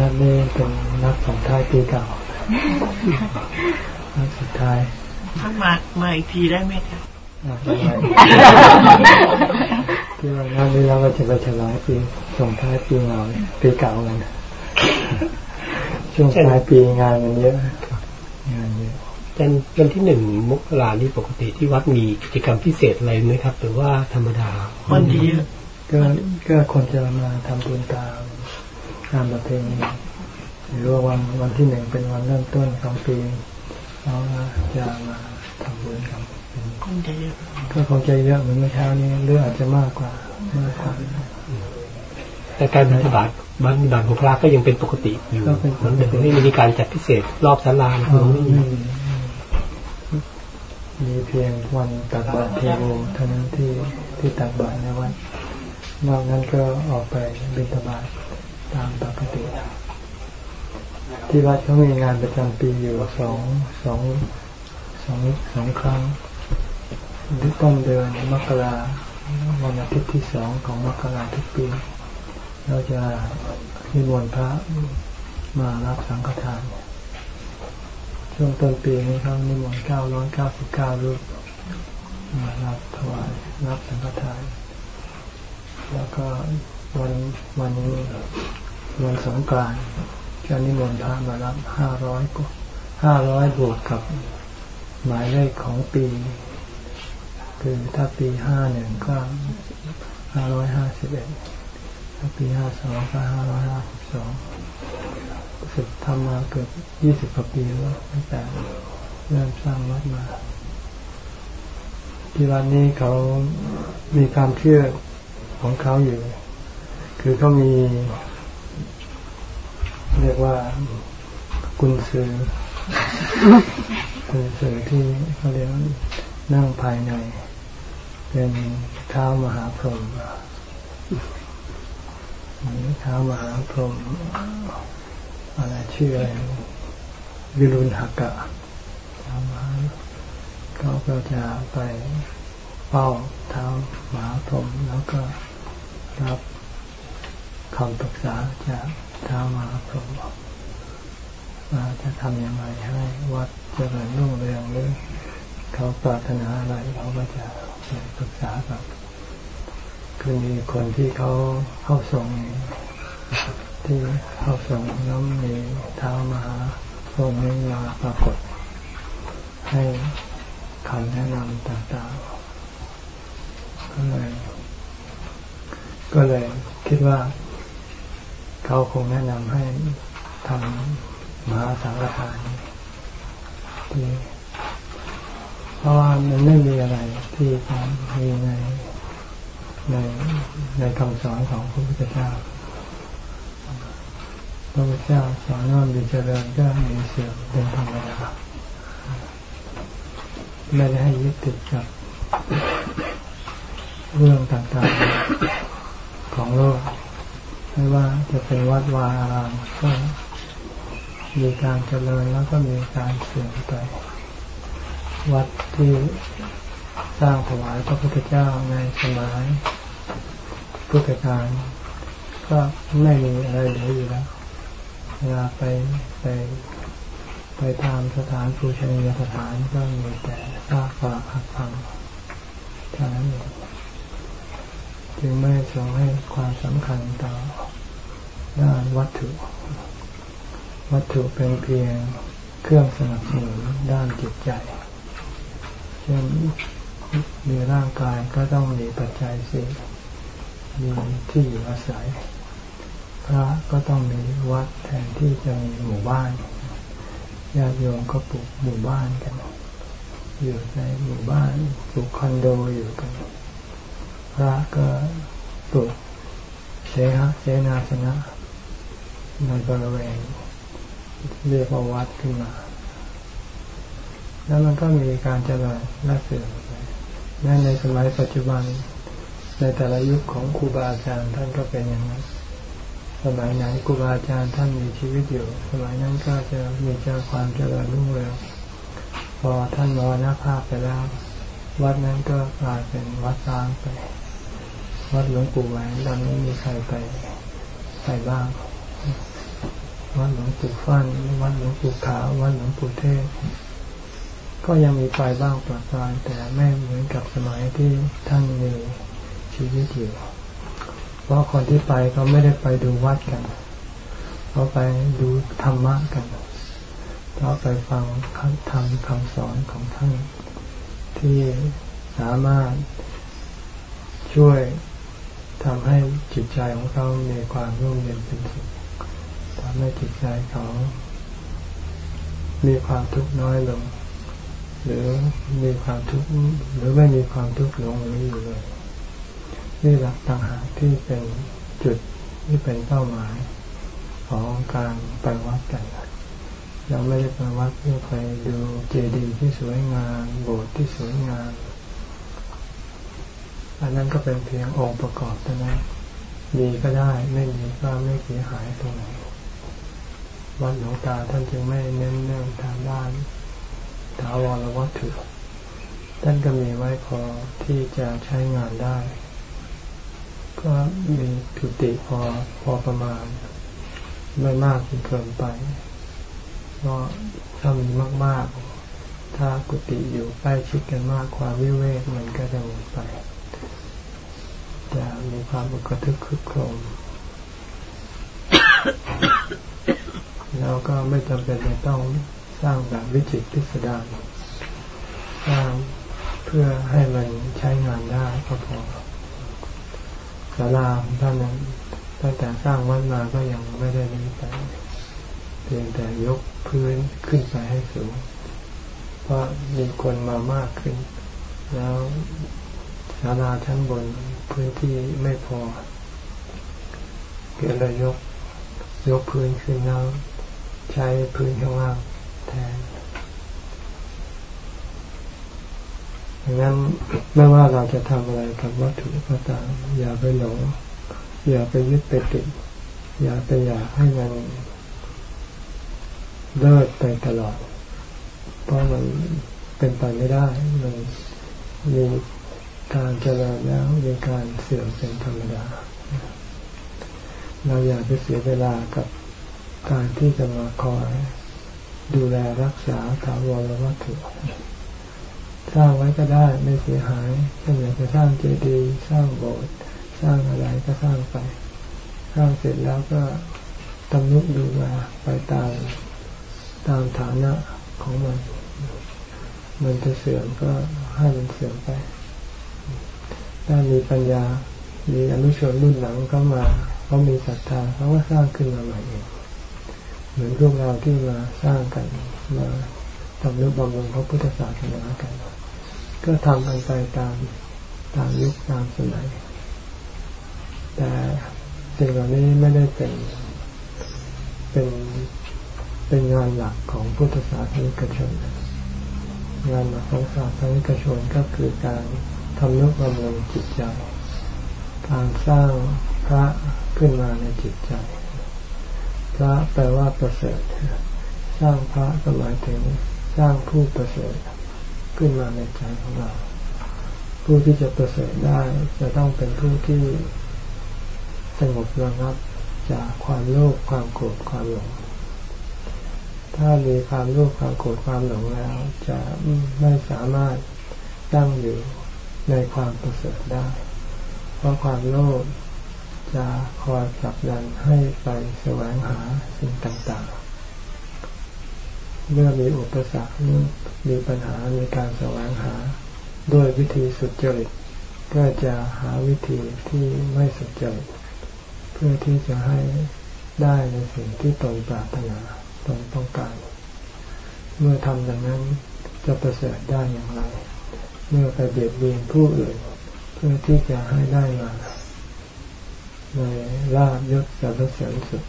นัดนี้เป็นนัดส่งท้ายปีเก่านัดสุดท้ายถ้ามามาอีกทีได้ไหมครับที่วันนั้นนี้เราก็จะไปฉลองปีส่งท้ายปีเก่าปีเก่ากันช่วงปลายปีงานมันเยอะงานเยอะวันวันที่หนึ่งมกรานี่ปกติที่วัดมีกิจกรรมพิเศษอะไรไหมครับ หรือว่าธรรมดาวันดีก็ก็คนจะมาทำบุญตาม งานประเพณีหรือว่าวันวันที่หนึ่งเป็นวันเริ่มต้นของปีเราจะมาทำบุญกันก็คงจะเยอะเหมือนเมื่อเช้านี้เรื่องอาจจะมากกว่ามากกว่าแต่การบิณฑบาตบ้านบานของพระก็ยังเป็นปกติอยู่เหมือนเดิมไม่มีการจัดพิเศษรอบศาลาไม่มีมีเพียงวันตักบาตรเทโวเท่านั้นที่ที่ตักบาตรในวันนอกนั้นก็ออกไปบิณฑบาต ตามปกติ ที่วัดเขามีงานประจำปีอยู่สองสองสองสองครั้งต้นเดือนมกราวันอาทิตย์ที่สองของมกราทุกปีเราจะมีมวลพระมารับสังฆทาน ช่วงต้นปีนี้เขามีมนต์เก้าร้อยเก้าสิบเก้ารูปมารับถวายรับสังฆทาน แล้วก็ วันวันนี้วันสงกรานต์จะนิมนต์พระมารับห้าร้อยกว่าห้าร้อยบวกกับหมายเลขของปี คือถ้าปีห้าหนึ่งก็ห้าร้อยห้าสิบเอ็ดถ้าปีห้าสองก็ห้าร้อยห้าสิบสองสึกทำมาเกือบยี่สิบกว่าปีแล้วตั้งแต่เริ่มสร้างวัดมา ที่วันนี้เขามีความเชื่อของเขาอยู่ คือเขามี เรียกว่ากุญซือกุญซือที่เขาเรียกนั่งภายใน เป็นเท้ามหาพรหมเท้ามหาพรหมอะไรชื่ออะไรวิรุณหักกะทำมาเขาก็จะไปเฝ้าเท้ามหาพรหมแล้วก็รับ คำปรึกษาจากท้ามาพรมว่าจะทำอย่างไรให้วัดเจริญรุ่งเรืองหรือเขาปรารถนาอะไรเขาก็จะปรึกษากับคือมีคนที่เขาเข้าส่งที่เข้าส่งน้ำมีเท้ามาพรงนี้มาปรากฏ ให้คำแนะนำต่างๆก็เลยก็เลยคิดว่า เขาคงแนะนำให้ทำมหาสังฆทานที่เพราะว่ามันไม่มีอะไรที่มีในในในคำสอนของพระพุทธเจ้าพระพุทธเจ้าสอนว่ามีเจริญก็มีเสื่อมเป็นธรรมดาไม่ได้ให้ยึดติดกับเรื่องต่างๆของโลก ไม่ว่าจะเป็นวัดวาอารามก็มีการเจริญแล้วก็มีการเสื่อมไป วัดที่สร้างถวายพระพุทธเจ้าในสมัยพุทธกาลก็ไม่มีอะไรเหลืออยู่แล้วเวลาไปไปไปตามสถานภูชนียสถานก็มีแต่ซากปรักหักพังเท่านั้นเอง จึงไม่ทรงให้ความสำคัญต่อด้านวัตถุ วัตถุเป็นเพียงเครื่องสนับสนุนด้านจิตใจ เช่นมีร่างกายก็ต้องมีปัจจัยสี่มีที่อยู่อาศัย พระก็ต้องมีวัดแทนที่จะมีหมู่บ้านญาติโยมก็ปลูกหมู่บ้านกัน อยู่ในหมู่บ้านปลูกคอนโดอยู่กัน ระก็ปลูกเสหะเสนาสนะในบริเวณเรียกว่าวัดขึ้นมา แล้วมันก็มีการเจริญและเสื่อมไปในสมัยปัจจุบัน ในแต่ละยุคของครูบาอาจารย์ท่านก็เป็นอย่างนั้น สมัยไหนครูบาอาจารย์ท่านมีชีวิตอยู่ สมัยนั้นก็จะมีเจอความเจริญรุ่งเรือง พอท่านมรณภาพไปแล้ว วัดนั้นก็กลายเป็นวัดร้างไป วัดหลวงปู่แหวนตอนนี้มีใครไปไปบ้าง วัดหลวงปู่ฟั่นวัดหลวงปู่ขาว วัดหลวงปู่เทศ ก็ยังมีไฟบ้างปราปรายแต่ไม่เหมือนกับสมัยที่ท่านมีชีวิตอยู่เพราะคนที่ไปเขาไม่ได้ไปดูวัดกันเขาไปดูธรรมะกันเขาไปฟังคำธรรมคำสอนของท่านที่สามารถช่วย ทำให้จิตใจของเขามีความร่มเย็นเป็นสุขทำให้จิตใจเขามีความทุกข์น้อยลง หรือมีความทุกข์หรือไม่มีความทุกข์หลงเหลืออยู่เลยนี่หลักต่างหากที่เป็นจุดที่เป็นเป้าหมายของการไปวัดกันเราไม่ได้ไปวัดเพื่อไปดูเจดีย์ที่สวยงามโบสถ์ที่สวยงาม อันนั้นก็เป็นเพียงองค์ประกอบเท่านั้นมีก็ได้ไม่มีก็ไม่เสียหายตรงไหนวัดหลวงตาท่านจึงไม่เน้นเรื่องทางด้านถาวรวัตถุท่านก็มีไว้พอที่จะใช้งานได้ ก็มีถุติพอพอประมาณ ไม่มากจนเกินไปเพราะถ้ามีมาก ๆ ถ้ากุฏิอยู่ใกล้ชิดกันมากความวิเวกมันก็จะหมดไป จะมีความอุกทึกคึกโครมแล้วก็ไม่จำเป็นจะต้องสร้างแบบวิจิตรพิสดารสร้างเพื่อให้มันใช้งานได้ก็พอสาราของท่านนั้นตั้งแต่สร้างวัดมาก็ยังไม่ได้นี้ไปเพียงแต่ยกพื้นขึ้นไปให้สูง เพราะมีคนมามากขึ้น แล้วศาลาชั้นบน พื้นที่ไม่พอก็เลยยกยกพื้นขึ้นแล้วใช้พื้นข้างล่างแทนดังนั้นไม่ว่าเราจะทำอะไรกับวัตถุก็ตามอย่าไปหลงอย่าไปยึดไปติด อย่าไปอยากให้มันเลิศไปตลอด เพราะมันเป็นไปไม่ได้ มันมี การเจริญแล้วมีการเสื่อมเป็นธรรมดา เราอยากจะเสียเวลากับการที่จะมาคอยดูแลรักษาถาวรวัตถุสร้างไว้ก็ได้ไม่เสียหายถ้าอยากจะสร้างเจดีย์สร้างโบสถ์สร้างอะไรก็สร้างไป สร้างเสร็จแล้วก็ตำนุดูมาไปตามตามฐานะของมัน มันจะเสื่อมก็ให้มันเสื่อมไป ถ้ามีปัญญา มีอนุชนรุ่นหลังเข้ามาเขามีศรัทธาเขาก็สร้างขึ้นมาใหม่เองเหมือนพวกเราที่มาสร้างกันมาทำนุบำรุงพระพุทธศาสนากัน ก็ทำกันไปตามตามยุคตามสมัย แต่สิ่งเหล่านี้ไม่ได้เป็นเป็นเป็นงานหลักของพุทธศาสนิกชน งานหลักของศาสนิกชนก็คือการ ทำนุบำรุงจิตใจ การสร้างพระขึ้นมาในจิตใจ พระแปลว่าประเสริฐ สร้างพระก็หมายถึงสร้างผู้ประเสริฐขึ้นมาในใจของเรา ผู้ที่จะประเสริฐได้จะต้องเป็นผู้ที่สงบระงับจากความโลภความโกรธความหลง ถ้ามีความโลภความโกรธความหลงแล้ว จะไม่สามารถตั้งอยู่ ในความประเสริฐได้ เพราะความโลภจะคอยผลักดันให้ไปแสวงหาสิ่งต่างๆ เมื่อมีอุปสรรคมีปัญหาในการแสวงหา ด้วยวิธีสุดจริตก็จะหาวิธีที่ไม่สุดจริตเพื่อที่จะให้ได้ในสิ่งที่ตนปรารถนาตนต้องการ เมื่อทำอย่างนั้นจะประเสริฐได้อย่างไร เมื่อไปเบียดเบียนผู้อื่นเพื่อที่จะให้ได้มาในลาบยศสรรเสริญสุด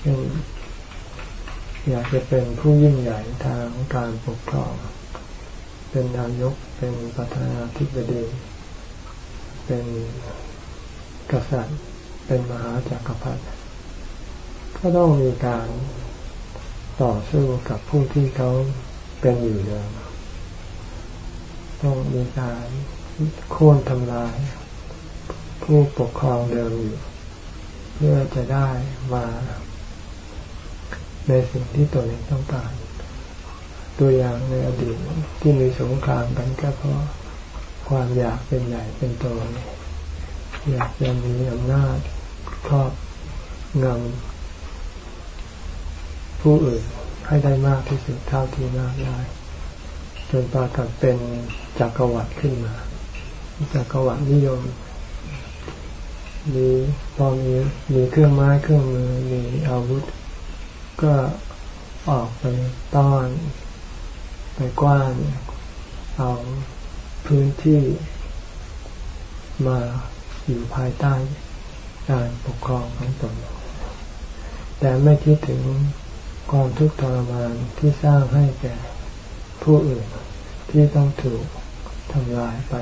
เช่นอยากจะเป็นผู้ยิ่งใหญ่ทางการปกครอง เป็นนายกเป็นประธานาธิบดีเป็นกษัตริย์ เป็นมหาจากักรพรรดิก็ต้องมีการต่อสู้กับผู้ที่เขาเป็นอยู่เดิม ต้องมีการโค่นทำลาย ผู้ปกครองเดิมอยู่ เพื่อจะได้มา ในสิ่งที่ตัวเองต้องการ ตัวอย่างในอดีตที่มีสงครามกันก็เพราะความอยากเป็นใหญ่เป็นโตอยากจะมีอำนาจครอบงำผู้อื่นให้ได้มากที่สุดเท่าที่มากได้ จนปรากฏเป็นจักรวรรดิขึ้นมาจักรวรรดินิยมมีพอมีมีเครื่องไม้เครื่องมือมีอาวุธ ก็ออกไปต้อน ไปกว้าน เอาพื้นที่มาอยู่ภายใต้การปกครองของตนแต่ไม่คิดถึงความทุกข์ทรมานที่สร้างให้แก่ ผู้อื่นที่ต้องถูกทำลายไป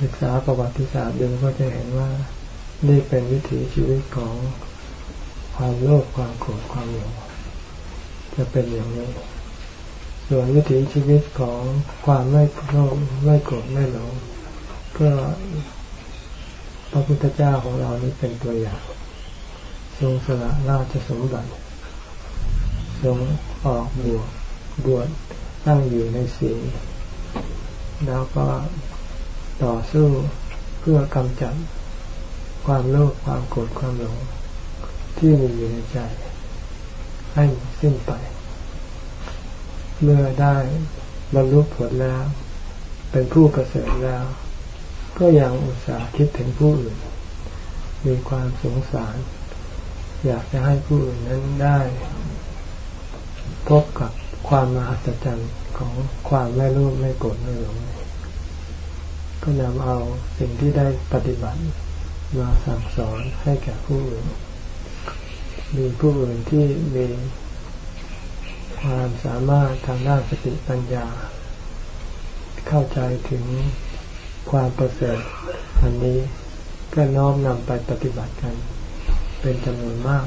ศึกษาประวัติศาสตร์ดูก็จะเห็นว่า นี่เป็นวิถีชีวิตของความโลภความโกรธความหลงจะเป็นอย่างนี้ ส่วนวิถีชีวิตของความไม่โลภไม่โกรธไม่หลงก็พระพุทธเจ้าของเรานี้เป็นตัวอย่าง ทรงสละราชสมบัติทรง ออกบวชบวชตั้งอยู่ในศีลแล้วก็ต่อสู้เพื่อกำจัดความโลภความโกรธความหลงที่มีอยู่ในใจ ให้สิ้นไป เมื่อได้บรรลุผลแล้ว เป็นผู้ประเสริฐแล้ว ก็ยังอุตส่าห์คิดถึงผู้อื่น มีความสงสาร อยากจะให้ผู้อื่นนั้นได้ พบกับความมหัศจรรย์ของความไม่รู้ไม่โกรธไม่หลงก็นำเอาสิ่งที่ได้ปฏิบัติมาสั่งสอนให้แก่ผู้อื่น มีผู้อื่นที่มีความสามารถทางด้านสติปัญญา เข้าใจถึงความประเสริฐอันนี้ก็น้อมนำไปปฏิบัติกัน เป็นจำนวนมาก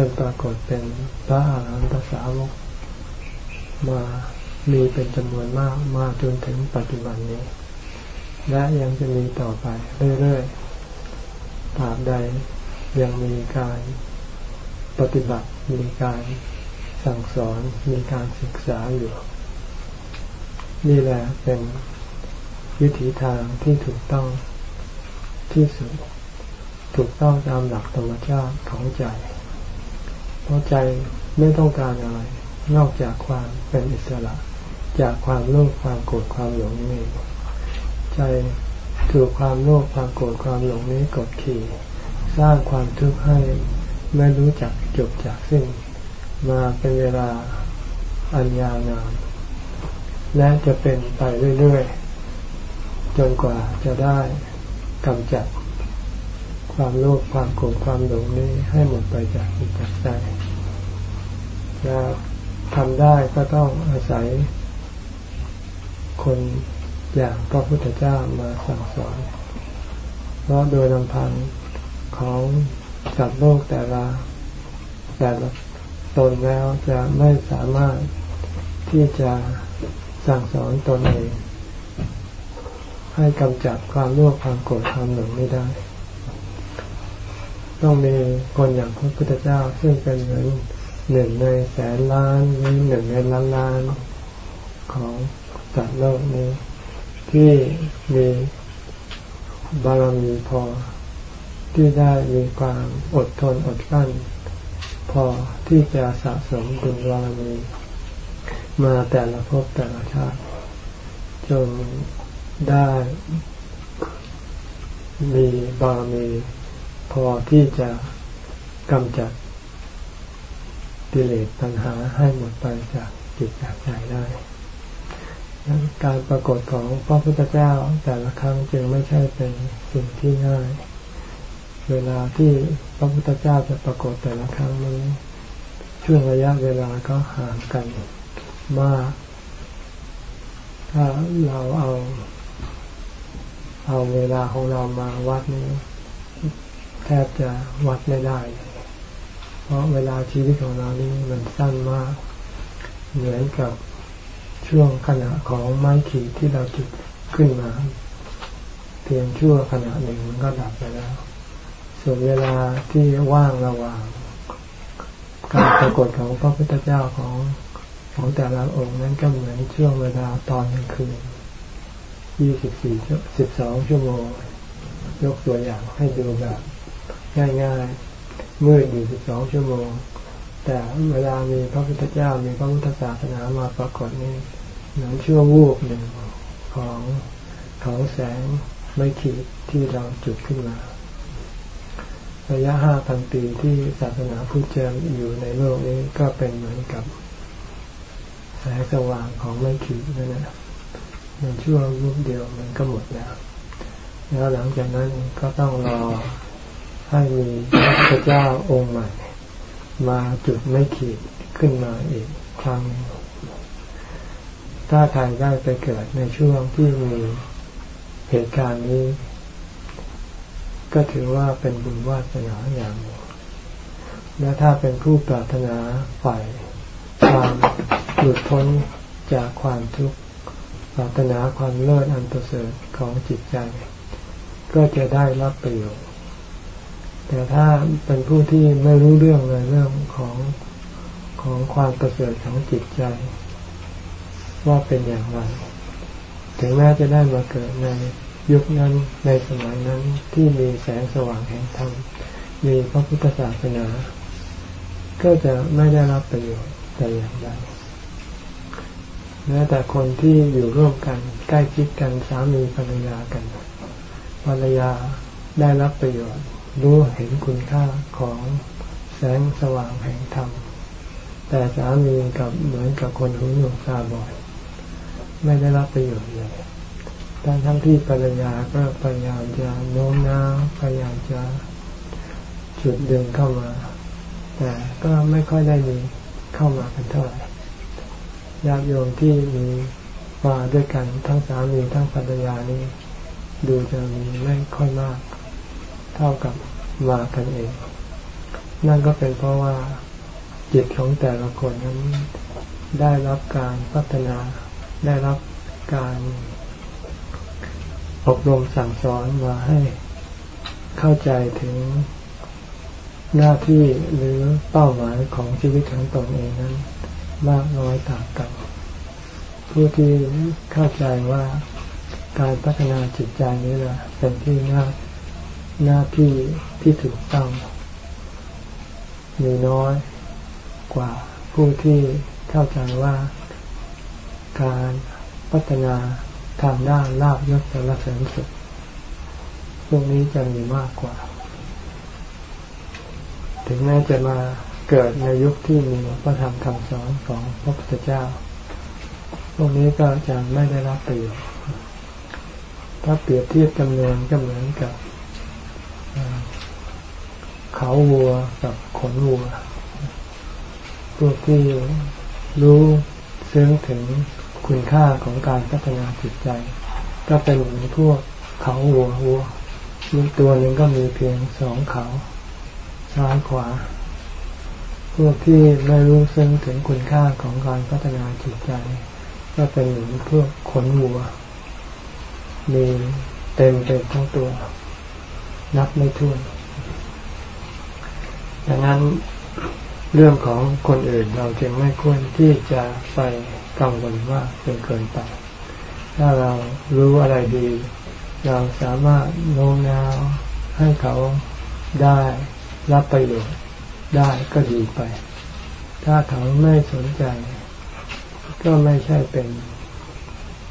จนปรากฏเป็นพระอาหารหันตสาวกมามีเป็นจำนวนมากมาจนถึงปัจจุบันนี้ และยังจะมีต่อไปเรื่อยๆตราบใดยังมีการปฏิบัติ มีการสั่งสอน มีการศึกษาอยู่ นี่แหละเป็นวิถีทางที่ถูกต้องที่สุด ถูกต้องตามหลักธรรมชาติของใจ เพราะใจไม่ต้องการอะไร นอกจากความเป็นอิสระ จากความโลภความโกรธความหลงนี่ใจถูกความโลภความโกรธความหลงนี้กดขี่ สร้างความทุกข์ให้ไม่รู้จักจบจากสิ้นมาเป็นเวลาอันยาวนานและจะเป็นไปเรื่อยๆ จนกว่าจะได้กำจัด ความโลภความโกรธความหลงนี้ให้หมดไปจากจิตจากใจและทำได้ก็ต้องอาศัย คนอย่างพระพุทธเจ้ามาสั่งสอน เพราะโดยลำพังของสัตว์โลกแต่ละแต่ละตนแล้วจะไม่สามารถที่จะสั่งสอนตนเอง ให้กำจัดความโลภความโกรธความหลงไม่ได้ ต้องมีคนอย่างพระพุทธเจ้า ซึ่งเป็นเหมือนหนึ่งในแสนล้านหรือหนึ่งในล้านล้านของสัตว์โลกนี้ ที่มีบารมีพอ ที่ได้มีความอดทนอดกั้น พอที่จะสะสมบุญบารมีมาแต่ละภพแต่ละชาติ จนได้มีบารมี พอที่จะกำจัดกิเลสปัญหาให้หมดไปจากจิตจากใจได้การปรากฏของพระพุทธเจ้าแต่ละครั้งจึงไม่ใช่เป็นสิ่งที่ง่าย เวลาที่พระพุทธเจ้าจะปรากฏแต่ละครั้งนี้ช่วงระยะเวลาก็ห่างกันมาก ถ้าเราเอา เอาเวลาของเรามาวัดนี้ แทบจะวัดไม่ได้ เพราะเวลาชีวิตของเรานี้มันสั้นมาก เหมือนกับช่วงขณะของไม้ขีดที่เราจุดขึ้นมา เพียงชั่วขณะหนึ่งมันก็ดับไปแล้ว ส่วนเวลาที่ว่างระหว่าง การปรากฏของพระพุทธเจ้าของของแต่ละองค์นั้นก็เหมือนช่วงเวลาตอนกลางคืนยี่สิบสี่สิบสองชั่วโมง ยกตัวอย่างให้ดูแบบ ง่ายๆมืดอยู่สิบสองชั่วโมง แต่เวลามีพระพุทธเจ้ามีพระพุทธศาสนามาปรากฏนี่เหมือนช่วงวูบหนึ่งของของแสงไม่ขีดที่เราจุดขึ้นมาระยะห้าพันปีที่ศาสนาพุทธเจ้าอยู่ในโลกนี้ก็เป็นเหมือนกับแสงสว่างของไม่ขีดนั่นแหละมันชั่วรูปเดียวมันก็หมดแล้ว แล้วหลังจากนั้นก็ต้องรอ ให้มีพระเจ้าองค์ใหม่ มาจุดไม่ขีดขึ้นมาอีกครั้ง ถ้าใครได้ไปเกิดในช่วงที่มีเหตุการณ์นี้ ก็ถือว่าเป็นบุญวาสนาอย่างหนึ่งและถ้าเป็นผู้ปรารถนาฝ่ายความหลุดพ้นจากความทุกข์ปรารถนาความเลิศอันประเสริฐของจิตใจ ก็จะได้รับประโยชน์ แต่ถ้าเป็นผู้ที่ไม่รู้เรื่องเลยเรื่องของของความประเสริฐของจิตใจ ว่าเป็นอย่างไร ถึงแม้จะได้มาเกิดในยุคนั้นในสมัยนั้นที่มีแสงสว่างแห่งธรรมมีพระพุทธศาสนา ก็จะไม่ได้รับประโยชน์แต่อย่างใดแม้แต่คนที่อยู่ร่วมกันใกล้ชิดกันสามีภรรยากันภรรยาได้รับประโยชน์ รู้เห็นคุณค่าของแสงสว่างแห่งธรรม แต่สามีกับเหมือนกับคนหูหนวกตาบอดไม่ได้รับประโยชน์เลยทั้งทั้งที่ภรรยาก็พยายามจะโน้มน้าวพยายามจะจุดดึงเข้ามา แต่ก็ไม่ค่อยได้มีเข้ามากันเท่าไหร่ญาติโยมที่มีมาด้วยกันทั้งสามีทั้งภรรยานี้ ดูจะมีไม่ค่อยมาก เท่ากับมากันเอง นั่นก็เป็นเพราะว่าจิตของแต่ละคนนั้นได้รับการพัฒนา ได้รับการอบรมสั่งสอนมาให้เข้าใจถึงหน้าที่หรือเป้าหมายของชีวิตของตนเองนั้น มากน้อยต่างกัน ผู้ที่เข้าใจว่าการพัฒนาจิตใจนี้แหละเป็นที่หน้า หน้าที่ที่ถูกต้อง มีน้อยกว่าผู้ที่เข้าใจว่าการพัฒนาทางด้านลาบยศสารเสริญสุขพวกนี้จะมีมากกว่า ถึงแม้จะมาเกิดในยุคที่มีพระธรรมคำสอนของพระพุทธเจ้า พวกนี้ก็จะไม่ได้รับประโยชน์ถ้าเปรียบเทียบจำนวนก็เหมือนกับ เขาวัวกับขนวัวพวกที่รู้ซึ้งถึงคุณค่าของการพัฒนาจิตใจ ก็เป็นเหมือนพวกเขาวัววัวตัวหนึ่งก็มีเพียงสองเขา ซ้ายขวา พวกที่ไม่รู้ซึ้งถึงคุณค่าของการพัฒนาจิตใจ ก็เป็นเหมือนพวกขนวัว มีเต็มเต็มทั้งตัว นับไม่ถ้วนดังนั้นเรื่องของคนอื่นเราจึงไม่ควรที่จะไปกังวลว่าเป็นเกินไปถ้าเรารู้อะไรดี เราสามารถโน้มน้าวให้เขาได้รับประโยชน์ได้ก็ดีไป ถ้าเขาไม่สนใจ ก็ไม่ใช่เป็น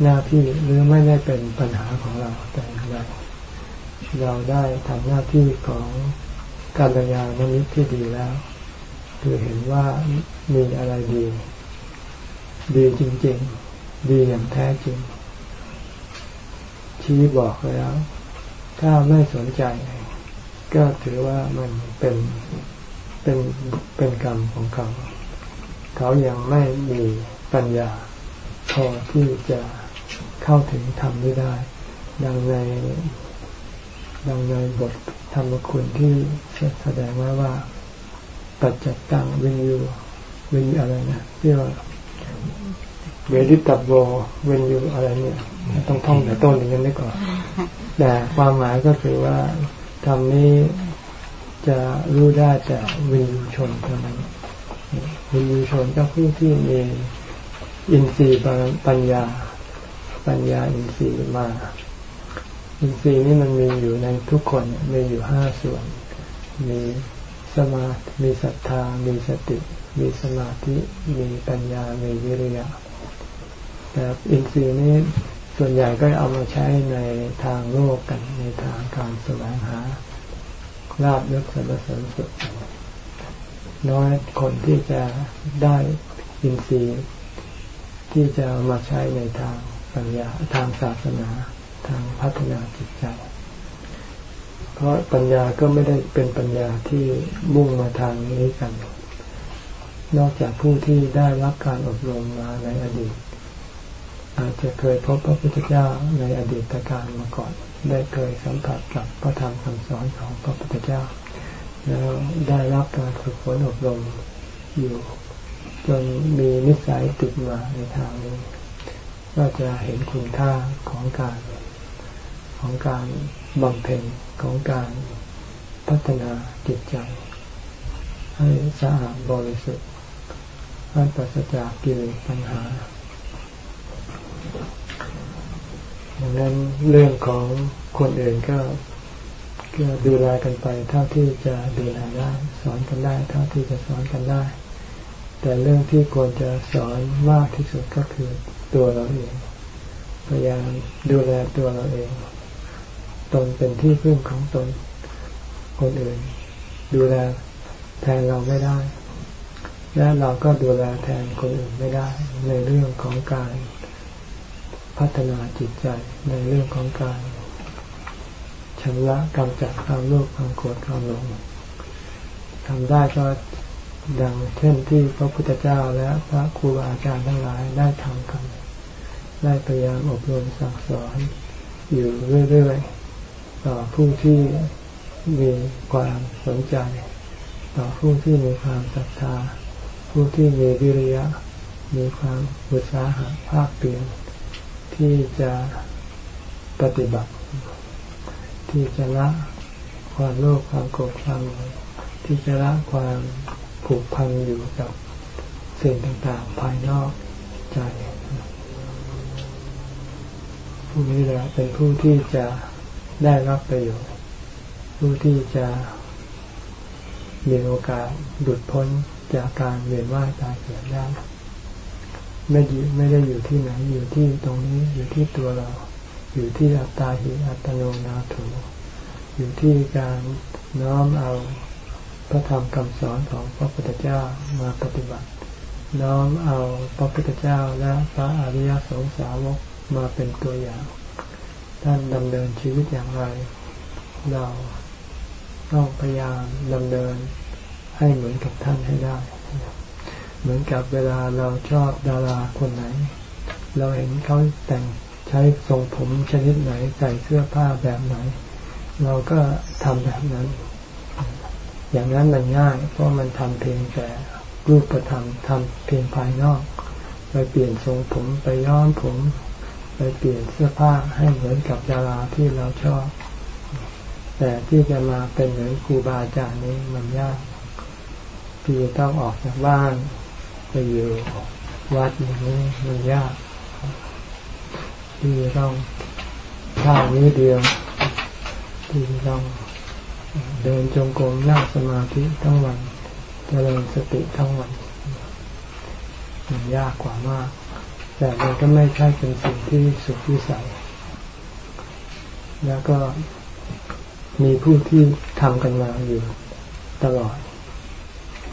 หน้าที่หรือไม่ได้เป็นปัญหาของเราแต่อย่างใด เราได้ทำหน้าที่ของการยานมิตรที่ดีแล้ว คือเห็นว่ามีอะไรดี ดีจริง ๆ ดีอย่างแท้จริง ชี้บอกแล้ว ถ้าไม่สนใจ ก็ถือว่ามันเป็นเป็นเป็นกรรมของเขา เขายังไม่มีปัญญา พอที่จะเข้าถึงธรรมนี้ได้ ดังใน ดังในบทธรรมคุณที่แสดงไว้ว่าปัจจัตตังวินยูวินอะไรนะที่ว่าเวริตับโวเวนยูอะไรเนี่ย ต้องท่องแต่ต้นอย่างนี้ก่อนแต่ความหมายก็คือว่าทำนี้จะรู้ได้แต่วินยูชนเท่านั้นบุญญชนก็ผู้ที่มีอินทรีย์ปัญญา ปัญญาอินทรีย์มา อินทรีย์นี่มันมีอยู่ในทุกคนมีอยู่ห้าส่วน มีสมามีศรัทธา มีสติ มีสมาธิ มีปัญญา มีวิริยะแต่อินทรีย์นี้ส่วนใหญ่ก็เอามาใช้ในทางโลกกันในทางการแสวงหาลาบยศสรรเสริญสุดน้อยคนที่จะได้อินทรีย์ที่จะมาใช้ในทางปัญญาทางศาสนา ทางพัฒนาจิตใจ เพราะปัญญาก็ไม่ได้เป็นปัญญาที่มุ่งมาทางนี้กัน นอกจากผู้ที่ได้รับการอบรมมาในอดีต อาจจะเคยพบพระพุทธเจ้าในอดีตการมาก่อน ได้เคยสัมผัสกับพระธรรมคำสอนของพระพุทธเจ้า แล้วได้รับการฝึกฝนอบรมอยู่จนมีนิสัยติดมาในทางนี้ ก็จะเห็นคุณค่าของการ ของการบำเพ็ญของการพัฒนาจิตใจ ให้สะอาดบริสุทธิ์ให้ปราศจากกิเลสปัญหาดังนั้นเรื่องของคนอื่นก็ก็ดูแลกันไปเท่าที่จะดูแลได้สอนกันได้เท่าที่จะสอนกันได้ แต่เรื่องที่ควรจะสอนมากที่สุดก็คือตัวเราเองพยายามดูแลตัวเราเอง ตนเป็นที่พึ่งของตน คนอื่น ดูแลแทนเราไม่ได้ และเราก็ดูแลแทนคนอื่นไม่ได้ ในเรื่องของการพัฒนาจิตใจในเรื่องของการชำระกำจัดความโลภความโกรธความหลงทำได้ก็ดังเช่นที่พระพุทธเจ้าและพระครูอาจารย์ทั้งหลายได้ทำกัน ได้พยายามอบรมสั่งสอนอยู่เรื่อยๆ ต่อผู้ที่มีความสนใจ ต่อผู้ที่มีความศรัทธา ผู้ที่มีวิริยะ มีความอุตสาหะภาคเปลี่ยนที่จะปฏิบัติ ที่จะละความโลภความโกรธความที่จะละความผูกพันอยู่กับสิ่งต่างๆ ภายนอกใจผู้นี้แหละเป็นผู้ที่จะ ได้รับประโยชน์ผู้ที่จะมีโอกาสดุดพ้นจากการเวียนว่ายตายเกิดได้ไม่อยู่ไม่ได้อยู่ที่ไหนอยู่ที่ตรงนี้อยู่ที่ตัวเรา อยู่ที่อัตตาหิอัตโนนาโถอยู่ที่การน้อมเอาพระธรรมคำสอนของพระพุทธเจ้ามาปฏิบัติ น้อมเอาพระพุทธเจ้าและพระอริยสงสาวกมาเป็นตัวอย่าง ท่านดำเนินชีวิตอย่างไร เราต้องพยายามดำเนินให้เหมือนกับท่านให้ได้ เหมือนกับเวลาเราชอบดาราคนไหน เราเห็นเขาแต่งใช้ทรงผมชนิดไหนใส่เสื้อผ้าแบบไหน เราก็ทำแบบนั้น อย่างนั้นมันง่ายเพราะมันทำเพียงแต่รูปธรรมทำเพียงภายนอก ไปเปลี่ยนทรงผมไปย้อมผม ไปเปลี่ยนเสื้อผ้าให้เหมือนกับดาราที่เราชอบ แต่ที่จะมาเป็นเหมือนครูบาอาจารย์นี้มันยากที่จะต้องออกจากบ้านไปอยู่วัดอย่างนี้มันยากที่จะต้องข้าวนี้เดียวที่ต้องเดินจงกรมนั่งสมาธิทั้งวันเจริญสติทั้งวัน มันยากกว่ามาก แต่มันก็ไม่ใช่เป็นสิ่งที่สุดวิสัย แล้วก็มีผู้ที่ทำกันมาอยู่ตลอด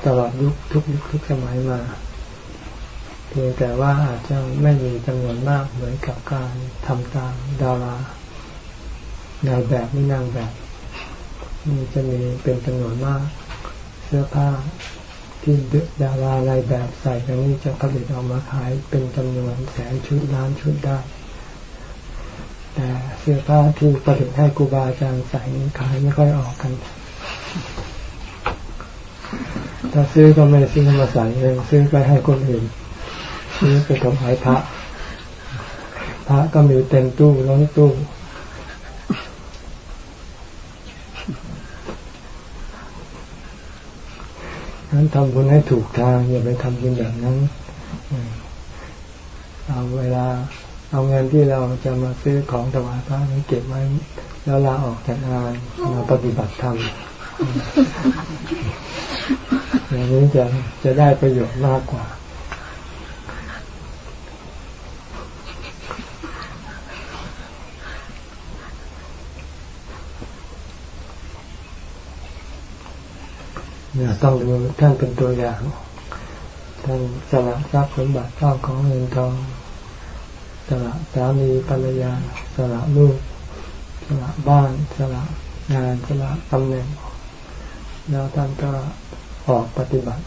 ตลอดยุคทุกยุคทุกสมัยมาเพียงแต่ว่าอาจจะไม่มีจำนวนมากเหมือนกับการทำตามดารานายแบบไม่นางแบบมันจะมีเป็นจำนวนมาก เสื้อผ้า ที่ดาราอะไรแบบใส่กันนี้จะผลิตออกมาขายเป็นจำนวนแสนชุดล้านชุดได้ แต่เสื้อผ้าที่ผลิตให้ครูบาอาจารย์ใส่นี้ขายไม่ค่อยออกกัน ถ้าซื้อก็ไม่ซื้อมาใส่เองซื้อไปให้คนอื่นซื้อไปถวายพระ พระก็มีเต็มตู้ล้นตู้ นั้นทำบุญให้ถูกทาง อย่าไปทำบุญแบบนั้นเอาเวลา เอาเงินที่เราจะมาซื้อของถวายพระนี้เก็บไว้ แล้วลาออกจากงานมาปฏิบัติธรรมอย่างนี้จะจะได้ประโยชน์มากกว่า เนี่ยต้องดูท่านเป็นตัวอย่างท่านสละทรัพย์สมบัติข้าวของเงินทองสละสามีภรรยาสละลูกสละบ้านสละงานสละตำแหน่งแล้วท่านก็ออกปฏิบัติ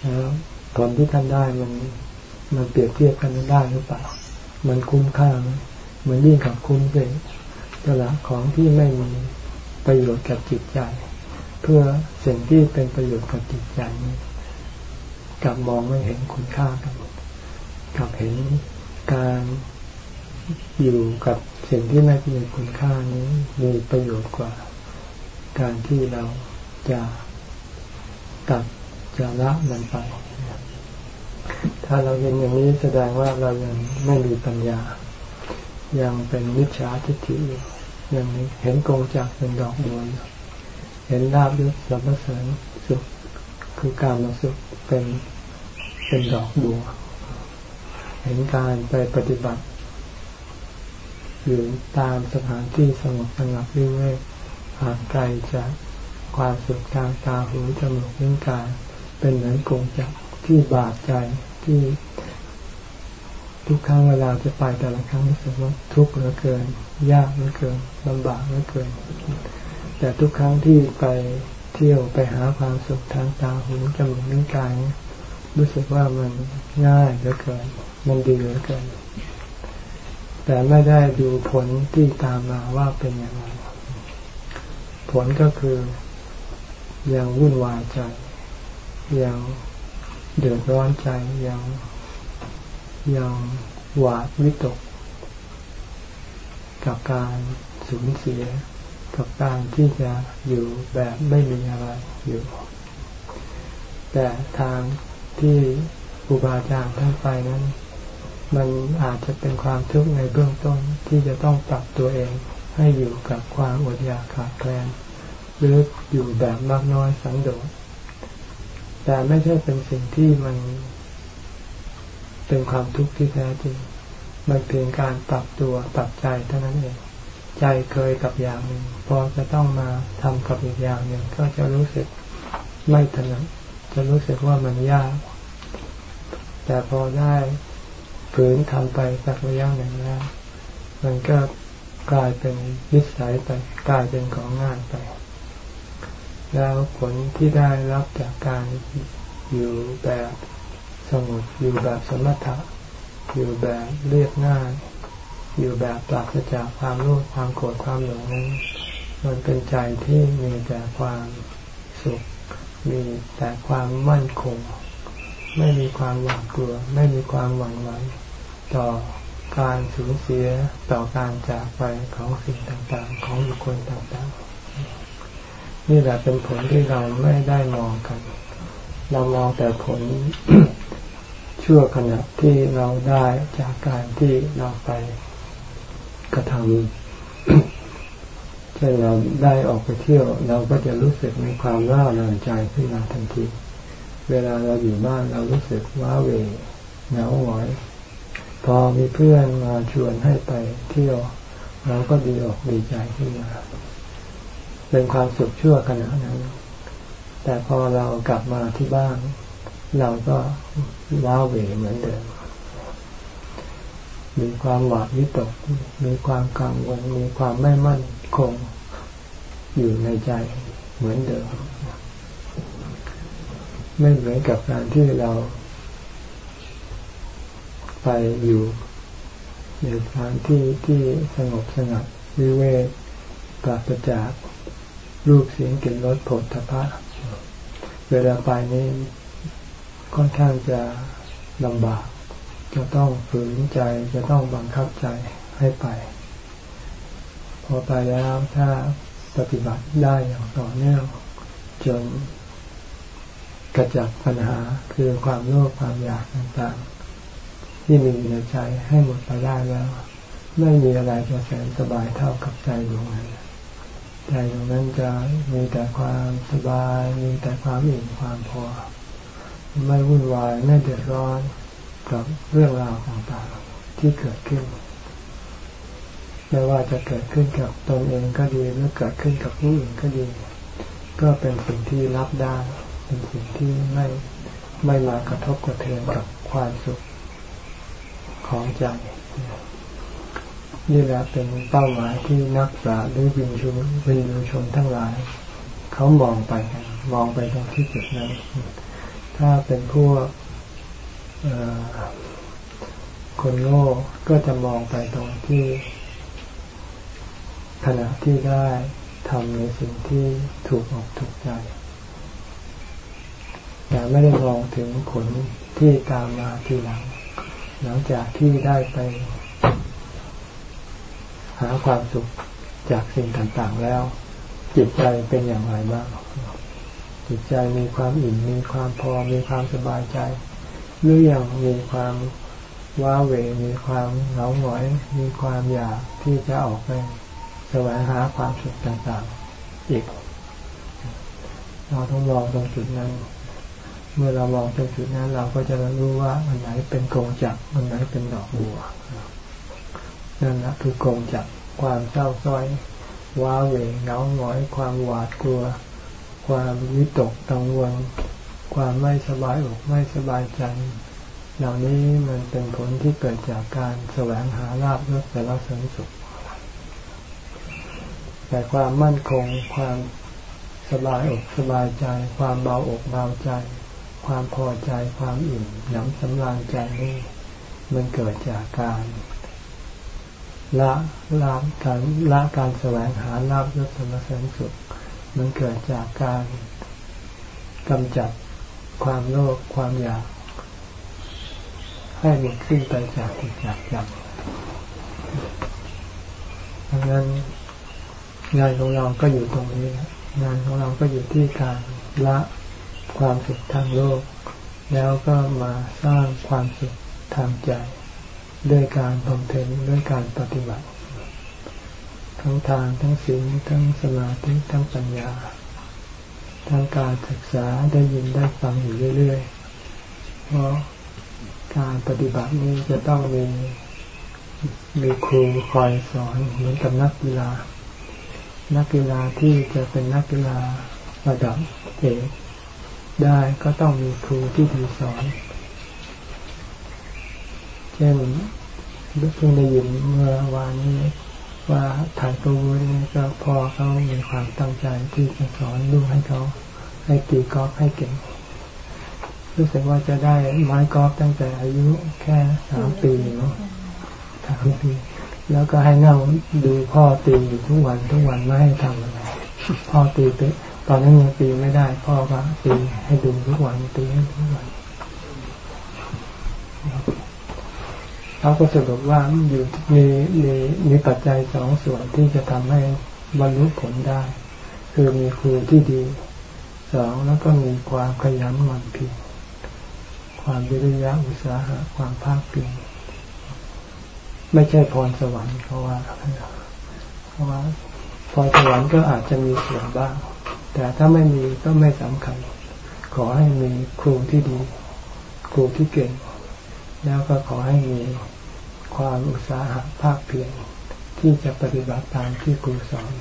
แล้วผลที่ท่านได้มันมันเปรียบเทียบกันได้หรือเปล่า มันคุ้มค่าไหมมือนยิ่งกับคุ้มเลยสละของที่ไม่มีประโยชน์กับจิตใจ เพื่อสิ่งที่เป็นประโยชน์กับจิตใจนี้กลับมองไม่เห็นคุณค่ากันกับเห็นการอยู่กับสิ่งที่ไม่มีคุณค่านี้มีประโยชน์กว่า การที่เราจะตัดจะละมันไป ถ้าเราเห็นอย่างนี้แสดงว่าเรายังไม่มีปัญญา ยังเป็นมิจฉาทิฏฐิยังเห็นกงจากเป็นดอกบัวอยู่ เห็นลาบยศสรรเสริญสุขคือการมาสุขเป็นเป็นดอกบัว เห็นการไปปฏิบัติอยู่ตามสถานที่สงบสงับวิเวกห่างไกลจากความสุขทางตาหูจมูกลิ้นกายเป็นเหมือนกงจักที่บาดใจที่ ทุกครั้งเวลาจะไปแต่ละครั้งรู้สึกว่าทุกข์เหลือเกิน ยากเหลือเกินลำบากเหลือเกิน แต่ทุกครั้งที่ไปเที่ยวไปหาความสุขทางตาหูจมูกนิ้วกายรู้สึกว่ามันง่ายเหลือเกิน มันดีเหลือเกิน แต่ไม่ได้ดูผลที่ตามมาว่าเป็นอย่างไร ผลก็คือยังวุ่นวายใจ ยังเดือดร้อนใจยังยังหวาดวิตก กับการสูญเสีย กับการที่จะอยู่แบบไม่มีอะไรอยู่ แต่ทางที่ครูบาอาจารย์ท่านไปนั้น มันอาจจะเป็นความทุกข์ในเบื้องต้นที่จะต้องปรับตัวเองให้อยู่กับความอดอยากขาดแคลนหรืออยู่แบบมากน้อยสังโดษแต่ไม่ใช่เป็นสิ่งที่มันเป็นความทุกข์ที่แท้จริง มันเพียงการปรับตัวปรับใจเท่านั้นเอง ใจเคยกับอย่างหนึ่ง พอจะต้องมาทำกับอีกอย่างหนึ่งก็จะรู้สึกไม่ถนัดจะรู้สึกว่ามันยาก แต่พอได้ฝืนทำไปสักระยะหนึ่งแล้วมันก็กลายเป็นนิสัยไปกลายเป็นของงานไป แล้วผลที่ได้รับจากการอยู่แบบสงบอยู่แบบสมถะอยู่แบบเรียบง่าย อยู่แบบปราศจากความรู้ความโกรธความหลงนั้น มันเป็นใจที่มีแต่ความสุข มีแต่ความมั่นคง ไม่มีความหวาดกลัว ไม่มีความหวั่นไหวต่อการสูญเสียต่อการจากไปของสิ่งต่างๆ ของบุคคลต่างๆ นี่แหละเป็นผลที่เราไม่ได้มองกัน เรามองแต่ผลชั่วขณะที่เราได้จากการที่เราไปกระทำ เช่นเราได้ออกไปเที่ยว เราก็จะรู้สึกมีความร่าเริงใจขึ้นมาทันที เวลาเราอยู่บ้านเรารู้สึกว้าเวเหงาหงอยพอมีเพื่อนมาชวนให้ไปเที่ยวเราก็ดีออกดีใจขึ้นมาเป็นความสุขชั่วขณะนั้น แต่พอเรากลับมาที่บ้าน เราก็ว้าเวเหมือนเดิม มีความหวาดวิตก มีความกังวลมีความไม่มั่น คงอยู่ในใจเหมือนเดิม ไม่เหมือนกับการที่เรา ไปอยู่ในสถานที่ที่สงบสงัดวิเวกปราศจากรูปเสียงกลิ่นรสผลทพะเวลาไปนี้ค่อนข้างจะลำบาก จะต้องฝืนใจจะต้องบังคับใจให้ไป พอไปแล้วถ้าปฏิบัติได้อย่างต่อเนื่องจนกระจัดปัญหาคือความโลภความอยากต่างๆ ที่มีในใจให้หมดไปได้แล้ว ไม่มีอะไรจะแสนสบายเท่ากับใจดวงนั้นใจดวงนั้นจะมีแต่ความสบายมีแต่ความอิ่มความพอ ไม่วุ่นวายไม่เดือดร้อนกับเรื่องราวต่างๆที่เกิดขึ้น ไม่ว่าจะเกิดขึ้นกับตนเองก็ดีหรือเกิดขึ้นกับผู้อื่นก็ดี ก็เป็นสิ่งที่รับได้เป็นสิ่งที่ไม่ไม่มากระทบกระเทือนกับความสุขของใจนี่แหละเป็นเป้าหมายที่นักปราชญ์หรือวิญญูวิญญูชนทั้งหลาย เขามองไปมองไปตรงที่จุดนั้น ถ้าเป็นพวกคนโง่ก็จะมองไปตรงที่ ขณะที่ได้ทำในสิ่งที่ถูกออกถูกใจ แต่ไม่ได้มองถึงผลที่ตามมาทีหลัง หลังจากที่ได้ไป หาความสุขจากสิ่งต่างๆแล้ว จิตใจเป็นอย่างไรบ้างจิตใจมีความอิ่มมีความพอมีความสบายใจ หรืออยังมีความว้าเหวมีความเหงาหงอย มีความอยากที่จะออกไป วงหาความสุขต่างๆอีก เราต้องมองตรงจุดนั้น เมื่อเรามองตรงจุดนั้นเราก็จะรู้ว่าอันไหนเป็นกงจักอันไหนเป็นดอกบัวนั่นแหละคือกงจักความเศร้าส้อยว้าเหวเหงาหงอย ความหวาดกลัว ความวิตกกังวล ความไม่สบายอกไม่สบายใจเหล่านี้มันเป็นผลที่เกิดจากการแสวงหาลาบยศแต่ละสนสุข แต่ความมั่นคง ความสบายอกสบายใจ ความเบาอกเบาใจ ความพอใจ ความอิ่มหนำสำราญใจนี่มันเกิดจากการละละการละการแสวงหาลาบยศสรรสนสุข มันเกิดจากการกำจัดความโลภความอยาก ให้หมดสิ้นไปจากจิตจากใจดังนั้น งานของเราก็อยู่ตรงนี้ งานของเราก็อยู่ที่การละความสุขทางโลก แล้วก็มาสร้างความสุขทางใจ ด้วยการบำเพ็ญด้วยการปฏิบัติ ทั้งทางทั้งศีลทั้งสมาธิทั้งปัญญา ทั้งการศึกษาได้ยินได้ฟังอยู่เรื่อยๆ เพราะการปฏิบัตินี้จะต้องมีมีครูคอยสอนเหมือนกับนักกีฬา นักกีฬาที่จะเป็นนักกีฬาระดับเอกได้ก็ต้องมีครูที่ดีสอน เช่นเพิ่งได้ยินเมื่อวานนี้ว่าถ่ายตัวนี้ก็พอเขามีความตั้งใจที่จะสอนลูกให้เขาให้ตีกอล์ฟให้เก่ง รู้สึกว่าจะได้ไม้กอล์ฟตั้งแต่อายุแค่สามปีเนาะสามปี แล้วก็ให้นั่งดูพ่อตีอยู่ทุกวันทุกวันไม่ให้ทำอะไรพ่อตีไปตอนนั้นยังตีไม่ได้ พ่อก็ตีให้ดูทุกวันตีให้ทุกวันเขาก็สรุปว่าอยู่มีมีมีปัจจัยสองส่วนที่จะทำให้บรรลุผลได้ คือมีครูที่ดีสองแล้วก็มีความขยันหมั่นเพียรความวิริยะอุตสาหะความภาคเพียร ไม่ใช่พรสวรรค์เพราะว่าเพราะว่าพรสวรรค์ก็อาจจะมีส่วนบ้าง แต่ถ้าไม่มีก็ไม่สำคัญ ขอให้มีครูที่ดี ครูที่เก่ง แล้วก็ขอให้มีความอุตสาหะภาคเพียรที่จะปฏิบัติตามที่ครูสอน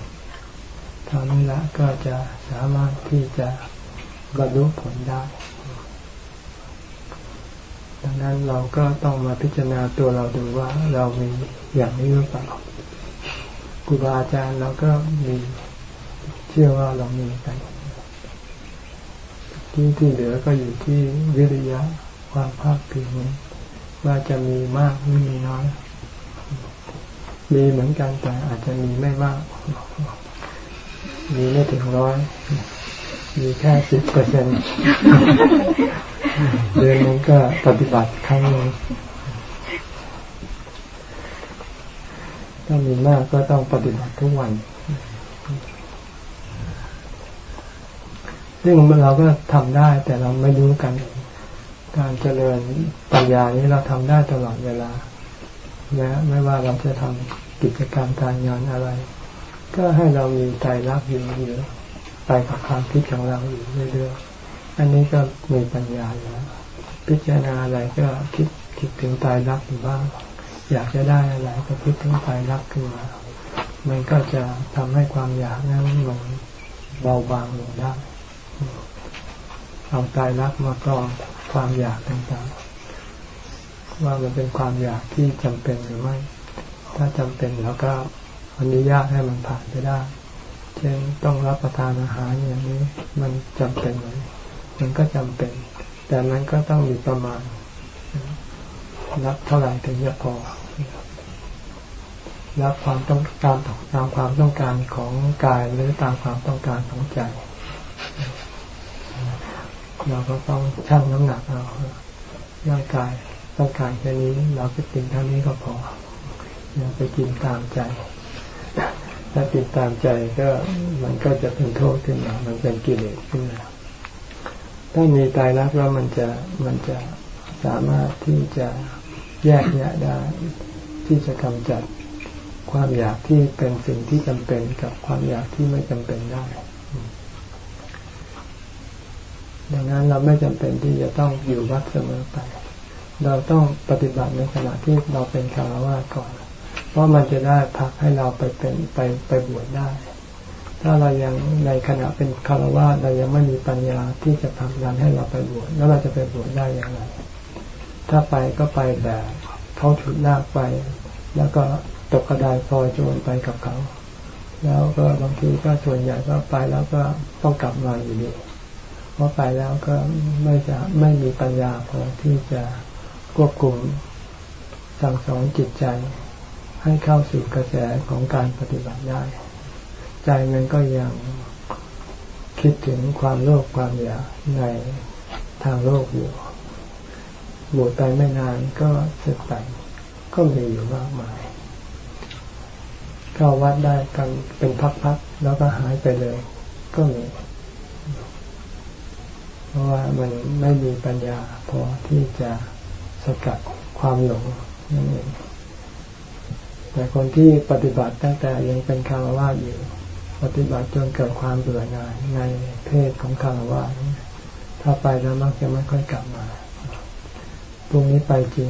เท่านี้ละก็จะสามารถที่จะบรรลุผลได้ ดังนั้นเราก็ต้องมาพิจารณาตัวเราดูว่าเรามีอย่างนี้หรือเปล่าครูบาอาจารย์เราก็มีเชื่อว่าเรามีกันที่ที่เหลือก็อยู่ที่วิริยะความภาคเพียรว่าจะมีมากหรือมีน้อย มีเหมือนกันแต่อาจจะมีไม่มาก มีไม่ถึงร้อย มีแค่สิบเปอร์เซ็นต์เดือนนึงก็ปฏิบัติครั้งนึงถ้ามีมากก็ต้องปฏิบัติทุกวันกซึ่งเราก็ทำได้แต่เราไม่รู้กัน การเจริญปัญญานี้เราทำได้ตลอดเวลา และไม่ว่าเราจะทำกิจกรรมการงานอะไร ก็ให้เรามีใจรักอยู่อยู่ ไปกับความคิดของเราอยู่เรื่อยๆอันนี้ก็มีปัญญาแล้วพิจารณาอะไรก็คิดคิดถึงตายรักอยู่บ้าง อยากจะได้อะไรก็คิดถึงตายรักขึ้นมามันก็จะทำให้ความอยากนั้นมันเบาบางลงได้เอาตายรักมากรองความอยากต่างๆ ว่ามันเป็นความอยากที่จำเป็นหรือไม่ ถ้าจำเป็นแล้วก็อนุญาตให้มันผ่านไปได้ เช่นต้องรับประทานอาหารอย่างนี้ มันจำเป็นไหมมันก็จำเป็น แต่มันก็ต้องมีประมาณ รับเท่าไหร่ถึงจะพอรับความต้องการตามความต้องการของกายหรือตามความต้องการของใจ เราก็ต้องชั่งน้ำหนักเราร่างกายต้องการแค่นี้ เราก็กินเท่านี้ก็พออย่าไปกินตามใจ ถ้ากินตามใจก็มันก็จะเป็นโทษขึ้นมา มันเป็นกิเลสขึ้นมาถ้ามีตายรักแล้วมันจะมันจะสามารถที่จะแยกแยะได้ ที่จะกำจัดความอยากที่เป็นสิ่งที่จำเป็นกับความอยากที่ไม่จำเป็นได้ ดังนั้นเราไม่จำเป็นที่จะต้องอยู่วัดเสมอไป เราต้องปฏิบัติในขณะที่เราเป็นคารวะก่อน เพราะมันจะได้พักให้เราไปเป็นไปไปบวชได้ ถ้าเรายังในขณะเป็นคารวะเรายังไม่มีปัญญาที่จะผลักดันให้เราไปบวชแล้วเราจะไปบวชได้อย่างไร ถ้าไปก็ไปแบบเขาฉุดลากไป แล้วก็ตกกระไดพลอยโจรไปกับเขา แล้วก็บางทีก็ส่วนใหญ่ก็ไปแล้วก็ต้องกลับมาอยู่ดีเพราะไปแล้วก็ไม่จะไม่มีปัญญาพอที่จะควบคุมสั่งสอนจิตใจ ให้เข้าสู่กระแสของการปฏิบัติได้ ใจมันก็ยังคิดถึงความโลภความอยากในทางโลกอยู่บวชไปไม่นานก็สึกไป ก็มีอยู่มากมายเข้าวัดได้กันเป็นพักๆแล้วก็หายไปเลย ก็มีราะว่ามันไม่มีปัญญาพอที่จะสกัดความหลงนั่นเอง แต่คนที่ปฏิบัติตั้งแต่ยังเป็นคารวะอยู่ ปฏิบัติจนเกิดความเบื่อหน่ายในเพศของคารวะถ้าไปแล้วมักจะไม่ค่อยกลับมาตรงนี้ไปจริง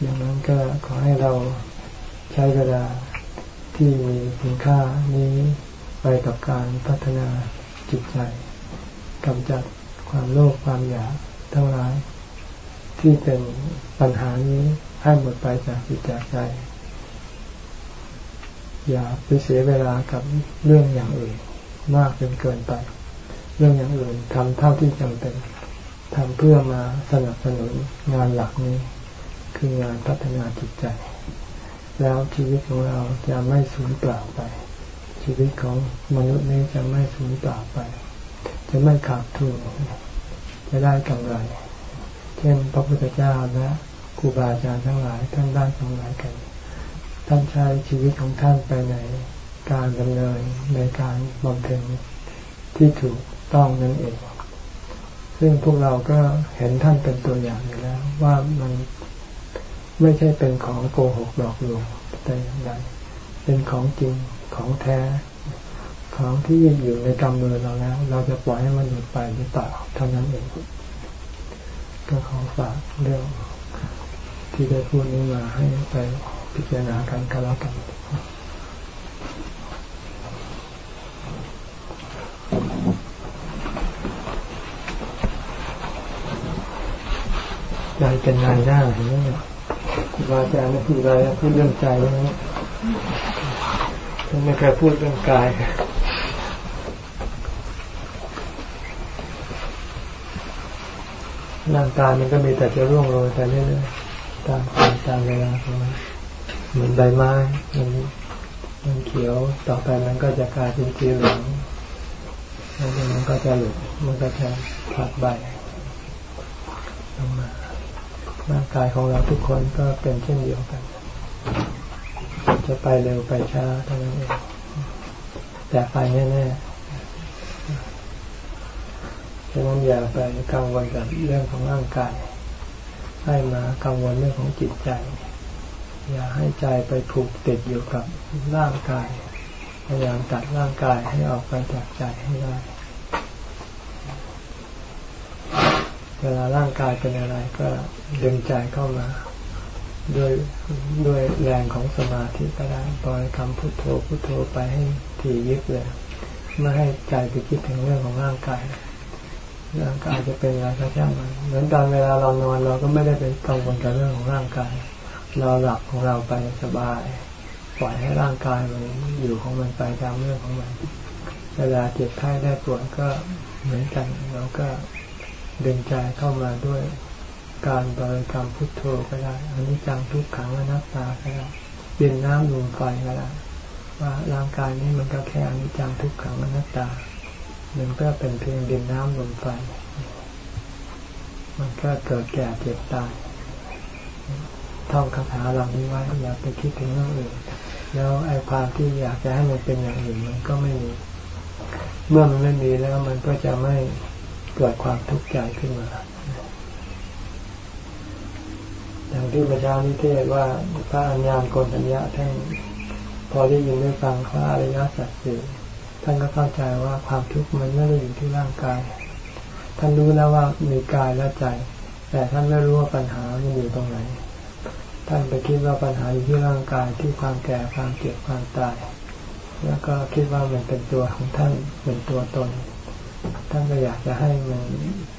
อย่างนั้นก็ขอให้เราใช้เวลาที่มีคุณค่านี้ไปกับการพัฒนาจิตใจกำจัดความโลภความอยากทั้งหลาย ที่เป็นปัญหานี้ให้หมดไปจากจิตจากใจ อย่าไปเสียเวลากับเรื่องอย่างอื่น มากจนเกินไป เรื่องอย่างอื่นทำเท่าที่จำเป็นทำเพื่อมาสนับสนุนงานหลักนี้ คืองานพัฒนาจิตใจ แล้วชีวิตของเราจะไม่สูญเปล่าไป ชีวิตของมนุษย์นี้จะไม่สูญเปล่าไป จะไม่ขาดทุนจะได้กำไร เช่นพระพุทธเจ้าและครูบาอาจารย์ทั้งหลายท่านได้กำไรกัน ท่านใช้ชีวิตของท่านไปในการดำเนินในการบำเพ็ญที่ถูกต้องนั่นเอง ซึ่งพวกเราก็เห็นท่านเป็นตัวอย่างอยู่แล้ว ว่ามันไม่ใช่เป็นของโกหกหลอกลวงแต่อย่างใดเป็นของจริงของแท้ ของที่อยู่ในกำมือเราแล้ว เราจะปล่อยให้มันหลุดไปหรือเปล่าเท่านั้นเอง ก็ขอฝากเรื่องที่ได้พูดนี้มาให้ไปพิจารณากันก็แล้วกันใจเป็นนายหน้าเห็นไหมครูบาอาจารย์ไม่พูดอะไรพูดเรื่องใจนะท่านไม่เคยพูดเรื่องกาย ร่างกายมันก็มีแต่จะร่วงโรยแต่เรื่อยๆตามความตามเวลาของมันเหมือนใบไม้มันมันเขียวต่อไปมันก็จะกลายเป็นสีเหลืองแล้วมันก็จะหลุดมันก็จะผลัดใบลงมาร่างกายของเราทุกคนก็เป็นเช่นเดียวกัน จะไปเร็วไปช้าเท่านั้นเองแต่ไปแน่ๆ ฉะนั้นอย่าไปกังวลกับเรื่องของร่างกาย ให้มากังวลเรื่องของจิตใจ อย่าให้ใจไปผูกติดอยู่กับร่างกาย พยายามตัดร่างกายให้ออกไปจากใจให้ได้ เวลาร่างกายเป็นอะไรก็ดึงใจเข้ามาด้วยด้วยแรงของสมาธิก็ได้บริกรรมพุทโธพุทโธไปให้ถี่ยิบเลย ไม่ให้ใจไปคิดถึงเรื่องของร่างกาย ร่างกายจะเป็นอะไรก็ช่างมันเหมือนตอนเวลาเรานอนเราก็ไม่ได้เป็นกังวลกับเรื่องของร่างกาย เราหลับของเราไปสบาย ปล่อยให้ร่างกายมันอยู่ของมันไปตามเรื่องของมัน เวลาเจ็บไข้ได้ปวดก็เหมือนกันเราก็ดึงใจเข้ามาด้วยการบริกรรมพุทโธก็ได้อันนี้จังทุกขังอนัตตาก็ได้เดินน้ำลมไฟก็ได้ว่าร่างกายนี้มันก็แค่อนิจจังทุกขังอนัตตา มันก็เป็นเพียงดินน้ำลมไฟ มันก็เกิดแก่เจ็บตายท่องคาถาเหล่านี้ไว้อย่าไปคิดถึงเรื่องอื่น แล้วไอ้ความที่อยากจะให้มันเป็นอย่างอื่นมันก็ไม่มี เมื่อมันไม่มีแล้วมันก็จะไม่เกิดความทุกข์ใจขึ้นมา อย่างที่ประชานิเทศว่าพระอัญญาณโกนัญญาท่านพอได้ยินได้ฟังพระอริยสัจสี่ ท่านก็เข้าใจว่าความทุกข์มันไม่ได้อยู่ที่ร่างกาย ท่านรู้แล้วว่ามีกายและใจ แต่ท่านไม่รู้ว่าปัญหามันอยู่ตรงไหน ท่านไปคิดว่าปัญหาอยู่ที่ร่างกายที่ความแก่ความเจ็บความตาย แล้วก็คิดว่ามันเป็นตัวของท่านเป็นตัวตน ท่านก็อยากจะให้มัน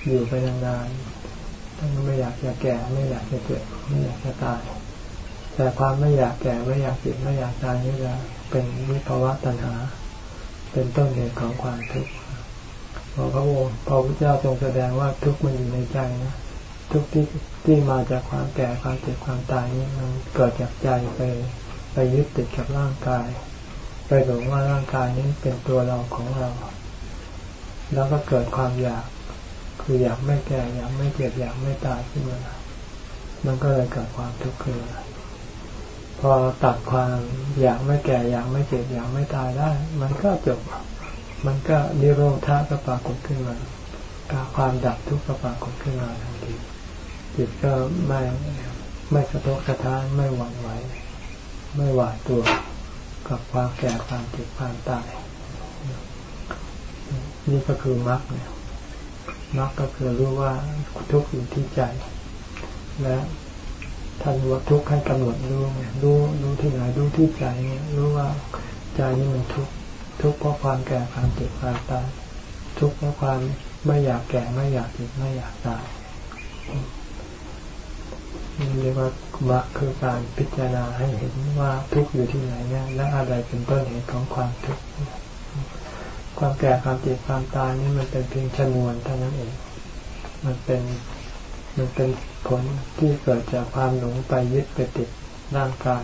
อยู่ไปนานๆ ท่านไม่อยากจะแก่ไม่อยากจะเจ็บไม่อยากจะตาย แต่ความไม่อยากแก่ไม่อยากเจ็บไม่อยากตายนี่แหละเป็นวิภาวะตัณหา เป็นต้นเหตุของความทุกข์พอพระองค์พระพุทธเจ้าทรงแสดงว่าทุกข์มันอยู่ในใจนะทุกข์ที่ที่มาจากความแก่ความเจ็บความตายนี่มันเกิดจากใจไปไปยึดติดกับร่างกาย ไปหลงว่าร่างกายนี้เป็นตัวเราของเรา แล้วก็เกิดความอยาก คืออยากไม่แก่อยากไม่เจ็บอยากไม่ตายขึ้นมา มันก็เลยเกิดความทุกข์ขึ้นมา พอตัดความอยากไม่แก่อยากไม่เจ็บอยากไม่ตายได้ มันก็จบ มันก็นิโรธาก็ปรากฏขึ้นมาการความดับทุกข์ก็ปรากฏขึ้นมาทันทีจิตก็ไม่ไม่สะทกสะท้านไม่หวั่นไหวไม่หวาดตัวกับความแก่ความเจ็บความตายนี่ก็คือมรรคเนี่ยมรรคก็คือรู้ว่าทุกข์อยู่ที่ใจ และ ท่านว่าทุกข์ให้กำหนดรู้รู้รู้ที่ไหนรู้ที่ใจรู้ว่าใจนี่มันทุกข์ทุกข์เพราะความแก่ความเจ็บความตายทุกข์เพราะความไม่อยากแก่ไม่อยากเจ็บไม่อยากตายนี่เรียกว่ามรรคคือการพิจารณาให้เห็นว่าทุกข์อยู่ที่ไหนเนี่ยและอะไรเป็นต้นเหตุของความทุกข์ความแก่ความเจ็บความตายนี่มันเป็นเพียงชนวนเท่านั้นเอง มันเป็น มันเป็นผลที่เกิดจากความหลงไปยึดไปติดร่างกาย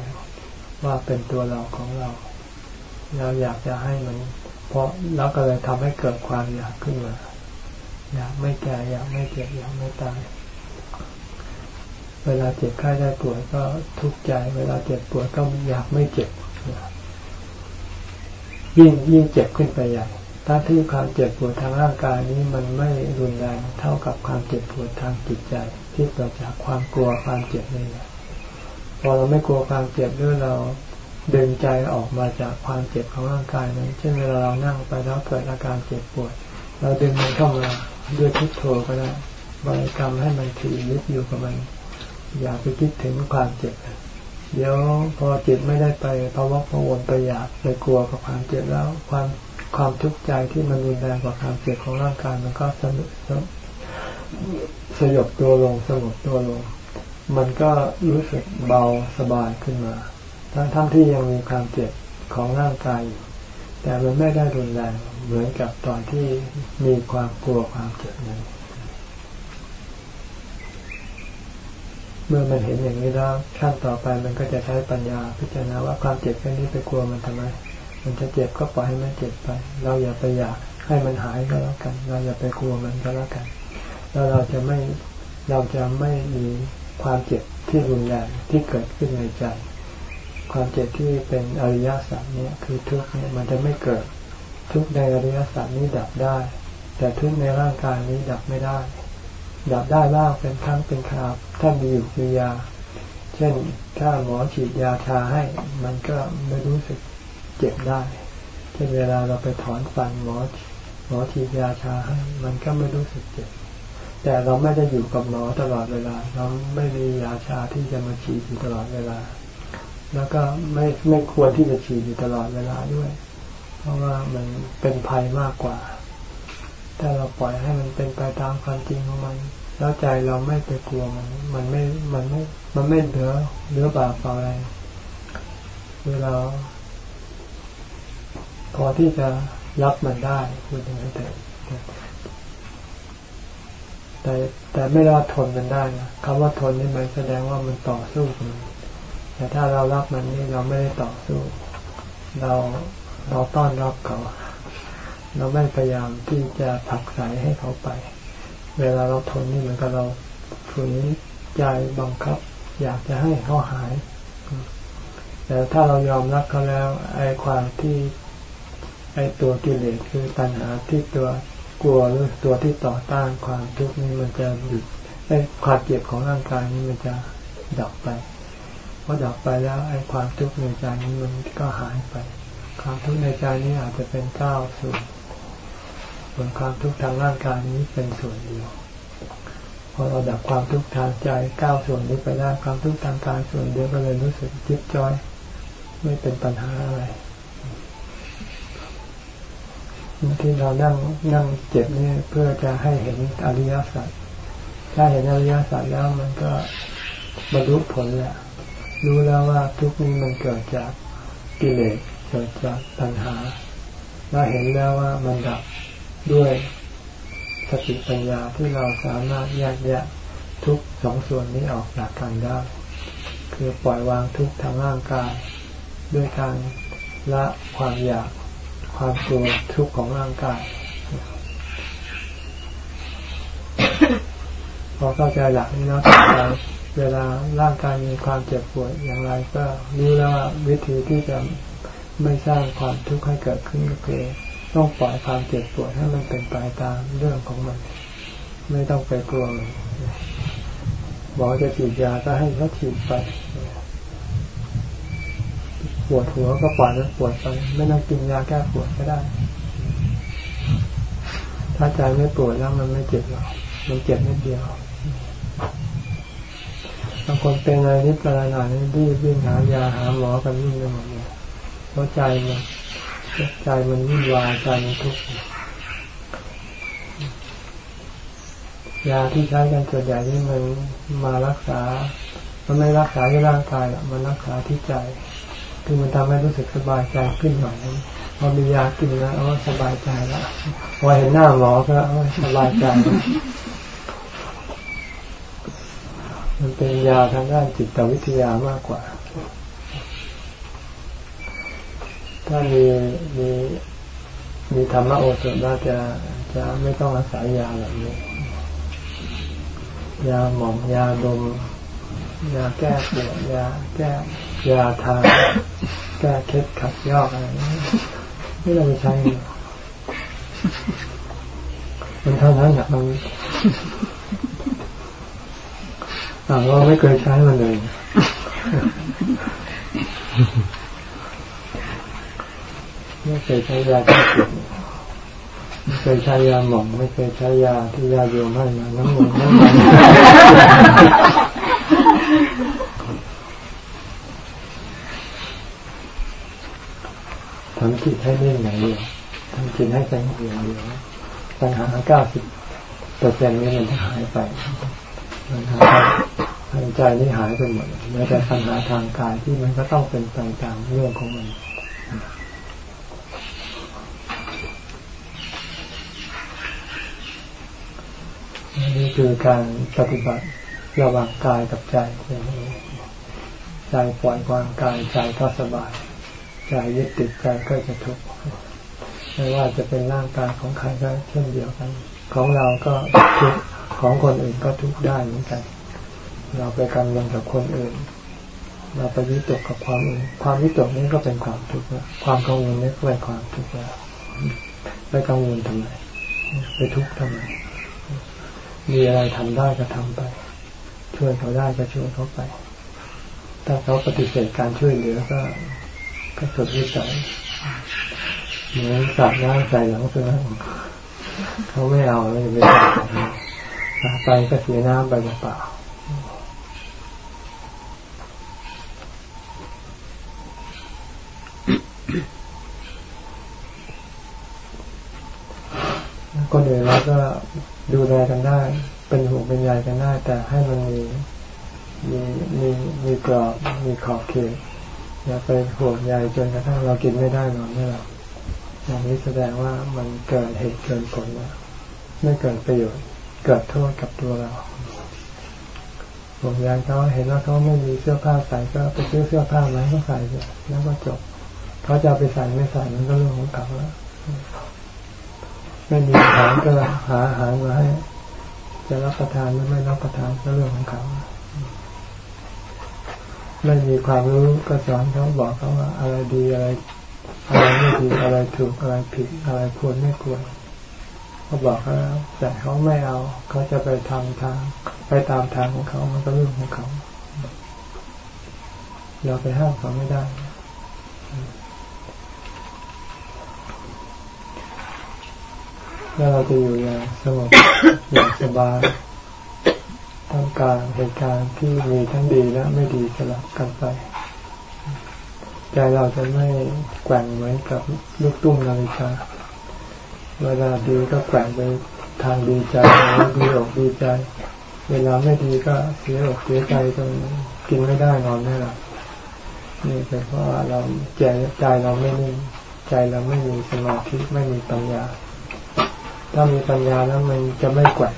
ว่าเป็นตัวเราของเรา เราอยากจะให้มัน เพราะเราก็เลยทำให้เกิดความอยากขึ้นมาอยากไม่แก่อยากไม่เจ็บอยากไม่ตาย เวลาเจ็บไข้ได้ปวดก็ทุกข์ใจ เวลาเจ็บปวดก็อยากไม่เจ็บยิ่งยิ่งเจ็บขึ้นไปใหญ่ ถ้าที่ความเจ็บปวดทางร่างกายนี้มันไม่รุนแรงเท่ากับความเจ็บปวดทางจิตใจ ที่เกิดจากความกลัวความเจ็บนี่แหละพอเราไม่กลัวความเจ็บด้วยเราดึงใจออกมาจากความเจ็บของร่างกายนั้นเช่นเวลาเรานั่งไปแล้วเกิดอาการเจ็บปวด เราดึงมันเข้ามาด้วยพุทโธก็ได้บริกรรมให้มันถี่ยึดอยู่กับมัน อย่าไปคิดถึงความเจ็บเดี๋ยวพอจิตไม่ได้ไปภาวะพวนไปอยากไปกลัวกับความเจ็บแล้ว ความ ความทุกข์ใจที่มันรุนแรงกว่าความเจ็บของร่างกายมันก็สนุสยบตัวลงสงบตัวลง มันก็รู้สึกเบาสบายขึ้นมา ทั้งทั้งที่ยังมีความเจ็บของร่างกายอยู่แต่มันไม่ได้รุนแรงเหมือนกับตอนที่มีความกลัวความเจ็บนั้นเมื่อมันเห็นอย่างนี้แล้วขั้นต่อไปมันก็จะใช้ปัญญาพิจารณาว่าความเจ็บแค่นี้ไปกลัวมันทำไม มันจะเจ็บก็ปล่อยให้มันเจ็บไป เราอย่าไปอยากให้มันหายก็แล้วกัน เราอย่าไปกลัวมันก็แล้วกัน แล้วเราจะไม่เราจะไม่มีความเจ็บที่รุนแรงที่เกิดขึ้นในใจ ความเจ็บที่เป็นอริยสัจเนี่ยคือทุกข์เนี่ยมันจะไม่เกิดทุกข์ในอริยสัจนี้ดับได้ แต่ทุกข์ในร่างกายนี้ดับไม่ได้ ดับได้บ้างเป็นครั้งเป็นคราวถ้ามีอยู่มียา เช่นถ้าหมอฉีดยาชาให้ มันก็ไม่รู้สึก เจ็บได้ เช่นเวลาเราไปถอนฟันหมอหมอฉีดยาชาให้มันก็ไม่รู้สึกเจ็บ แต่เราไม่ได้อยู่กับหมอตลอดเวลา เราไม่มียาชาที่จะมาฉีดอยู่ตลอดเวลา แล้วก็ไม่ไม่ควรที่จะฉีดอยู่ตลอดเวลาด้วย เพราะว่ามันเป็นภัยมากกว่า ถ้าเราปล่อยให้มันเป็นไปตามความจริงของมันแล้วใจเราไม่ไปกลัวมัน มันไม่ มันไม่ มันไม่เหลือเหลือบาปอะไรเวลา พอที่จะรับมันได้พูดอย่างนั้แต่แต่แต่ไม่รอดทนมันได้นะคำว่าทนนี่มันแสดงว่ามันต่อสู้กันแต่ถ้าเรารับมันนี่เราไม่ได้ต่อสู้ เราเราต้อนรับเขา เราไม่พยายามที่จะผลักไสให้เขาไป เวลาเราทนนี่เหมือนกับเราฝืนใจบังคับ อยากจะให้เขาหาย แต่ถ้าเรายอมรับเขาแล้วไอ้ความที่ ไอ้ตัวกิเลสคือตัณหาที่ตัวกลัวหรือตัวที่ต่อต้านความทุกข์นี้มันจะหยุดไอ้ความเจ็บของร่างกายนี้มันจะดับไปพอดับไปแล้วไอ้ความทุกข์ในใจนี้มันก็หายไป ความทุกข์ในใจนี้อาจจะเป็นเก้าส่วนส่วนความทุกข์ทางร่างกายนี้เป็นส่วนเดียวพอเราดับความทุกข์ทางใจเก้าส่วนนี้ไปได้ความทุกข์ทางกายส่วนเดียวก็เลยรู้สึกจิ๊บจ้อย ไม่เป็นปัญหาอะไร ที่เรานั่งนั่งเจ็บนี่เพื่อจะให้เห็นอริยสัจถ้าเห็นอริยสัจแล้วมันก็บรรลุผลแหละรู้แล้วว่าทุกนี้มันเกิดจากกิเลสเกิดจากปัญหาเราเห็นแล้วว่ามันดับด้วยสติปัญญาที่เราสามารถแยกแยะทุกสองส่วนนี้ออกจากกันได้ คือปล่อยวางทุกทางร่างกาย ด้วยการละความอยาก ความกลัวทุกข์ของร่างกายพอเข้าใจหลักนี้แล้วต่อไปเวลาร่างกายมีความเจ็บปวดอย่างไรก็รู้แล้วว่าวิธีที่จะไม่สร้างความทุกข์ให้เกิดขึ้นก็คือต้องปล่อยความเจ็บปวดให้มันเป็นไปตามเรื่องของมัน ไม่ต้องไปกลัวมันบอกจะฉีดยาก็ให้เขาฉีดไป ปวดหัวก็ปล่อยมันปวดไปไม่ต้องกินยาแก้ปวดก็ได้ ถ้าใจไม่ปวดแล้วมันไม่เจ็บหรอกมันเจ็บนิดเดียวบางคนเป็นอะไรนิดอะไรหน่อยนี่รีบวิ่งหายาหาหมอกันวิ่งไปหมดเลยเพราะใจมันใจมันวุ่นวายใจมันทุกข์ยาที่ใช้กันส่วนใหญ่นี่มันมารักษา มันไม่รักษาที่ร่างกายมันรักษาที่ใจ คือมันทำให้รู้สึกสบายใจขึ้นหน่อยพอมียากินแล้วอ๋อสบายใจแล้วพอเห็นหน้าหมอก็สบายใจ มันเป็นยาทางด้านจิตวิทยามากกว่า ถ้ามีมีมีธรรมะโอสถว่าจะจะไม่ต้องอาศัยยาแบบนี้ ยาหมองยาดมยาแก้ปวดยาแก้ ยาทาแก้เคล็ดขัดยอกอะไรไม่ต้องไปใช้มันเท่านั้นแหละมันเราไม่เคยใช้มันเลยไม่เคยใช้ยาแก้ปวดไม่เคยใช้ยาหมองไม่เคยใช้ยาที่ยาโยมให้มาน้ำมันน้ำมัน ทำจิตให้เนิ่งอย่างเดียวทำจิตให้สงบอย่างเดียวปัญหาเก้าสิบเปอร์เซ็นต์นี้มันจะหายไปปัญหาทางใจนี่หายไปหมดแม้แต่ปัญหาทางกายที่มันก็ต้องเป็นไปตามเรื่องของมันนี่คือการปฏิบัติระหว่างกายกับใจใจปล่อยวางกายใจก็สบาย ใจยึดติดใจก็จะทุกข์ไม่ว่าจะเป็นร่างกายของใครก็เช่นเดียวกัน ของเราก็ทุกข์ของคนอื่นก็ทุกข์ได้เหมือนกัน เราไปกังวลกับคนอื่น เราไปวิตกกับความอื่น ความวิตกนี้ก็เป็นความทุกข์แล้วความกังวลนี้ก็เป็นความทุกข์แล้วไปกังวลทำไมไปทุกข์ทำไมมีอะไรทำได้ก็ทำไป ช่วยเขาได้ก็ช่วยเขาไป ถ้าเขาปฏิเสธการช่วยเหลือก็ ก็สุดวิสัยเหมือนสาดน้ำใส่หลังเสือเขาไม่เอาเลยไม่ได้สาดไปก็เสียน้ำไปเปล่าคนอื่นเราก็ดูแลกันได้ เป็นห่วงเป็นใยกันได้ แต่ให้มันมีมีมีมีกรอบมีขอบเขต อย่าไปห่วงใยจนกระทั่งเรากินไม่ได้นอนไม่หลับอย่างนี้แสดงว่ามันเกิดเหตุเกิดผลแล้วไม่เกิดประโยชน์เกิดโทษกับตัวเราห่วงใยเขาเห็นว่าเขาไม่มีเสื้อผ้าใส่ก็ไปซื้อเสื้อผ้ามาให้เขาใส่เลยแล้วก็จบเขาจะไปใส่ไม่ใส่มันก็เรื่องของเขาแล้วไม่มีอาหารก็หาอาหารมาให้จะรับประทานหรือไม่รับประทานก็เรื่องของเขา ไม่มีความรู้ก็สอนเขาบอกเขาว่าอะไรดีอะไรอะไรไม่ดีอะไรถูกอะไรผิดอะไรควรไม่ควรเขาบอกเขาแล้วแต่เขาไม่เอาเขาจะไปทำทาง ไปตามทางของเขามันก็เรื่องของเขา เราไปห้ามเขาไม่ได้แล้วเราจะอยู่อย่างสงบอย่างสบาย ทำการเหตุการณ์ที่มีทั้งดีและไม่ดีสลับกันไป ใจเราจะไม่แกว่งเหมือนกับลูกตุ้มนาฬิกาเวลาดีก็แกว่งไปทางดีใจดีอกดีใจ เวลาไม่ดีก็เสียอกเสียใจจนกินไม่ได้นอนไม่หลับนี่เป็นเพราะเราใจใจเราไม่นิ่งใจเราไม่มีสมาธิไม่มีปัญญา ถ้ามีปัญญาแล้วมันจะไม่แกว่ง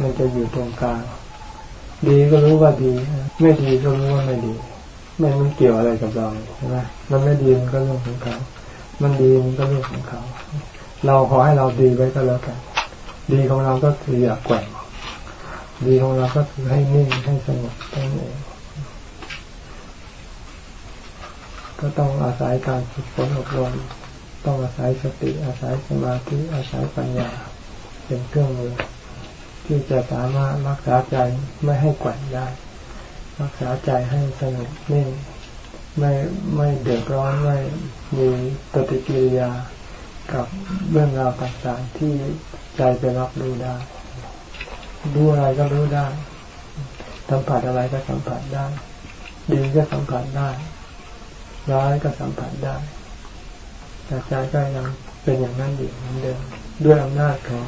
มันจะอยู่ตรงกลาง ดีก็รู้ว่าดี ไม่ดีก็รู้ว่าไม่ดี ไม่มันเกี่ยวอะไรกับเราใช่ไหมมันไม่ดีมันก็เรื่องของเขา มันดีมันก็เรื่องของเขา เราขอให้เราดีไว้ก็แล้วกัน ดีของเราก็คืออยากแกว่งดีของเราก็คือให้นิ่งให้สงบตั้งเองก็ต้องอาศัยการฝึกฝนอบรมต้องอาศัยสติอาศัยสมาธิอาศัยปัญญา เป็นเครื่องมือ ที่จะสามารถรักษาใจไม่ให้แกว่งได้ รักษาใจให้สงบนิ่งไม่ไม่เดือดร้อนไม่มีปฏิกิริยากับเรื่องราวต่างๆที่ใจไปรับรู้ได้ดูอะไรก็รู้ได้สัมผัสอะไรก็สัมผัสได้ดีก็สัมผัสได้ร้ายก็สัมผัสได้แต่ใจก็ยังเป็นอย่างนั้นอยู่เหมือนเดิมด้วยอำนาจของ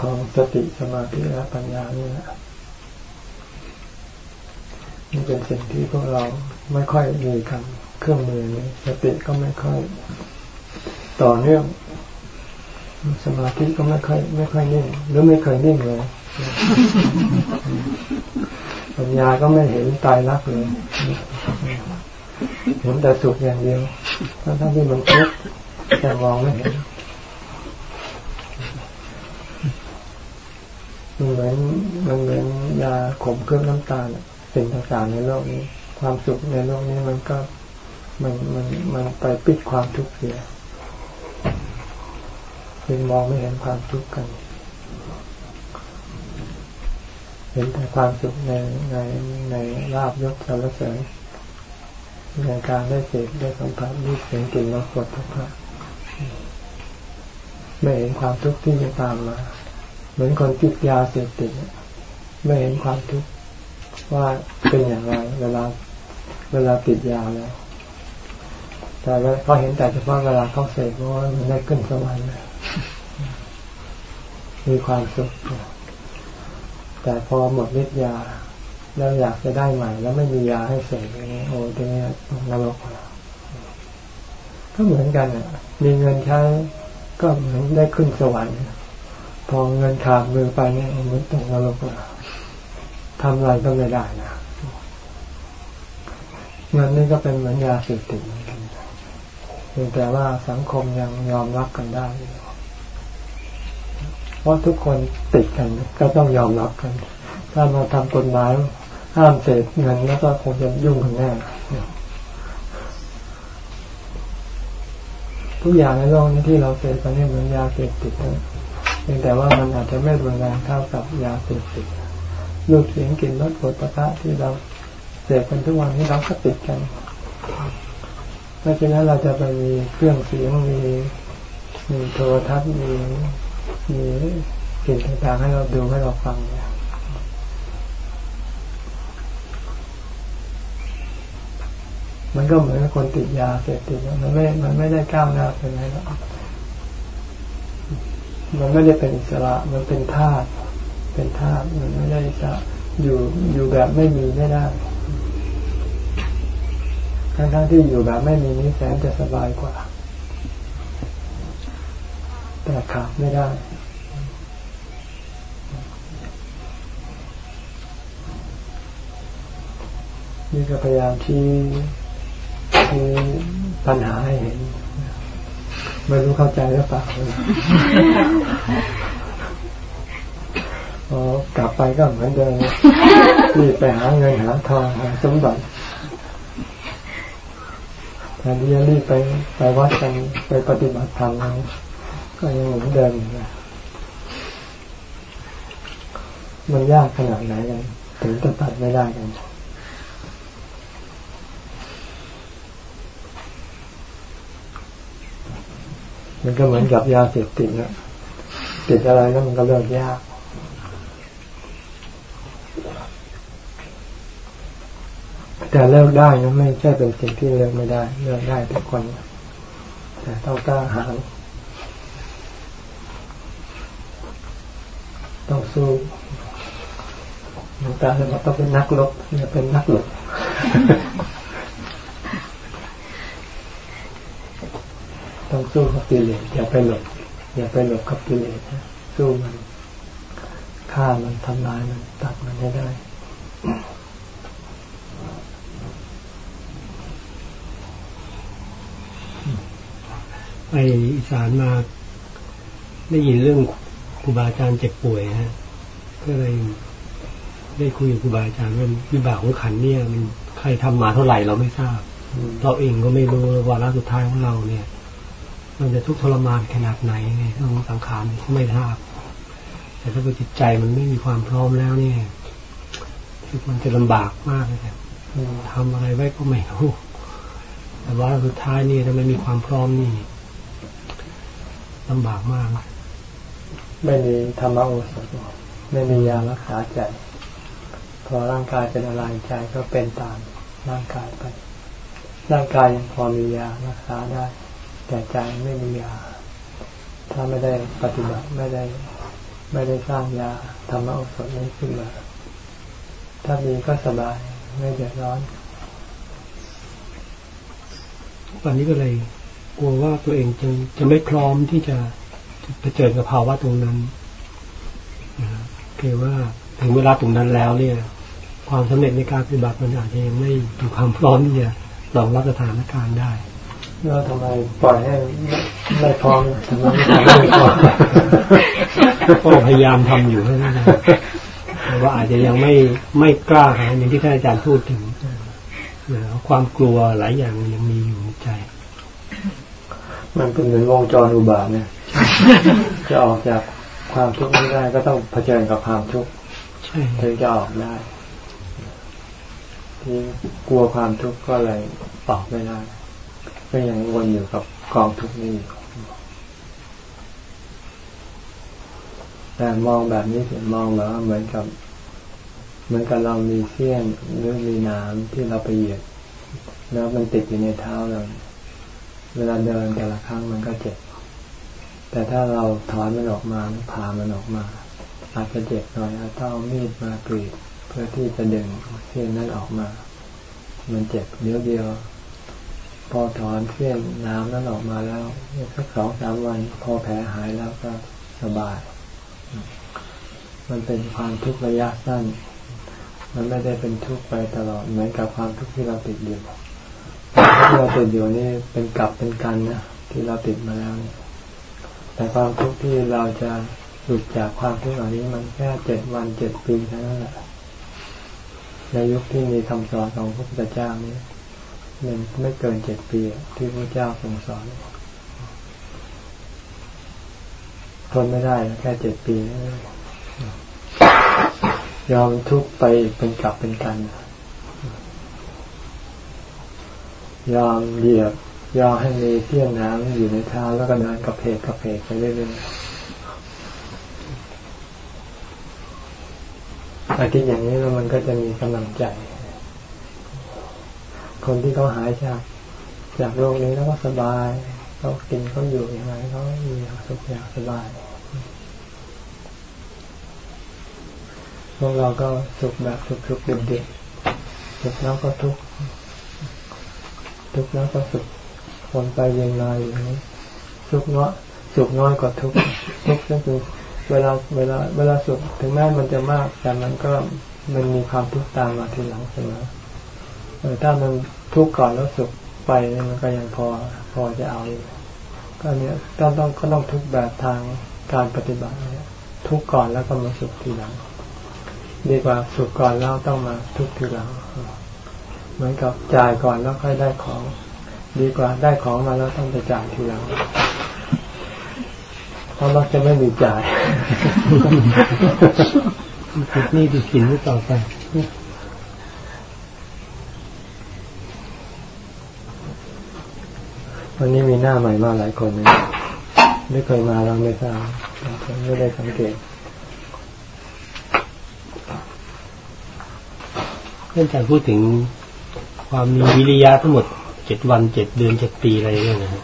ของสติสมาธิและปัญญานี่แหละนี่เป็นสิ่งที่พวกเราไม่ค่อยมีกันเครื่องมือนี้สติก็ไม่ค่อยต่อเนื่อง สมาธิก็ไม่ค่อยไม่ค่อยนิ่งหรือไม่เคยนิ่งเลยปัญญาก็ไม่เห็นตายรักเลยเห็นแต่สุขอย่างเดียวทั้งที่มันทุกข์แต่มองไม่เห็น มันเหมือนมันเหมือนยาขมเครื่องน้ำตาลสิ่งต่างๆในโลกนี้ ความสุขในโลกนี้มันก็มันมันมันไปปิดความทุกข์เสียจึงมองไม่เห็นความทุกข์กัน เห็นแต่ความสุขในในในลาบยศสรรเสริญในการได้เสพได้สัมผัสรูปเสียงกลิ่นรสผลพระไม่เห็นความทุกข์ที่จะตามมา เหมือนคนติดยาเสพติดไม่เห็นความทุกข์ว่าเป็นอย่างไร เวลาเวลาติดยาแล้ว แต่เขาเห็นแต่เฉพาะเวลาเขาเสพเพราะว่ามันได้ขึ้นสวรรค์มีความสุขแต่พอหมดฤทธิ์ยา แล้วอยากจะได้ใหม่ แล้วไม่มียาให้เสพอย่างนี้โอ้ทีนี้นรกก็เหมือนกันอะ มีเงินใช้ก็เหมือนได้ขึ้นสวรรค์ พอเงินขาดมือไปเนี่ยมือนตกนรกทำอะไรก็ไม่ได้นะเงินนี่ก็เป็นเหมือนยาเสพติดเหมือนกันเพียงแต่ว่าสังคมยังยอมรับกันได้ เพราะทุกคนติดกันก็ต้องยอมรับกัน ถ้ามาทำกฎหมายห้ามเสพเงินแล้วก็คงจะยุ่งกันแน่ทุกอย่างในโลกนี้ที่เราเสพไปนี่เหมือนยาเสพติดนะ พียงแต่ว่ามันอาจจะไม่รุนแรงเท่ากับยาเสพติดรูปเสียงกลิ่นรสผลิตภัณฑ์ที่เราเสพกันทุกวันนี้เราก็ติดกันเพราะฉะนั้นเราจะไปมีเครื่องเสียงมีมีโทรทัศน์มีมีสิ่งต่างๆให้เราดูให้เราฟังเนี่ยมันก็เหมือนคนติดยาเสพติดมันไม่ มันไม่ได้ก้าวหน้าไปไหนหรอก มันไม่ได้เป็นอิสระมันเป็นธาตุเป็นธาตุมันไม่ได้จะอยู่อยู่แบบไม่มีไม่ได้ทั้งๆที่อยู่แบบไม่มีนี้แสนจะสบายกว่า แต่ขาดไม่ได้ นี่ก็พยายามที่ที่ปัญหาให้เห็น ไม่รู้เข้าใจหรือเปล่าพอกลับไปก็เหมือนเดิมรีบไปหาเงินหาทองหาสมบัติแทนที่จะรีบไปไปวัดกันไปปฏิบัติธรรมก็ยังเหมือนเดิมอยู่มันยากขนาดไหนกันถึงจะตัดไม่ได้กัน มันก็เหมือนกับยาเสพติดนะติดอะไรแล้วมันก็เลิกยากแต่เลิกได้นะไม่ใช่เป็นสิ่งที่เลิกไม่ได้ เลิกได้ทุกคนแต่ต้องกล้าหาญต้องสู้หลวงตาเลยว่าต้องเป็นนักลบอย่าเป็นนักหลบ ต้องสู้กับกิเลสอย่าไปหลบอย่าไปหลบกับกิเลสสู้มันฆ่ามันทำลายมันตัดมันให้ได้ไปอีสานมาได้ยินเรื่องครูบาอาจารย์เจ็บป่วยฮะก็เลยได้คุยกับครูบาอาจารย์ว่าวิบากของขันเนี่ย มันใครทำมาเท่าไหร่เราไม่ทราบ เราเองก็ไม่รู้วาระสุดท้ายของเราเนี่ย มันจะทุกข์ทรมานขนาดไหนไงเรื่องสังขารก็ไม่ทราบ แต่ถ้าจิตใจมันไม่มีความพร้อมแล้วเนี่ยมันจะลำบากมากเลยทำอะไรไว้ก็ไม่รู้แต่ว่าสุดท้ายนี่ถ้าไม่มีความพร้อมนี่ลำบากมาก ไม่มีธรรมโอสถไม่มียารักษาใจ พอร่างกายเป็นอะไรใจก็เป็นตามร่างกายไป ร่างกายยังพอมียารักษาได้ แต่ใจไม่มียา ถ้าไม่ได้ปฏิบัติไม่ได้ ไม่ได้สร้างยาธรรมโอสถนี้ขึ้นมา ถ้ามีก็สบายไม่เดือดร้อนวันนี้ก็เลยกลัวว่าตัวเองจะจะไม่พร้อมที่จะเผชิญกับภาวะตรงนั้นคือว่าถึงเวลาตรงนั้นแล้วเนี่ย ความสำเร็จในการปฏิบัติมันอาจจะยังไม่ถึงความพร้อมที่จะรองรับสถานการณ์ได้ แล้วทำไมปล่อยให้ไม่พร้อมทำไมไม่พร้อมก็พยายามทำอยู่เท่านั้นแต่ว่าอาจจะยังไม่ไม่กล้าอย่างที่ท่านอาจารย์พูดถึงความกลัวหลายอย่างยังมีอยู่ในใจ มันเป็นเหมือนวงจรอุบาทเนี่ยจะออกจากความทุกข์ไม่ได้ก็ต้องเผชิญกับความทุกข์ถึงจะออกได้ที่กลัวความทุกข์ก็เลยออกไม่ได้ ก็ยังวนอยู่กับกองทุกนี้แต่มองแบบนี้มองแบบว่าเหมือนกับเหมือนกับเรามีเสี้ยนหรือมีน้ำที่เราไปเหยียบแล้วมันติดอยู่ในเท้าเรา เวลาเดินแต่ละครั้งมันก็เจ็บ แต่ถ้าเราถอนมันออกมาผ่ามันออกมา อาจจะเจ็บหน่อยเอาเต้ามีดมากรีดเพื่อที่จะดึงเส้นนั้นออกมา มันเจ็บเดียวเดียว พอถอนเส้นน้ำนั้นออกมาแล้วสักสองสามวันพอแผลหายแล้วก็สบาย มันเป็นความทุกข์ระยะสั้น มันไม่ได้เป็นทุกข์ไปตลอดเหมือนกับความทุกข์ที่เราติดอยู่ที่เราติดอยู่นี่เป็นกลับเป็นกันนะที่เราติดมาแล้วแต่ความทุกข์ที่เราจะหลุดจากความทุกข์เหล่านี้มันแค่เจ็ดวันเจ็ดปีเท่านั้นแหละในยุคที่มีคำสอนของพระพุทธเจ้านี้ มันไม่เกินเจ็ดปีที่พระเจ้าทรงสอนทนไม่ได้แค่เจ็ดปี ยอมทุกไปเป็นกลับเป็นกัน ยอมเหยียบ ยอมให้มีเที่ยงน้ำอยู่ในเท้าแล้วก็เดินกระเพกกระเพกไปเรื่อยๆอาทิตย์อย่างนี้แล้วมันก็จะมีกำลังใจ คนที่เขาหายจากจากโรคนี้แล้วก็สบายเขากินเขาอยู่อย่างไรเขามีสุขอย่างสบายพวกเราก็สุขแบบสุขสุขเด็ดๆสุขแล้วก็ทุกทุกแล้วก็สุขวนไปเย็นลอยอย่างนี้สุขน้อยสุขน้อยกว่าทุกทุกก็คือเวลาเวลา เวลาสุขถึงแม้มันจะมาก แต่มันก็มันมีความทุกข์ตามมาทีหลังเสมอ ถ้ามันทุกข์ก่อนแล้วสุขไปมันก็ยังพอพอจะเอาอยู่ก็เนี้ยต้องต้องก็ต้องทุกแบบทางการปฏิบัติเนี่ยทุกก่อนแล้วก็มาสุขทีหลัง ดีกว่าสุขก่อนแล้วต้องมาทุกทีหลัง เหมือนกับจ่ายก่อนแล้วค่อยได้ของ ดีกว่าได้ของมาแล้วต้องไปจ่ายทีหลังเพราะมักจะไม่มีจ่ายนี่ดีกินไม่ต่อไป วันนี้มีหน้าใหม่มาหลายคนเลยไม่เคยมาเราไม่ทราบไม่ได้สังเกตเนื่องจากพูดถึงความมีวิริยะทั้งหมดเจ็ดวันเจ็ดเดือนเจ็ดปีอะไรเนี่ยนะฮะ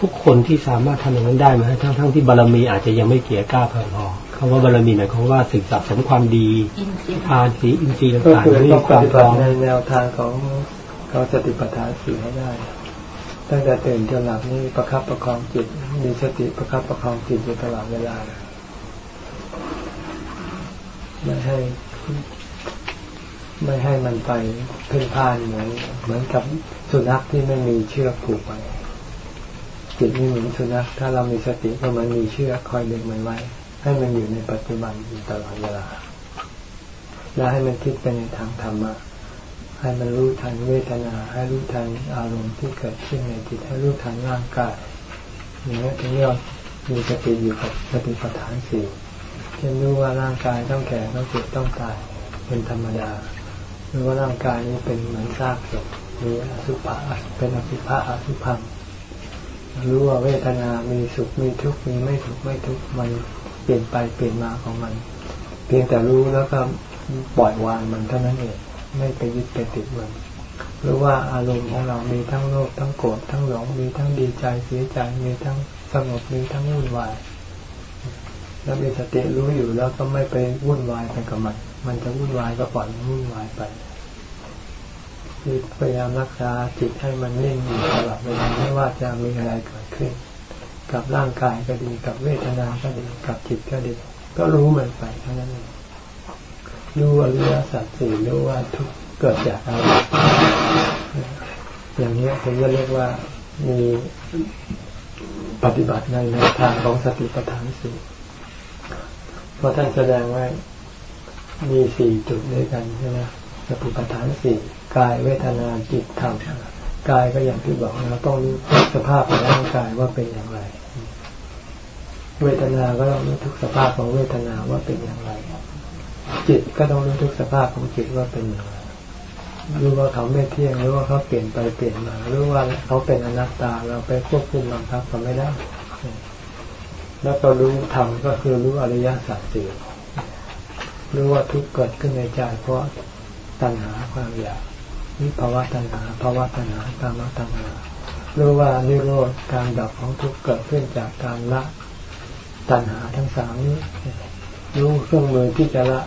ทุกคนที่สามารถทำอย่างนั้นได้ไหมทั้งทั้งที่บารมีอาจจะยังไม่เกี่ยกล้าพอพอคำว่าบารมีหมายความว่าสิ่งสะสมความดีทานสีอินทรีย์ต่างๆนี่ความพร้อมในแนวทางของเขาสติปัฏฐานสี่ให้ได้ ตั้งแต่ตื่นจนหลับนี่ประคับประคองจิต มีสติประคับประคองจิตอยู่ตลอดเวลาไม่ให้ ไม่ให้มันไปเพ่นพ่านเหมือนเหมือนกับสุนัขที่ไม่มีเชือกผูกไว้จิตนี่เหมือนสุนัขถ้าเรามีสติก็มันมีเชือกคอยดึงมันไว้ ให้มันอยู่ในปัจจุบันอยู่ตลอดเวลา แล้วให้มันคิดไปในทางธรรมะ ให้มันรู้ทันเวทนา ให้รู้ทันอารมณ์ที่เกิดขึ้นในจิตให้รู้ทันร่างกายอย่างนี้ถึงเรียกมีสติอยู่กับสติปัฏฐานสี่เช่นรู้ว่าร่างกายต้องแก่ต้องเจ็บต้องตายเป็นธรรมดารือว่าร่างกายนี้เป็นเหมือนซากศพมีอสุภะเป็นอสุภะอสุพังรู้ว่าเวทนามีสุขมีทุกข์มีไม่สุขไม่ทุกข์มันเปลี่ยนไปเปลี่ยนมาของมัน เพียงแต่รู้แล้วก็ปล่อยวางมันเท่านั้นเอง ไม่ไปยึดไปติดมันรู้ว่าอารมณ์ของเรามีทั้งโลภทั้งโกรธทั้งหลงมีทั้งดีใจเสียใจมีทั้งสงบมีทั้งวุ่นวาย แล้วมีสติรู้อยู่แล้วก็ไม่ไปวุ่นวายไปกับมัน มันจะวุ่นวายก็ปล่อยมันวุ่นวายไปคือพยายามรักษาจิตให้มันนิ่งอยู่ตลอดเวลาไม่ว่าจะมีอะไรเกิดขึ้น กับร่างกายก็ดีกับเวทนาก็ดีกับจิตก็ดี ก็รู้มันไปเท่านั้นเอง รู้ว่าเรื่องสัตว์สี่รู้ว่าทุกเกิดจากอะไรอย่างนี้ผมจะเรียกว่ามีปฏิบัติในในทางของสติปัฏฐานสี่เพราะท่านแสดงว่ามีสี่จุดด้วยกันใช่ไหมสติปัฏฐานสี่กายเวทนาจิตธรรมกายก็อย่างที่บอกเราต้องรู้สภาพของร่างกายว่าเป็นอย่างไร เวทนาก็ต้องรู้ทุกสภาพของเวทนาว่าเป็นอย่างไร จิตก็ต้องรู้ทุกสภาพของจิตว่าเป็นอย่างไรรู้ว่าเขาไม่เที่ยงรู้ว่าเขาเปลี่ยนไปเปลี่ยนมารู้ว่าเขาเป็นอนัตตาเราไปควบคุมบังคับเขาไม่ได้ แล้วก็รู้ธรรมก็คือรู้อริยสัจสี่รู้ว่าทุกเกิดขึ้นในใจเพราะตัณหาความอยากวิภาวะตัณหาภาวะตัณหากามตัณหารู้ว่านิโรธการดับของทุกข์เกิดขึ้นจากการละตัณหาทั้งสามนี้รู้เครื่องมือที่จะละ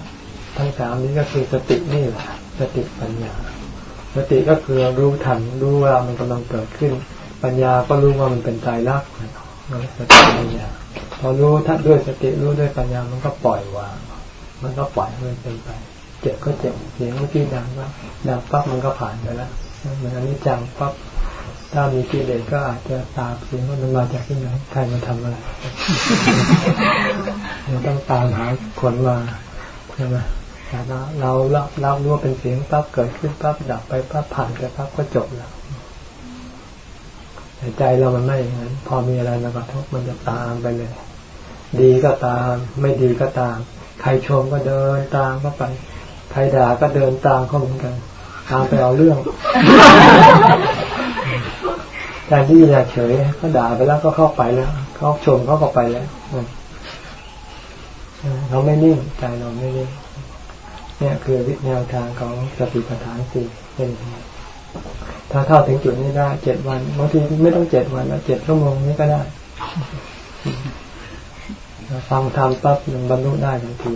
ทั้งสามนี้ก็คือสตินี่แหละสติปัญญา สติก็คือรู้ทันรู้ว่ามันกำลังเกิดขึ้น ปัญญาก็รู้ว่ามันเป็นใจรักสติปัญญาพอรู้ทัดด้วยสติรู้ด้วยปัญญามันก็ปล่อยวาง มันก็ปล่อยมันเป็นไป เจ็บก็เจ็บเสียงเมื่อกี้ดังว่าดังปั๊บมันก็ผ่านไปแล้วเหมือนอันนี้จังปั๊บถ้ามีกิเลสก็อาจจะตามเสียงว่ามันมาจากที่ไหนใครมาทำอะไรเราต้องตามหาคนมาใช่ไหม แต่เราเรารับรับรู้ว่าเป็นเสียงปั๊บเกิดขึ้นปั๊บดับไปปั๊บผ่านไปปั๊บก็จบแล้วแต่ใจเรามันไม่อย่างนั้น พอมีอะไรมากระทบมันจะตามไปเลย ดีก็ตาม ไม่ดีก็ตาม ใครชมก็เดินตามเข้าไป ใครด่าก็เดินตามเข้าเหมือนกัน ตามไปเอาเรื่องการที่อยากเฉยก็ด่าไปแล้วก็เข้าไปแล้ว เขาชมเขาก็ไปแล้วเราไม่นิ่งใจเราไม่นิ่ง เนี่ยคือวิแนวทางของสติปัฏฐานสี่เป็นถ้าเข้าถึงจุดนี้ได้เจ็ดวันบางทีไม่ต้องเจ็ดวันแล้วเจ็ดชั่วโมงนี้ก็ได้ฟังธรรมปั๊บมันบรรลุได้ทันที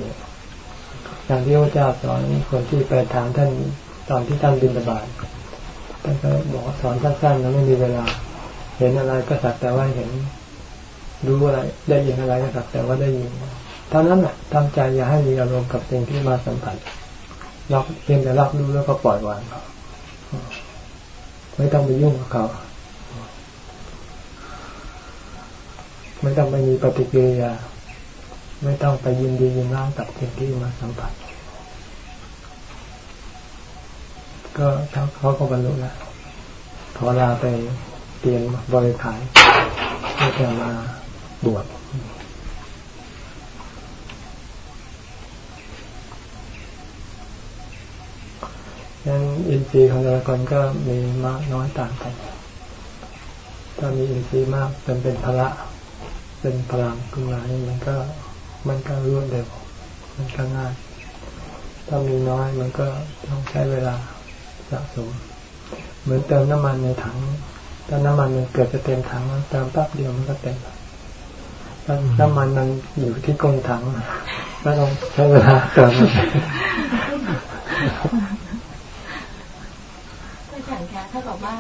อย่างที่พระเจ้าสอนคนที่ไปถามท่านตอนที่ท่านบินบาตท่านก็บอกสอนสั้นๆแล้วไม่มีเวลา เห็นอะไรก็สักแต่ว่าเห็น รู้อะไร ได้ยินอะไรก็สักแต่ว่าได้ยิน เท่านั้นแหละทำใจอย่าให้มีอารมณ์กับสิ่งที่มาสัมผัสรับเพียงแต่รับรู้แล้วก็ปล่อยวางไม่ต้องไปยุ่งกับเขาไม่ต้องไปมีปฏิกิริยา ไม่ต้องไปยินดียินร้ายกับสิ่งที่มาสัมผัส ก็เขาก็บรรลุแล้วขอลาไปเตรียมบริขารเพื่อจะมาบวช ยังอินทรีย์ของแต่ละคนก็มีมากน้อยต่างกันถ้ามีอินทรีย์มากเป็นเป็นพละ เป็นพลังขึ้นมานี่มันก็มันก็รวดเร็วมันก็ง่ายถ้ามีน้อยมันก็ต้องใช้เวลาสะสม เหมือนเติมน้ำมันในถังถ้าน้ำมันมันเกิดจะเต็มถังเติมแป๊บเดียวมันก็เต็มถ้าน้ำมันมันอยู่ที่ก้นถังก็ต้องใช้เวลาเติม ถ้าบอกว่า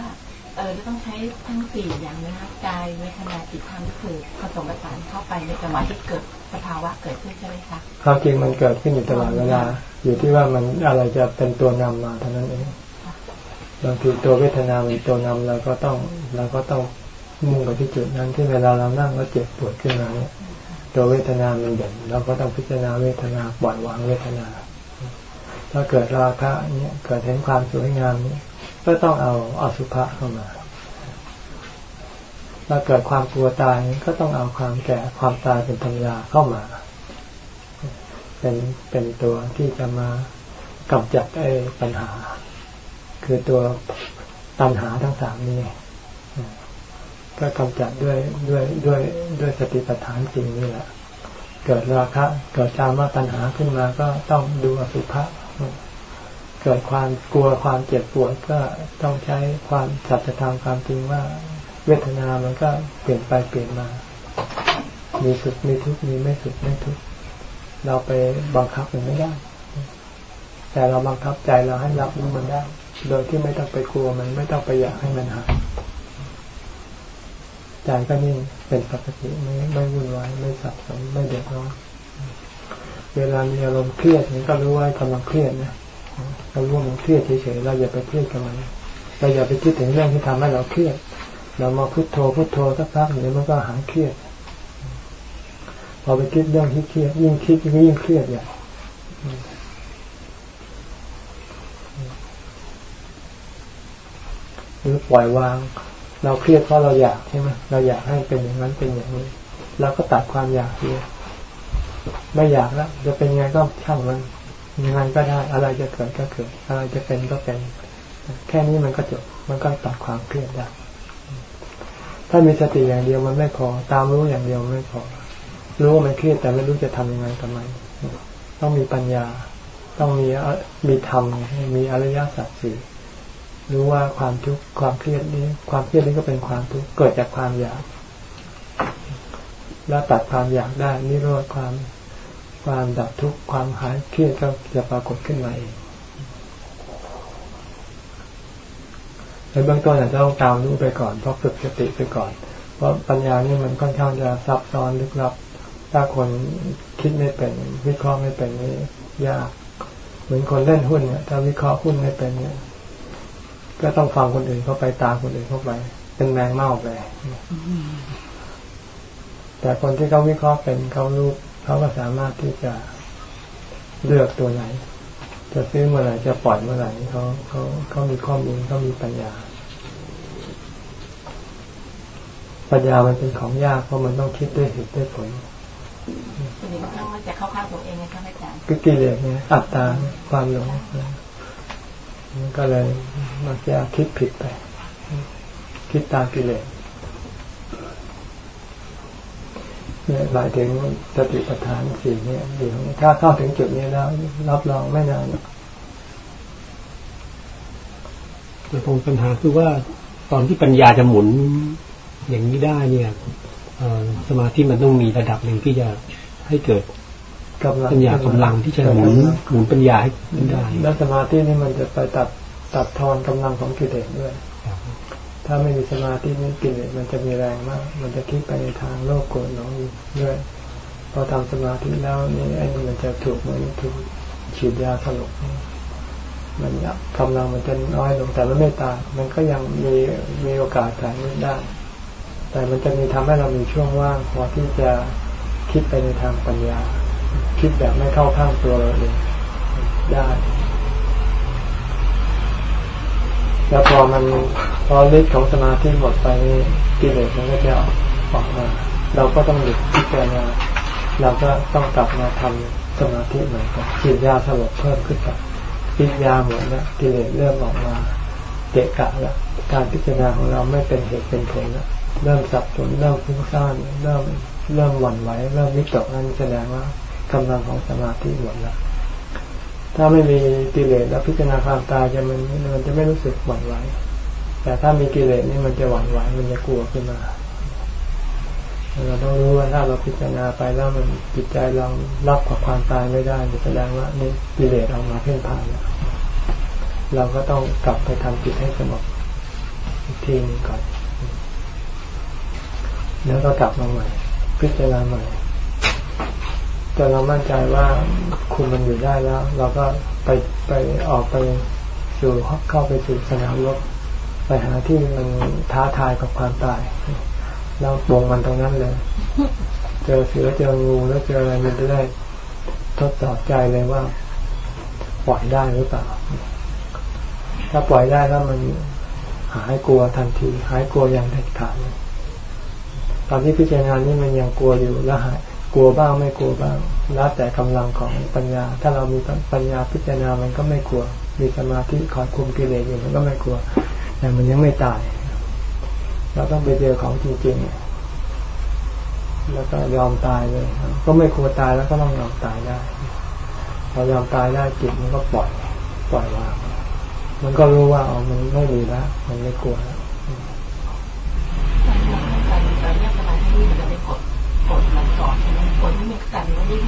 เออจะต้องใช้ทั้งสี่อย่างนะคะกายเวทนาจิตธรรมก็คือผสมผสานเข้าไปในจังหวะที่เกิดสภาวะเกิดขึ้นใช่ไหมคะความจริงมันเกิดขึ้นอยู่ตลอดเวลา อยู่ที่ว่ามันอะไรจะเป็นตัวนำมาเท่านั้นเองบางทีตัวเวทนาเป็นตัวนำเราก็ต้องเราก็ต้องมุ่งไปที่จุดนั้นที่เวลาเรานั่งแล้วเจ็บปวดขึ้นมาเนี่ยตัวเวทนามันเด่นเราก็ต้องพิจารณาเวทนาปล่อยวางเวทนา ถ้าเกิดราคะเนี่ยเกิดเห็นความสวยงามเนี่ย ก็ต้องเอาอสุภะเข้ามาถ้าเกิดความกลัวตายก็ต้องเอาความแก่ความตายเป็นปัญญาเข้ามา เป็นเป็นตัวที่จะมากำจัดไอ้ปัญหา คือตัวตัณหาทั้งสามนี้ก็กำจัดด้วยด้วยด้วยด้วยสติปัฏฐานจริงนี่แหละ เกิดราคะ เกิดจามาตัณหาขึ้นมาก็ต้องดูอสุภะ เกิดความกลัวความเจ็บปวดก็ต้องใช้ความสัจธรรมความจริงว่าเวทนามันก็เปลี่ยนไปเปลี่ยนมา มีสุขมีทุกข์มีไม่สุขไม่ทุกข์เราไปบังคับมันไม่ได้ แต่เราบังคับใจเราให้รับรู้มันได้ โดยที่ไม่ต้องไปกลัวมันไม่ต้องไปอยากให้มันหายใจก็นิ่งเป็นปกติไม่ไม่วุ่นวายไม่สับสนไม่เดือดร้อน เวลามีอารมณ์เครียดมันก็รู้ว่ากำลังเครียดนะ เราร่วมเครียดเฉยๆเราอย่าไปเครียดกับมันเราอย่าไปคิดถึงเรื่องที่ทำให้เราเครียด เรามาพุโทโธพุโทโธสักพักเดี๋ยวมันก็หายเครียดพอไปคิดเรื่องที่เครียดยิ่งคิดยิ่งเครียดอย่างหรือปล่อยวาง เราเครียดเพราะเราอยากใช่ไหมเราอยากให้เป็นอย่างนั้นเป็นอย่างนี้เราก็ตัดความอยากเสียไม่อยากแล้วจะเป็นไงก็ช่างมัน ยังไงก็ได้อะไรจะเกิดก็เกิด อะไรจะเป็นก็เป็น แค่นี้มันก็จบมันก็ตัดความเครียดได้ ถ้ามีสติอย่างเดียวมันไม่พอ ตามรู้อย่างเดียวไม่พอ รู้ว่ามันเครียดแต่ไม่รู้จะทำยังไงกับมันต้องมีปัญญา ต้องมีมีธรรมมีอริยสัจสี่รู้ว่าความทุกข์ความเครียดนี้ ความเครียดนี้ก็เป็นความทุกข์เกิดจากความอยาก แล้วตัดความอยากได้นิโรธความ ความดับทุกข์ความหายเครียดก็จะปรากฏขึ้นมาเองในเบื้องต้นอาจจะต้องตามรู้ไปก่อนเพราะฝึกสติไปก่อน เพราะปัญญานี่มันค่อนข้างจะซับซ้อนลึกลับ ถ้าคนคิดไม่เป็นวิเคราะห์ไม่เป็นนี่ยาก เหมือนคนเล่นหุ้นเนี่ย ถ้าวิเคราะห์หุ้นไม่เป็นเนี่ย ก็ต้องฟังคนอื่นเข้าไปตามคนอื่นเข้าไป เป็นแมงเม่าไปแต่คนที่เขาวิเคราะห์เป็นเขารู้ เขาก็สามารถที่จะเลือกตัวไหน จะซื้อเมื่อไหร่จะปล่อยเมื่อไหร่เขาเขาเขามีข้อมูลเขามีปัญญา ปัญญามันเป็นของยากเพราะมันต้องคิดด้วยเหตุด้วยผลทีนี้มันก็จะเข้าข้างตัวเองนะครับอาจารย์ก็กิเลสเนี่ยอัตตาความหลงมันก็เลยมักจะคิดผิดไป คิดตามกิเลส เนี่ยหมายถึงสติปัฏฐานสี่เนี่ยเดี๋ยวถ้าเข้าถึงจุดนี้แล้ว รับรองไม่นานหรอกแต่คงปัญหาคือว่าตอนที่ปัญญาจะหมุนอย่างนี้ได้เนี่ยเอ่อสมาธิมันต้องมีระดับหนึ่งที่จะให้เกิดกำลังปัญญากำลังที่จะหมุนหมุนปัญญาให้ขึ้นได้ แล้วสมาธินี่มันจะไปตัดตัดทอนกำลังของกิเลสด้วยครับ ถ้าไม่มีสมาธินี่กิเลสมันจะมีแรงมาก มันจะคิดไปในทางโลภโกรธหลงอยู่ด้วยพอทำสมาธิแล้วนี่ไอ้นี่มันจะถูกเหมันถูกฉีดยาสลบมันกำลังมันจะน้อยลงแต่มันไม่ตายมันก็ยังมีมีโอกาสแข็งได้ แต่มันจะมีทำให้เรามีช่วงว่างพอที่จะคิดไปในทางปัญญา คิดแบบไม่เข้าข้างตัวเราเองได้ แล้วพอมันพอฤทธิ์ของสมาธิหมดไปกิเลสมันก็จะออกมา เราก็ต้องหยุดพิจารณาเราก็ต้องกลับมาทำสมาธิใหม่กันฉีดยาสลบเพิ่มขึ้นไปปิดยาหมดแล้วกิเลสเริ่มออกมาเกะกะแล้วการพิจารณาของเราไม่เป็นเหตุเป็นผลแล้วเริ่มสับสนเริ่มฟุ้งซ่านเริ่มเริ่มหวั่นไหวเริ่มวิตกนั้นแสดงว่ากำลังของสมาธิหมดแล้ว ถ้าไม่มีกิเลสแล้วพิจารณาความตายจะมันมันจะไม่รู้สึกหวั่นไหวแต่ถ้ามีกิเลสนี่มันจะหวั่นไหวมันจะกลัวขึ้นมาเราต้องรู้ว่าถ้าเราพิจารณาไปแล้วมันจิตใจเรารับกับความตายไม่ได้แสดงว่านี่กิเลสออกมาเพ่งผ่านเราก็ต้องกลับไปทำจิตให้สงบอีกทีนึงก่อน แล้วก็กลับมาใหม่ พิจารณาใหม่ นเรามั่นใจว่าคุมมันอยู่ได้แล้ว เราก็ไปไปออกไปสู่เข้าไปสู่สนามรบไปหาที่มันท้าทายกับความตายแล้วบงมันตรงนั้นเลย เจอเสือเจองูแล้วเจออะไรมันจะได้ทดสอบใจเลยว่า ปล่อยได้หรือเปล่า ถ้าปล่อยได้แล้วมันหายกลัวทันที หายกลัวอย่างเด็ดขาดตอนที่พิจารณานี่มันยังกลัวอยู่แล้วหาย กลัวบ้างไม่กลัวบ้าง แล้วแต่กำลังของปัญญา ถ้าเรามีปัญญาพิจารณามันก็ไม่กลัว มีสมาธิคอยคุมกิเลสอยู่มันก็ไม่กลัว แต่มันยังไม่ตาย เราต้องไปเจอของจริงๆ แล้วก็ยอมตายเลย ก็ไม่กลัวตายแล้วก็ต้องยอมตายได้พอยอมตายได้จิตมันก็ปล่อย ปล่อยวาง มันก็รู้ว่าอ๋อมันไม่ดีแล้วมันไม่กลัวแล้วการการเรียกสมาธิมันจะไปกดกดมัน แต่มันยิ่ง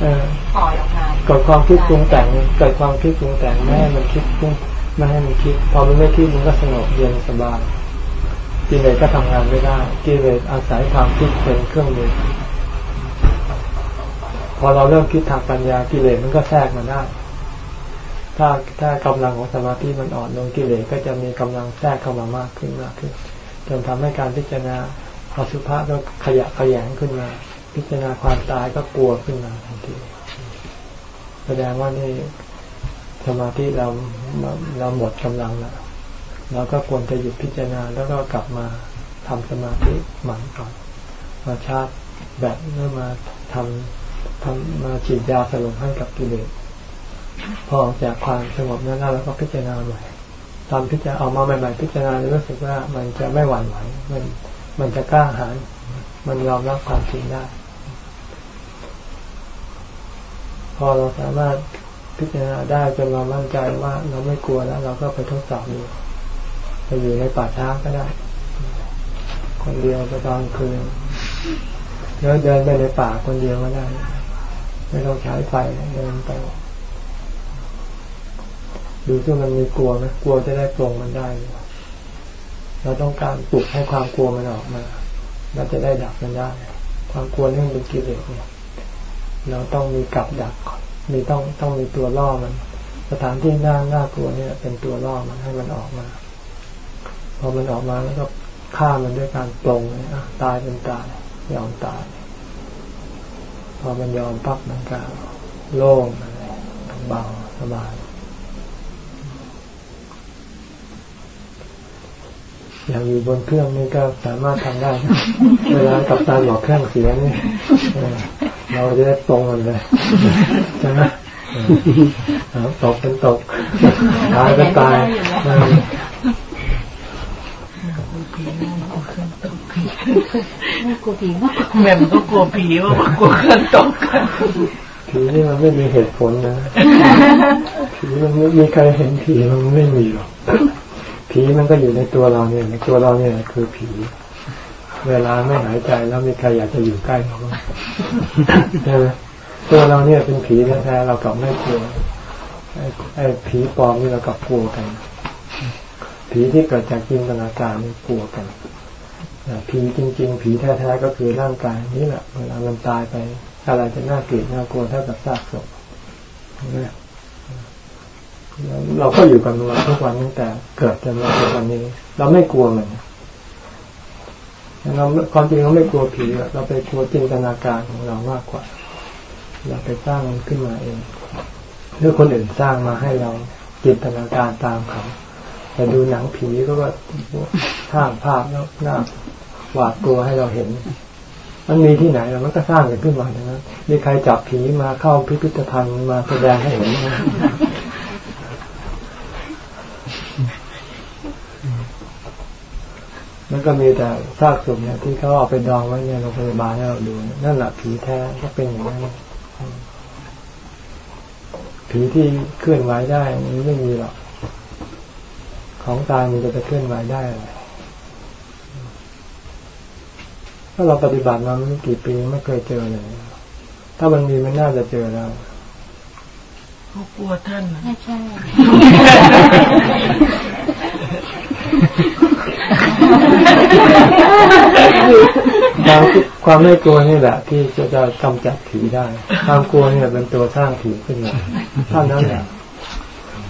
เออปล่อยออกมาเกิดความคิดปรุงแต่งเกิดความคิดปรุงแต่งไม่ให้มันคิดปรุงไม่ให้มันคิด พอมันไม่คิดมันก็สงบเย็นสบายกิเลสก็ทำงานไม่ได้กิเลสอาศัยความคิดเป็นเครื่องมือพอเราเริ่มคิดทางปัญญากิเลสมันก็แทรกมาได้ ถ้าถ้ากำลังของสมาธิมันอ่อนลงกิเลสก็จะมีกำลังแทรกเข้ามามากขึ้นมากขึ้นจนทำให้การพิจารณาอสุภะก็ขยะขยงขึ้นมา พิจารณาความตายก็กลัวขึ้นมาทันทีแสดงว่านี่สมาธิเราเราหมดกำลังแล้วเราก็ควรจะหยุดพิจารณาแล้วก็กลับมาทำสมาธิใหม่ก่อนมาชาร์จแบบเมื่อมาทำทำมาฉีดยาสลบให้กับกิเลสพอออกจากความสงบนั้นแล้วก็พิจารณาใหม่ตอนพิจารณาออกมาใหม่ๆพิจารณารู้สึกว่ามันจะไม่หวั่นไหวมันมันจะกล้าหาญมันยอมรับความจริงได้ พอเราสามารถพิจารณาได้จนเรามั่นใจว่าเราไม่กลัวแล้ว เราก็ไปทดสอบดูไปอยู่ในป่าช้าก็ได้ คนเดียวไปตอนคืนแล้วเดินไปในป่าคนเดียวก็ได้ ไม่ต้องใช้ไฟเดินไปดูที่มันมีกลัวไหมกลัวจะได้ปรงมันได้ เราต้องการปลุกให้ความกลัวมันออกมาเราจะได้ดับมันได้ ความกลัวนี่มันเป็นกิเลสเนี่ย เราต้องมีกับดัก มีต้องต้องมีตัวล่อมัน สถานที่น่าน่ากลัวเนี่ย เป็นตัวล่อมันให้มันออกมา พอมันออกมาแล้วก็ฆ่ามันด้วยการปรงเลยอะตายเป็นตายยอมตาย พอมันยอมปั๊บมันก็โล่งอะไรเบาสบายอย่างอยู่บนเครื่องนี่ก็สามารถทำได้ เวลากับตาบอกเครื่องเสียงนี่ เออเราจะได้ตรงกันเลยใช่ไหมเออตกเป็นตกตายเป็นตายเออน่ากลัวผีมากกว่าแม่มก็กลัวผีว่ากลัวเครื่องตกกันผีนี่มันไม่มีเหตุผลนะผีมันไม่มีใครเห็นผีมันไม่มีหรอกผีมันก็อยู่ในตัวเราเนี่ยในตัวเราเนี่ยคือผี เวลาไม่หายใจแล้วมีใครอยากจะอยู่ใกล้เราบ้างใช่ไหมตัวเราเนี่ยเป็นผีแท้ๆเรากลับไม่กลัวไอ้ไอ้ผีปลอมนี่เรากลับกลัวกัน ผีที่เกิดจากจินตนาการนี่กลัวกันแต่ผีจริง ๆ ผีแท้ๆก็คือร่างกายนี่แหละเวลามันตายไปอะไรจะน่าเกลียดน่ากลัวเท่ากับซากศพใช่ไหมแล้วเราก็อยู่กับมันทุกวันตั้งแต่เกิดจนมาถึงวันนี้ เราไม่กลัวมัน เราความจริงเราไม่กลัวผีเราไปกลัวจินตนาการของเรามากกว่า เราไปสร้างมันขึ้นมาเองหรือคนอื่นสร้างมาให้เราจินตนาการตามเขาแต่ดูหนังผีก็ว่าสร้างภาพแล้วน่าหวาดกลัวให้เราเห็น มันมีที่ไหนแล้วมันก็สร้างกันขึ้นมาอย่างนั้นมีใครจับผีมาเข้าพิพิธภัณฑ์มาแสดงให้เห็นไห มมันก็มีแต่ซากศพเนี่ยที่เขาเอาไปดองไว้ในโรงพยาบาลให้เราดู นั่นแหละผีแท้ก็เป็นอย่างนั้นผีที่เคลื่อนไหวได้มันไม่มีหรอก ของตายมันจะไปเคลื่อนไหวได้อะไรถ้าเราปฏิบัติมาไม่กี่ปีไม่เคยเจอเลย ถ้ามันมีมันน่าจะเจอแล้วเขากลัวท่านนะใช่ใช่ ความความไม่กลัวนี่แหละ ที่จะจะกำจัดผีได้ ความกลัวเนี่ยเป็นตัวสร้างผีขึ้นมาเท่านั้นแหละ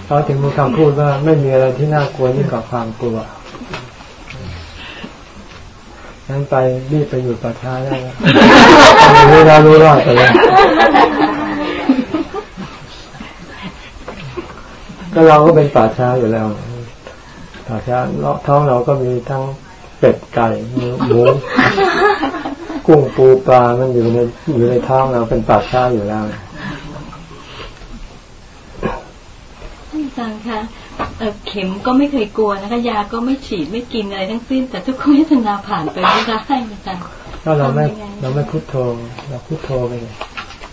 เขาถึงมีคำพูดว่าไม่มีอะไรที่น่ากลัวยิ่งกว่าความกลัวงั้นไปรีบไปอยู่ป่าช้าได้แล้วรู้แล้วรู้รอดไปเลยก็เราก็เป็นป่าช้าอยู่แล้ว ป่าช้าท้องเราก็มีทั้งเป็ดไก่หมูหมูกุ้งปูปลา มันอยู่ในอยู่ในท้องเราเป็นป่าช้าอยู่แล้วท่านอาจารย์คะเอ่อเข็มก็ไม่เคยกลัวนะคะยาก็ไม่ฉีดไม่กินอะไรทั้งสิ้น แต่ทุกขเวทนาผ่านไปไม่ได้อาจารย์ก็เราไม่ทำยังไงเราไม่พุโทโธเราพุโทโธไปเลย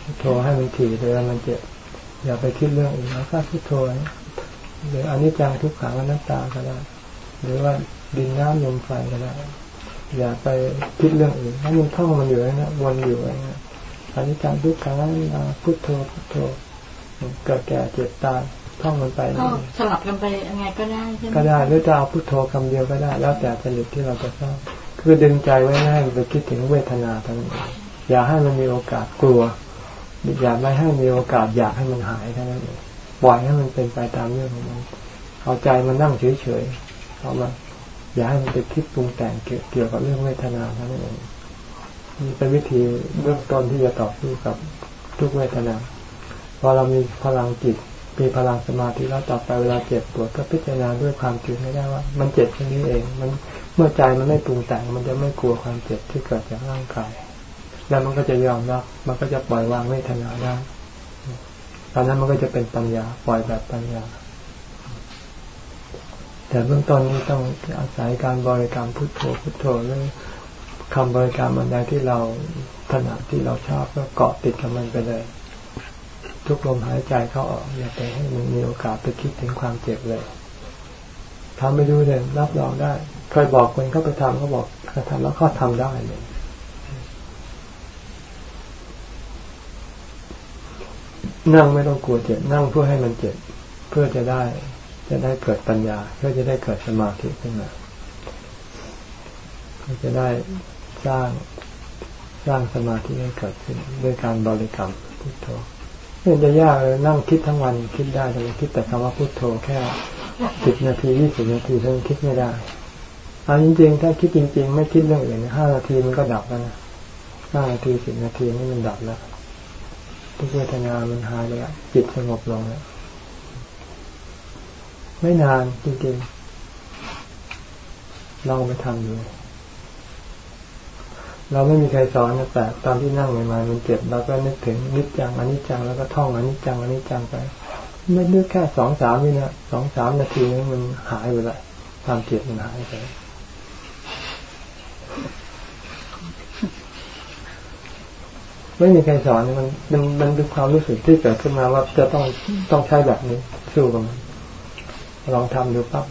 พุโทโธให้มันถี่เวลามันเจ็บอย่าไปคิดเรื่องอื่นแล้วก็พุโทโธ หรืออันนี้จังทุกขังอนัตตาก็ได้หรือว่าดินน้ำลมไฟก็ได้อย่าไปคิดเรื่องอื่นให้มันท่องมันอยู่นะวนอยู่อย่างนี้อันนี้จังทุกขังอนัตตาพุโทโธพุโทโธเกิดแก่เจ็บตายท่องมันไปก็สลับกันไปยังไงก็ได้ใช่ไหมก็ได้หรือจะเอาพุทโธคำเดียวก็ได้ แล้วแต่จริตที่เราจะสร้างคือดึงใจไว้ไม่ให้มันไปคิดถึงเวทนาทั้งนั้นอย่าให้มันมีโอกาสกลัวอย่าไม่ให้มีโอกาสอยากให้มันหายเท่านั้นเอง ปล่อยให้มันเป็นไปตามเรื่องของมันเอาใจมันนั่งเฉยๆเอามาอย่าให้มันไปคิดปรุงแต่งเกี่ยวกับเรื่องเวทนาเท่านั้นเองนี่เป็นวิธีเบื้องต้นที่จะต่อสู้กับทุกเวทนาพอเรามีพลังจิตมีพลังสมาธิแล้วต่อไปเวลาเจ็บปวดก็พิจารณาด้วยความจริงไม่ได้ว่า มันเจ็บแค่นี้เอง มันเมื่อใจมันไม่ปรุงแต่ง มันจะไม่กลัวความเจ็บที่เกิดจากร่างกายแล้วมันก็จะยอมรับมันก็จะปล่อยวางเวทนาได้ ตอนนั้นมันก็จะเป็นปัญญาปล่อยแบบปัญญา แต่เบื้องต้นนี้ต้องอาศัยการบริกรรมพุทโธพุทโธหรือคำบริกรรมอันใดที่เราถนัดที่เราชอบก็เกาะติดกับมันไปเลย ทุกลมหายใจเข้าออกอย่าไปให้มันมีโอกาสไปคิดถึงความเจ็บเลยทำไปดูเลยรับรองได้เคยบอกคนเข้าไปทำเขาบอกเขาทำแล้วเขาทำได้เลย นั่งไม่ต้องกลัวเจ็บนั่งเพื่อให้มันเจ็บเพื่อจะได้ จะได้เกิดปัญญา เพื่อจะได้เกิดสมาธิขึ้นมาเพื่อจะได้สร้างสร้างสมาธิให้เกิดขึ้นด้วยการบริกรรมพุทโธไม่จะยากเลยนั่งคิดทั้งวันคิดได้แต่คิดแต่คำว่าพุทโธแค่สิบนาทียี่สิบนาทีเท่านั้นคิดไม่ได้อันจริงๆ ถ้าคิดจริง ๆ ไม่คิดเรื่องอื่นห้านาทีมันก็ดับแล้วนะห้านาทีสิบนาทีนี่มันดับแล้ว ทุกเวทนามันหายเลยจิตสงบลงแล้วไม่นานจริงๆลองไปทำดูเราไม่มีใครสอนนะแต่ตอนที่นั่งใหม่ๆมันเจ็บเราก็นึกถึงนิจจังอนิจจังแล้วก็ท่องอนิจจังอนิจจังไปไม่นึกแค่สองสามวินาสองสามนาทีนี้มันหายไปละความเจ็บมันหายไป ไม่มีใครสอนมันมันมันเป็นความรู้สึกที่เกิดขึ้นมาว่าจะต้องต้องใช้แบบนี้สู้กับมันลองทำดูปั๊บ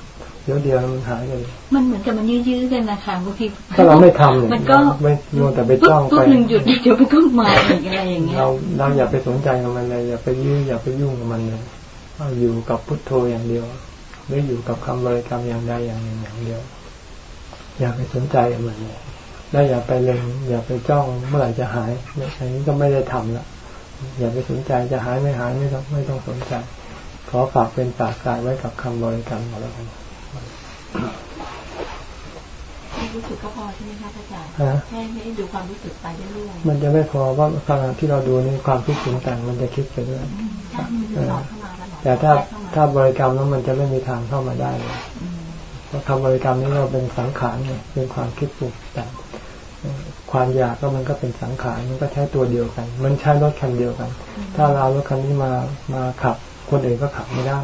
เดี๋ยวเดียวมันหายเลย มันเหมือนกับมันยื้อๆกันนะคะบางทีถ้าเราไม่ทำเนี่ยมันก็ไม่มัวแต่ไปจ้องปุ๊ไปบหนึ่งหยุดเดี๋ยวมันก็มาอีกอะไรอย่างเงี้ยเราเราอย่าไปสนใจกับมันเลยอย่าไปยื้ออย่าไปยุ่งกับมันเลยเอาอยู่กับพุทโธอย่างเดียวหรืออยู่กับคำบริกรรมอย่างใดอย่างหนึ่งอย่างเดียว อย่าไปสนใจกับมันเลย และอย่าไปเล็งอย่าไปจ้องเมื่อไหร่จะหายอย่างนี้ก็ไม่ได้ทำละอย่าไปสนใจจะหายไม่หายไม่ต้องไม่ต้องสนใจ ขอฝากเป็นปากกายไว้กับคำบริกรรมของเราให้รู้สึกก็พอใช่ไหมคะอาจารย์ฮะแค่ให้ดูความรู้สึกไปเรื่อยมันจะไม่พอว่าขณะที่เราดูนี่ความคิดปรุงแต่งมันจะคิดไปด้วยๆถ้ามันจะหลอกเข้ามาแล้วหลอกแต่ถ้าเข้ามาถ้าบริกรรมแล้วมันจะไม่มีทางเข้ามาได้เลยอืมเพราะคำบริกรรมนี้เราเป็นสังขารเนี่ยเป็นความคิดปรุงแต่ง ความอยากก็มันก็เป็นสังขารมันก็ใช้ตัวเดียวกัน มันใช้รถคันเดียวกัน ถ้าเรารถคันนี้มามาขับ คนอื่นก็ขับไม่ได้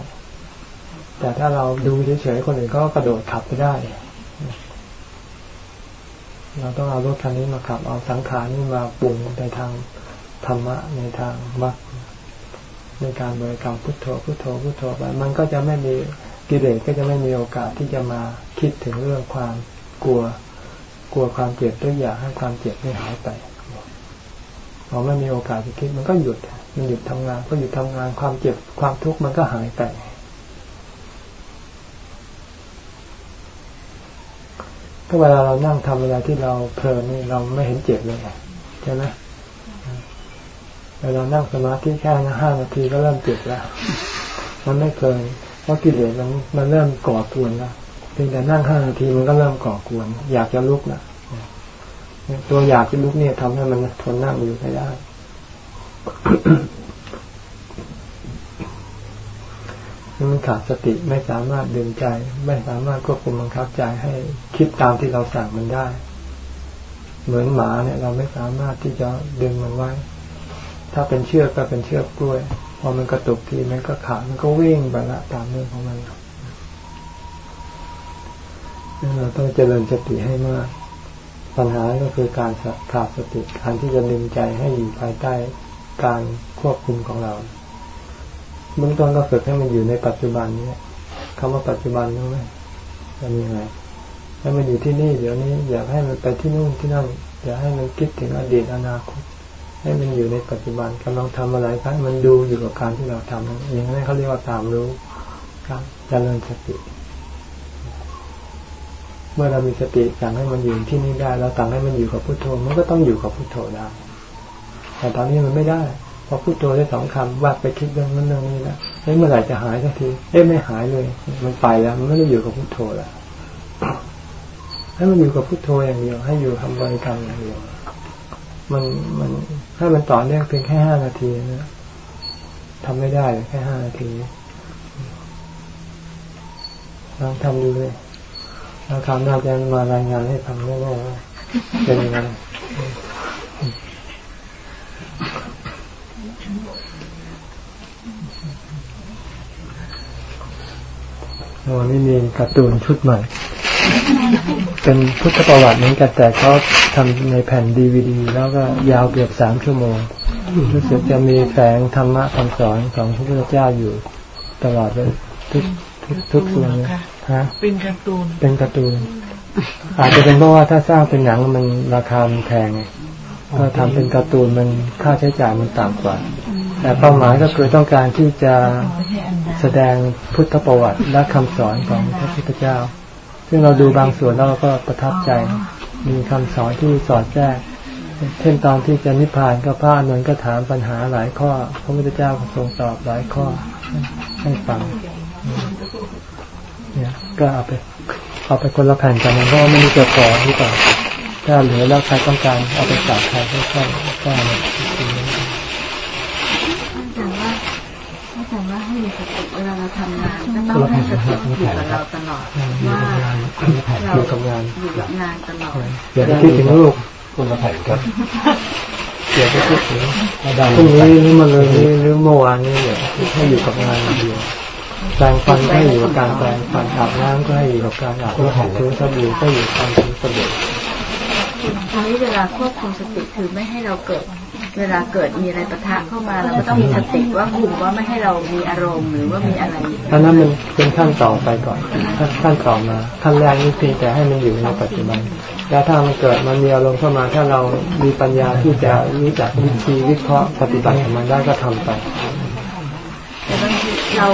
แต่ถ้าเราดูเฉยๆคนอื่นก็กระโดดขับไปได้ เราต้องเอารถคันนี้มาขับ เอาสังขารนี้มาปรุงในทางธรรมะในทางมรรคในการบริกรรมพุทโธพุทโธพุทโธไปมันก็จะไม่มีกิเลสก็จะไม่มีโอกาสที่จะมาคิดถึงเรื่องความกลัว กลัวความเจ็บตัวอยากให้ความเจ็บไม่หายไปพอไม่มีโอกาสจะคิดมันก็หยุด มันหยุดทำงานก็หยุดทำงานความเจ็บความทุกข์มันก็หายไปก็เวลาเรานั่งทำเวลาที่เราเพลินนี่เราไม่เห็นเจ็บเลยใช่ไหมเวลานั่งสมาธิแค่ห้านาทีก็เริ่มเจ็บแล้ว มันไม่เพลินเพราะกิเลสมันมันเริ่มก่อกวแล้ว พียงแต่นั่งห้านาทีมันก็เริ่มก่อกวน อยากจะลุกนะตัวอยากจะลุกเนี่ยทำให้มันทนนั่งอยู่ไม่ได้มันขาดสติไม่สามารถดึงใจ ไม่สามารถควบคุมบังคับใจให้คิดตามที่เราสั่งมันได้ เหมือนหมาเนี่ย เราไม่สามารถที่จะดึงมันไว้ ถ้าเป็นเชือกก็เป็นเชือกกล้วย พอมันกระตุกทีมันก็ขาดมันก็วิ่งไปละตามเรื่องของมัน เราต้องเจริญสติให้มาก ปัญหาก็คือการขาดสติการที่จะดึงใจให้อยู่ภายใต้การควบคุมของเราเบื้องต้นก็ฝึกให้มันอยู่ในปัจจุบันนี้คำว่าปัจจุบันรู้ไหมเป็นยังไงให้มันอยู่ที่นี่เดี๋ยวนี้ อยากให้มันไปที่นู่นที่นั่นอยากให้มันคิดถึงอดีตอนาคต ให้มันอยู่ในปัจจุบันกำลังทำอะไรครับมันดูอยู่กับการที่เราทำอย่างนี้เขาเรียกว่าตามรู้ครับเจริญสติ เมื่อเรามีสติสั่งให้มันอยู่ที่นี่ได้เราสั่งให้มันอยู่กับพุทโธมันก็ต้องอยู่กับพุทโธได้ แต่ตอนนี้มันไม่ได้พอพูดตัวได้สองคำว่าไปคิดเรื่องนั้นเรื่องนี้แล้วเฮ้ยเมื่อไหร่จะหายสักทีเอ๊ะไม่หายเลย มันไปแล้ว มันไม่ได้อยู่กับพุทโธแล้วให้มันอยู่กับพุทโธอย่างเดียว ให้อยู่ทำบริกรรมอย่างเดียวมันมันให้มันต่อเนื่องเพียงแค่ห้านาทีนะทำไม่ได้เลยแค่ห้านาทีลองทำดูเลย แล้วคราวหน้าจะมารายงานให้ฟังแน่ๆว่าเป็นยังไงวันนี้มีการ์ตูนชุดใหม่ เป็นพุทธประวัติเหมือนกันแต่เขาทำในแผ่นดีวดีแล้วก็ยาวเกือบสามชั่วโมง รู้สึกจะมีแฝงธรรมะคำสอนของพระพุทธเจ้าอยู่ตลอดเลยทุกทุกทุกส่วนเลย ฮะเป็นการ์ตูน เป็นการ์ตูน อาจจะเป็นเพราะว่าถ้าสร้างเป็นหนังมันราคามันแพงไงถ้าทำเป็นการ์ตูนมันค่าใช้จ่ายมันต่ำกว่า แต่เป้าหมายก็คือต้องการที่จะแสดงพุทธประวัติและคำสอนของพระพุทธเจ้า ซึ่งเราดูบางส่วนแล้วเราก็ประทับใจ มีคำสอนที่สอดแทรกเช่นตอนที่จะนิพพานก็พระอานนท์ก็ถามปัญหาหลายข้อ พระพุทธเจ้าก็ทรงตอบหลายข้อให้ฟัง เนี่ย ก็เอาไป เอาไปคนละแผ่นกันเพราะว่าไม่มีตัวต่อที่ต่อถ้าเหลือแล้วใครต้องการเอาไปฝากใครก็ก็ก็เนี่ยอาจารย์ว่าอาจารย์ว่าให้มีสติเวลาเราททำงานก็ต้องให้สติอยู่กับเราตลอดว่าเราอยู่กับงานอยู่กับงานตลอดอย่าไปคิดถึงลูกคนละแผ่นครับอย่าไปคิดถึงอาจารย์พรุ่งนี้หรือมะรืนนี้หรือเมื่อวานนี้เนี่ยให้อยู่กับงานอย่างเดียว แปรงฟันก็อยู่กับการแปรงฟันอาบน้ำก็ให้อยู่กับการอาบน้ำถูสบู่ก็อยู่กับการถูสบู่ทีนี้เวลาควบคุมสติคือไม่ให้เราเกิด เวลาเกิดมีอะไรปะทะเข้ามาเราก็ต้องมีสติว่าคุมว่าไม่ให้เรามีอารมณ์หรือว่ามีอะไรอันนั้นมันเป็นขั้นต่อไปก่อนขั้นต่อมาขั้นแรกนี่เพียงแต่ให้มันอยู่ในปัจจุบันแล้วถ้ามันเกิดมันมีอารมณ์เข้ามาถ้าเรามีปัญญาที่จะรู้จักวิธีวิเคราะห์ปฏิบัติของมันได้ก็ทำไปแต่บางทีเรา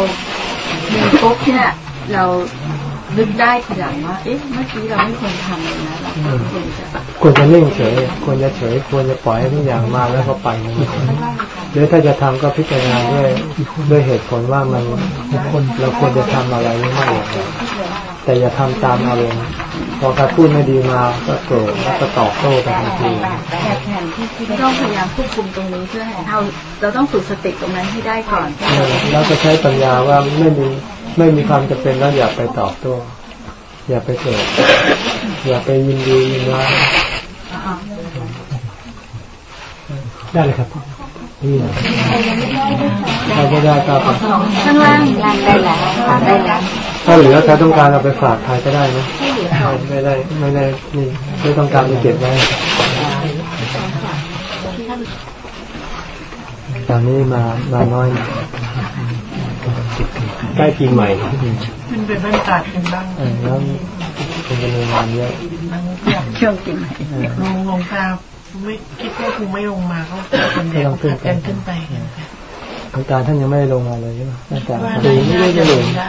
มีปุ๊บเนี่ยเรานึกได้ทีหลังว่า เอ๊ะ เมื่อกี้เราไม่ควรทำเลยนะเราก็ควรจะควรจะนิ่งเฉย ควรจะเฉย ควรจะปล่อยให้ทุกอย่างมาแล้วก็ไปมันหรือถ้าจะทำก็พิจารณาด้วยด้วยเหตุผลว่ามันเราควรจะทำอะไรหรือไม่อย่างไร แต่อย่าทำตามอารมณ์พอการพูดไม่ดีมาก็โกรธแล้วก็ตอบโต้ไปทันทีแต่แทนที่ต้องพยายามควบคุมตรงนี้เพื่อให้เราเราต้องฝึกสติตรงนั้นให้ได้ก่อนเออแล้วก็ใช้ปัญญาว่าไม่มีไม่มีความจำเป็นแล้วอย่าไปตอบโต้อย่าไปโกรธอย่าไปยินดียินร้ายได้เลยครับนี่นะใครก็ได้ก็เอาไปข้างล่างล่างได้แล้วได้แล้ว ถ้าเหลือใครต้องการเอาไปฝากใครก็ได้นะไม่ได้ไม่ได้นี่ไม่ต้องการไปเก็บไว้ตอนนี้มามาน้อยหน่อยใกล้ปีใหม่ขึ้นไปบ้านตาดกันบ้างเออแล้วคงจะมีงานเยอะบางอย่างช่วงปีใหม่เออลงลงตาไม่คิดว่าคงไม่ลงมาเขาคนเดียวขัดกันขึ้นไปกันหลวงตาท่านยังไม่ได้ลงมาเลยใช่ไหมตั้งแต่ว่าปีไม่ได้จะจะลลงงได้คิดว่า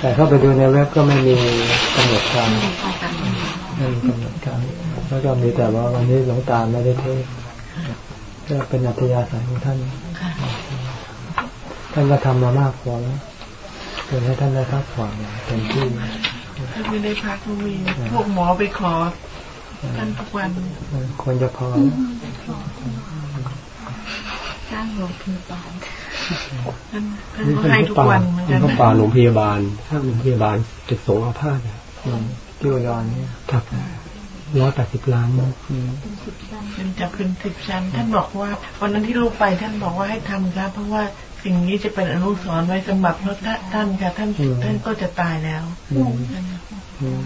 แต่เข้าไปดูในเว็บก็ไม่มีกำหนดการไม่มีกำหนดการแล้วก็มีแต่ว่าวันนี้หลวงตาไม่ได้เทศน์ก็เป็นอัธยาศัยของท่านค่ะท่านก็ทำมามากพอแล้วเพื่อให้ท่านได้พักผ่อนอย่างเต็มที่ถ้าไม่ได้พักก็มีพวกหมอไปขอท่านทุกวันเออควรจะพอสร้างโรงพยาบาลท่านท่า นนี่ก็เป็นให้พทุระกป่าวันเหมือนเป็กันนพระป่าหลวงพยาบาลถ้าโรงพยาบาลจุดสงอาพาธอะอืมที่อุดรเนี่ยครับร้อยแปดสิบล้านนะอืมมันจะเป็นสิบชั้น ท่านบอกว่าวันนั้นที่ลูกไปท่านบอกว่าให้ทำครับ เพราะว่าสิ่งนี้จะเป็นอนุสรณ์ไว้สำหรับพระท่านค่ะท่านท่านก็จะตายแล้ว อืมอืม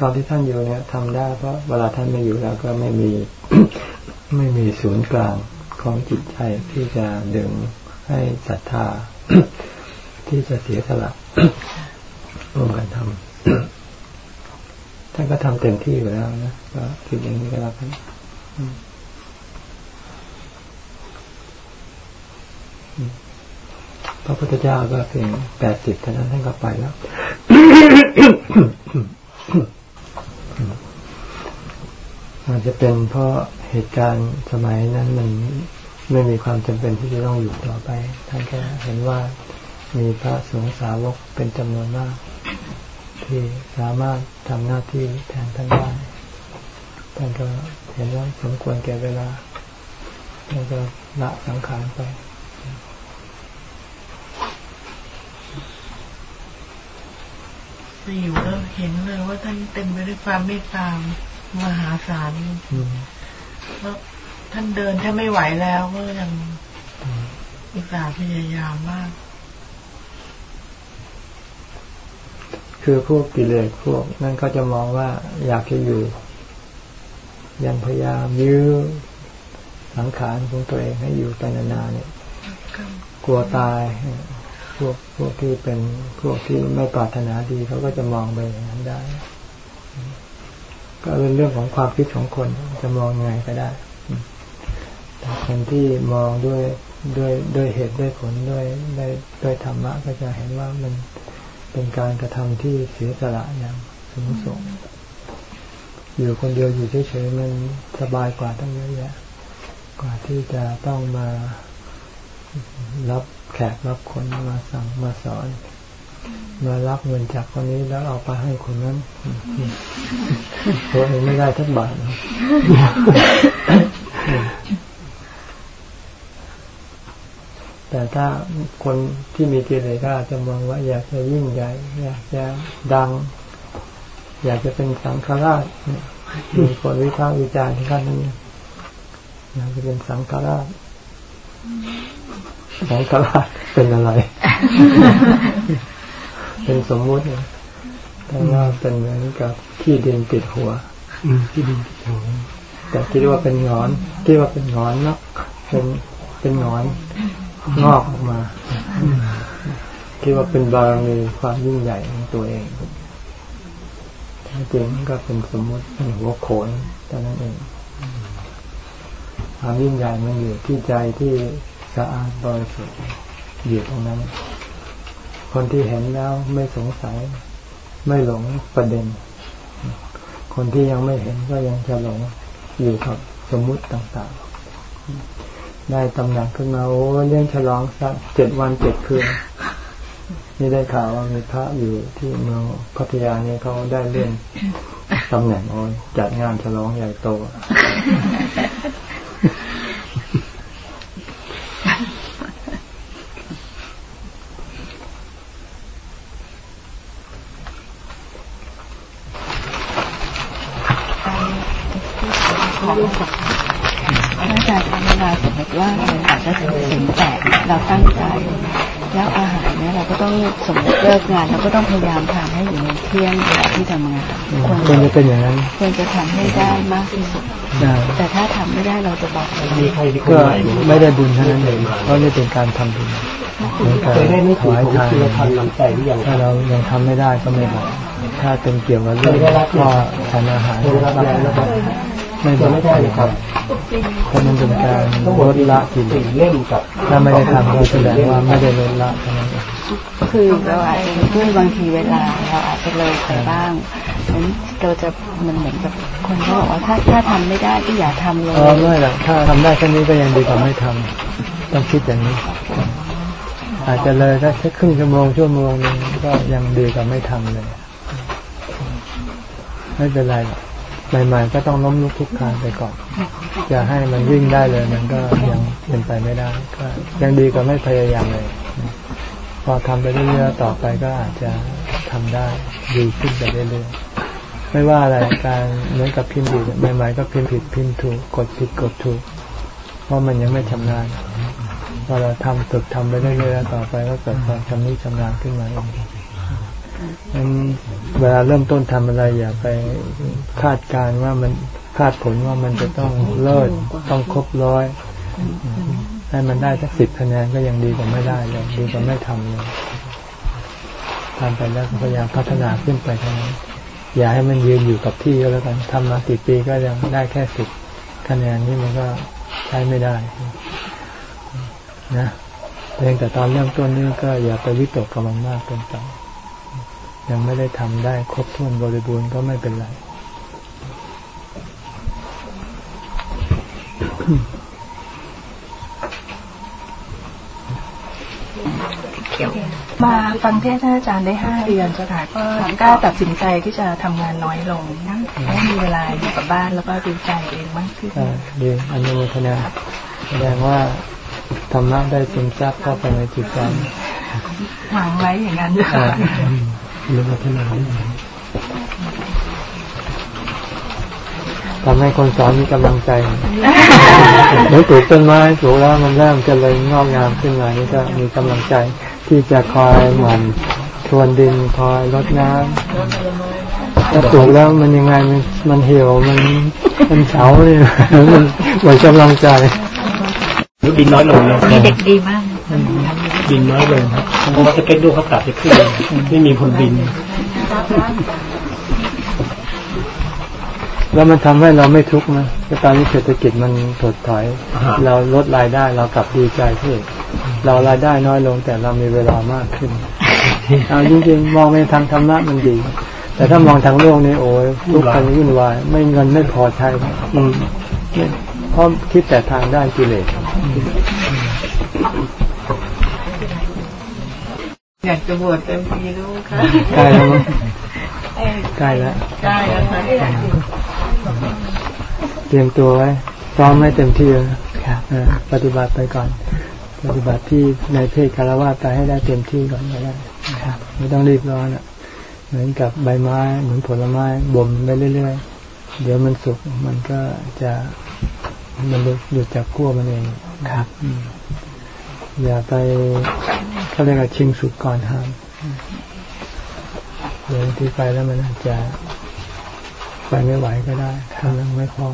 ตอนที่ท่านอยู่เนี่ยทำได้เพราะเวลาท่านไม่อยู่แล้วก็ไม่มีไม่มีศูนย์กลางของจิตใจที่จะดึงให้ศรัทธาที่จะเสียสละร่วมกันทำท่านก็ทำเต็มที่อยู่แล้วนะก็คิดอย่างนี้ก็แล้วกันพระพุทธเจ้าก็เพียงแปดสิบเท่านั้นท่านก็ไปแล้ว อาจจะเป็นเพราะเหตุการณ์สมัยนั้นมันไม่มีความจำเป็นที่จะต้องอยู่ต่อไป ท่านก็เห็นว่ามีพระสงฆ์สาวกเป็นจำนวนมาก ที่สามารถทำหน้าที่แทนท่านได้ท่านก็เห็นว่าสมควรแก่เวลาท่านก็ละสังขารไป ไปอยู่แล้วเห็นเลยว่าท่านเต็มไปด้วยความเมตตามหาศาลอืมแล้วท่านเดินแทบไม่ไหวแล้วก็ยังอุตส่าห์พยายามมาก คือพวกกิเลสพวก นั่นก็จะมองว่าอยากจะอยู่ ยังพยายามยื้อสังขารของตัวเองให้อยู่ไปนานๆเนี่ย กลัวตาย พวกพวกที่เป็นพวกที่ไม่ปรารถนาดีเขาก็จะมองไปอย่างนั้นได้ ก็เป็นเรื่องของความคิดของคนจะมองยังไงก็ได้แต่คนที่มองด้วยด้วยด้วยเหตุด้วยผลด้วยด้วยด้วยธรรมะก็จะเห็นว่ามันเป็นการกระทำที่เสียสละอย่างสูงส่งอยู่คนเดียวอยู่เฉยๆมันสบายกว่าตั้งเยอะแยะ กว่าที่จะต้องมารับ แขกรับคนมาสั่งมาสอน มารับเงินจากคนนี้แล้วเอาไปให้คนนั้นตัวเองไม่ได้ทักบาทแต่ถ้าคนที่มีกิเลสก็อาจจะมองว่าอยากจะยิ่งใหญ่ อยากจะดัง อยากจะเป็นสังฆราชมีคนวิพากษ์วิจารณ์ที่ขั้นนี้อยากจะเป็นสังฆราช สังฆราชเป็นอะไร เป็นสมมุตินะแต่ว่าเป็นเหมือนกับขี้ดินติดหัวอืมที่ดินที่หัวแต่คิดว่าเป็นหงอนคิดว่าเป็นหงอนเนาะเป็นเป็นหงอนงอกออกมาคิดว่าเป็นบารมีความยิ่งใหญ่ของตัวเองแท้จริงก็เป็นสมมติเป็นหัวโขนเท่านั้นเองความยิ่งใหญ่มันอยู่ที่ใจที่ สะอาดบริสุทธิ์อยู่ตรงนั้น คนที่เห็นแล้วไม่สงสัย ไม่หลงประเด็น คนที่ยังไม่เห็นก็ยังจะหลงอยู่กับสมมุติต่างๆ ได้ตำแหน่งขึ้นมาโอ้เลี้ยงฉลองสักเจ็ดวันเจ็ดคืนนี่ได้ข่าวว่ามีพระอยู่ที่เมืองพัทยาเนี่ยเขาได้เลื่อนตำแหน่งโอ้จัดงานฉลองใหญ่โต อาจารย์เวลาสมมติว่าเราอาจจะถึงสิงแปดเราตั้งใจ แล้วอาหารเนี่ยเราก็ต้องสมมติเลิกงานเราก็ต้องพยายามทำให้อยู่ในเที่ยงเวลาที่ทำงานควรควรจะเป็นอย่างนั้นควรจะทำให้ได้มากที่สุดนะแต่ถ้าทำไม่ได้เราจะบอกเลยมีใครที่ก็ไม่ได้บุญเท่านั้นเองเพราะนี่เป็นการทำบุญเหมือนกับเคยได้ไม่ถถือวายของทานที่เราทำลำใจหรือยังถ้าเรายังทำไม่ได้ก็ไม่บอกถ้าเป็นเกี่ยวกับเรื่องพ่อทานอาหารเคยรับแล้วนะครับไม่บอกไม่ได้เลยครับเพราะมันเป็นการลดละกิเลสี่สเล่มกับถ้าไม่ได้ทำก็แสดงว่าไม่ได้ลดละเท่านั้นเอง คือเราอาจจะด้วยบางทีเวลา เราอาจจะเลยไปบ้างฉะนั้นเราจะมันเหมือนกับคนเขาบอกว่าถ้าถ้าทำไม่ได้ก็อย่าทำเลยเออไม่หรอกถ้าทำได้แค่นี้ก็ยังดีกว่าไม่ทำต้องคิดอย่างนี้ อาจจะเลยถ้าแค่ครึ่งชั่วโมงชั่วโมงนึงก็ยังดีกว่าไม่ทำเลย ไม่เป็นไรหรอกใหม่ๆก็ต้องล้มลุกคลุกคลานไปก่อนจะให้มันวิ่งได้เลย มันก็ยังเป็นไปไม่ได้ ก็ยังดีกว่าไม่พยายามเลย พอทำไปเรื่อยๆต่อไปก็อาจจะทำได้ดีขึ้นไปเรื่อยๆไม่ว่าอะไรการเหมือนกับพิมพ์ดีดใหม่ๆก็พิมพ์ผิดพิมพ์ถูกกดผิดกดถูก เพราะมันยังไม่ชำนาญพอเราทำฝึกทำไปเรื่อยๆต่อไปก็เกิดความชำนิชำนาญขึ้นมาเองงั้นเวลาเริ่มต้นทำอะไรอย่าไปคาดการณ์ว่ามันคาดผลว่ามันจะต้องเลิศต้องครบร้อย ให้มันได้สักสิบคะแนนก็ยังดีกว่าไม่ได้เลยดีกว่าไม่ทำเลยทำไปแล้วก็พยายามพัฒนาขึ้นไปเท่านั้นอย่าให้มันยืนอยู่กับที่ก็แล้วกันทำมากี่ปีก็ยังได้แค่สิบคะแนนนี่มันก็ใช้ไม่ได้นะเพียงแต่ตอนเริ่มต้นนี่ก็อย่าไปวิตกกับมันมากเกินไปยังไม่ได้ทำได้ครบถ้วนบริบูรณ์ก็ไม่เป็นไร มาฟังเทศน์ท่านอาจารย์ได้ห้าเดือนเจ้าค่ะก็กล้าตัดสินใจที่จะทำงานน้อยลงเพราะมีเวลาอยู่กับบ้านแล้วก็ดูใจเองมากขึ้นอ่าดีอนุโมทนาแสดงว่าธรรมะได้ซึมซับเข้าไปในจิตใจหวังไว้อย่างนั้นอ่าเรื่องพัฒนาได้ไหมทำให้คนสอนมีกำลังใจเหมือนปลูกต้นไม้ปลูกแล้วมันเริ่มเจริญงอกงามขึ้นมานี่ก็มีกำลังใจ ที่จะคอยหมั่นทวนดินคอยรดน้ำถ้าปลูกแล้วมันยังไงมันมันเหี่ยวมันมันเฉาเลยมันหมดกำลังใจหรือบินน้อยลงนะมีเด็กดีมากบินน้อยลงครับเพราะว่าสเก็ตดูเขาตัดจะขึ้นเลยไม่มีคนบิน แล้วมันทำให้เราไม่ทุกข์นะตอนนี้เศรษฐกิจมันถดถอยอ่าเราลดรายได้เรากลับดีใจที่ เรารายได้น้อยลง แต่เรามีเวลามากขึ้นเอาจริงๆมองในทางธรรมะมันดี แต่ถ้ามองทางโลกนี่โอ้ยทุกข์กันวุ่นวาย ไม่เงินไม่พอใช้อืมเพราะคิดแต่ทางด้านกิเลสอยากจะบวชเต็มทีลูกค่ะใกล้แล้วมั้งใกล้แล้วใช่แล้วค่ะเตรียมตัวไว้ซ้อมให้เต็มที่นะครับปฏิบัติไปก่อน ปฏิบัติที่ในเพศคารวะไปให้ได้เต็มที่ก่อนก็ได้นะครับไม่ต้องรีบร้อนอะ เหมือนกับใบไม้เหมือนผลไม้บ่มไปเรื่อยๆ เดี๋ยวมันสุกมันก็จะมันหลุดจากขั้วมันเองครับอืมอย่าไปเขาเรียกว่าชิงสุกก่อนห้ามเดี๋ยวบางที่ไปแล้วมันอาจจะไปไม่ไหวก็ได้กำลังไม่พอ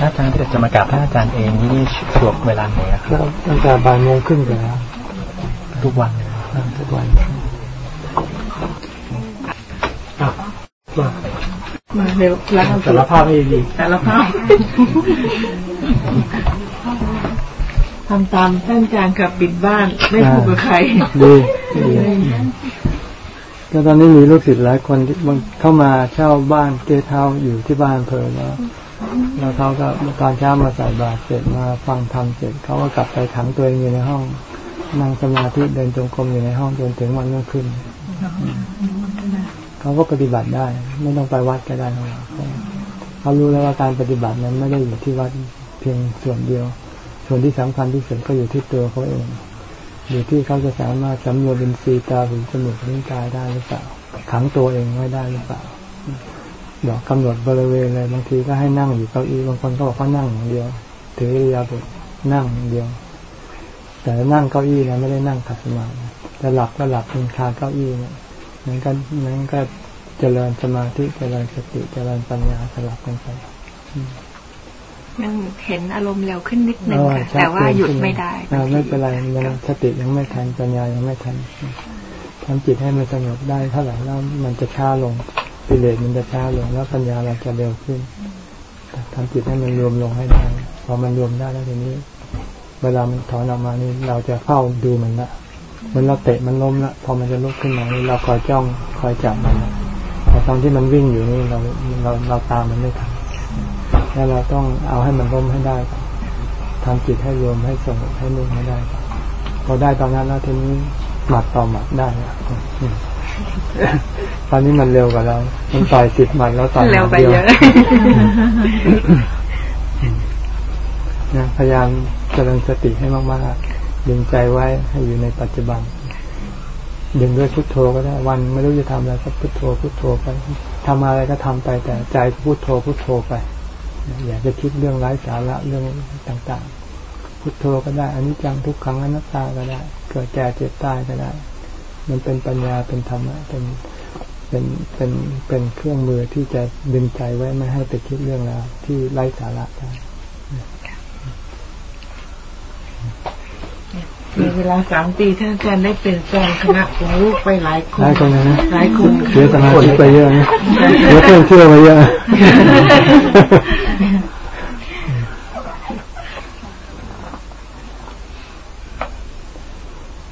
ถ้าอาจารย์จะมากราบพระอาจารย์เองนี่สะดวกเวลาไหนอะครับแล้วตั้งแต่บ่ายโมงครึ่งไปแล้วทุกวันเลยทุกวันมาเร็วล้างสารภาพให้ดีสารภาพทำตามท่านอาจารย์กับปิดบ้านไม่พูดกับใครดีดีก็ตอนนี้มีลูกศิษย์หลายคนที่บางเข้ามาเช่าบ้านเกเท้าอยู่ที่บ้านอำเพอแล้ว แล้วเขาก็ตอนเช้ามาใส่บาตรเสร็จมาฟังธรรมเสร็จเขาก็กลับไปขังตัวเองอยู่ในห้องนั่งสมาธิเดินจงกรมอยู่ในห้องจนถึงวันรุ่งขึ้นเขาก็ปฏิบัติได้ ไม่ต้องไปวัดก็ได้เราเขารู้แล้วว่าการปฏิบัตินั้นไม่ได้อยู่ที่วัดเพียงส่วนเดียว ส่วนที่สำคัญที่สุดก็อยู่ที่ตัวเขาเอง อยู่ที่เขาจะสามารถสำรวจบินซีตาหูจมูกลิ้นกายได้หรือเปล่าขังตัวเองไว้ได้หรือเปล่า บอกกำหนดบริเวณเลยบางทีก็ให้นั่งอยู่เก้าอี้บางคนก็บอกว่านั่งอย่างเดียว ถืออิริยาบถนั่งอย่างเดียว แต่นั่งเก้าอี้นะไม่ได้นั่งขัดสมาธิแต่หลับก็หลับเป็นคาเก้าอี้เนี่ยนั้นก็นั้นก็เจริญสมาธิเจริญสติเจริญปัญญาสลับกันไปยังเห็นอารมณ์เร็วขึ้นนิดนึงเออค่ะชัแต่ว่าเจนหยุดขึ้นไม่ได้เออไม่เป็นไรยังสติยังไม่ทันปัญญายังไม่ทันทำจิตให้มันสงบได้เท่าไหร่แล้วมันจะช้าลง กิเลสมันจะช้าลงแล้วปัญญาเราจะเร็วขึ้นทำจิตให้มันรวมลงให้ได้พอมันรวมได้แล้วทีนี้ เวลามันถอนออกมานี่เราจะเข้าดูมันละมันเราเตะมันล้มละพอมันจะลุกขึ้นมานี่เราคอยจ้องคอยจับมันแต่ตอนที่มันวิ่งอยู่นี่เราเราเราตามมันไม่ทันแล้วเราต้องเอาให้มันล้มให้ได้ก่อนทำจิตให้รวมให้สงบให้นิ่งให้ได้พอได้ตอนนั้นแล้วทีนี้หมัดต่อหมัดได้ละ ตอนนี้มันเร็วกว่าเรา มันต่อยสิบหมัดแล้วต่อยหเร็วมัดไปเดียวเยอะนะพยายามเจริญสติให้มากๆ ดึงใจไว้ให้อยู่ในปัจจุบัน ดึงด้วยพุทโธก็ได้ วันไม่รู้จะทำอะไรก็พุทโธพุทโธไปทำอะไรก็ทำไปแต่ใจก็พุทโธพุทโธไป อย่าจะคิดเรื่องไร้สาระเรื่องต่างๆ พุทโธก็ได้อันนี้จังทุกครั้งอนัตตาก็ได้ เกิดแก่เจ็บตายก็ได้ มันเป็นปัญญาเป็นธรรมะเป็น เป็นเป็นเป็นเครื่องมือที่จะดึงใจไว้ไม่ให้ไปคิดเรื่องราวที่ไร้สาระได้มีเวลาสามปีท่านอาจารย์ได้เป็นแฟนคณะของลูกไปหลายคนหลายคนนะนะหลายคนเสียสมาธิไปเยอะนะเสียเพื่อนเชื่อไปเยอะ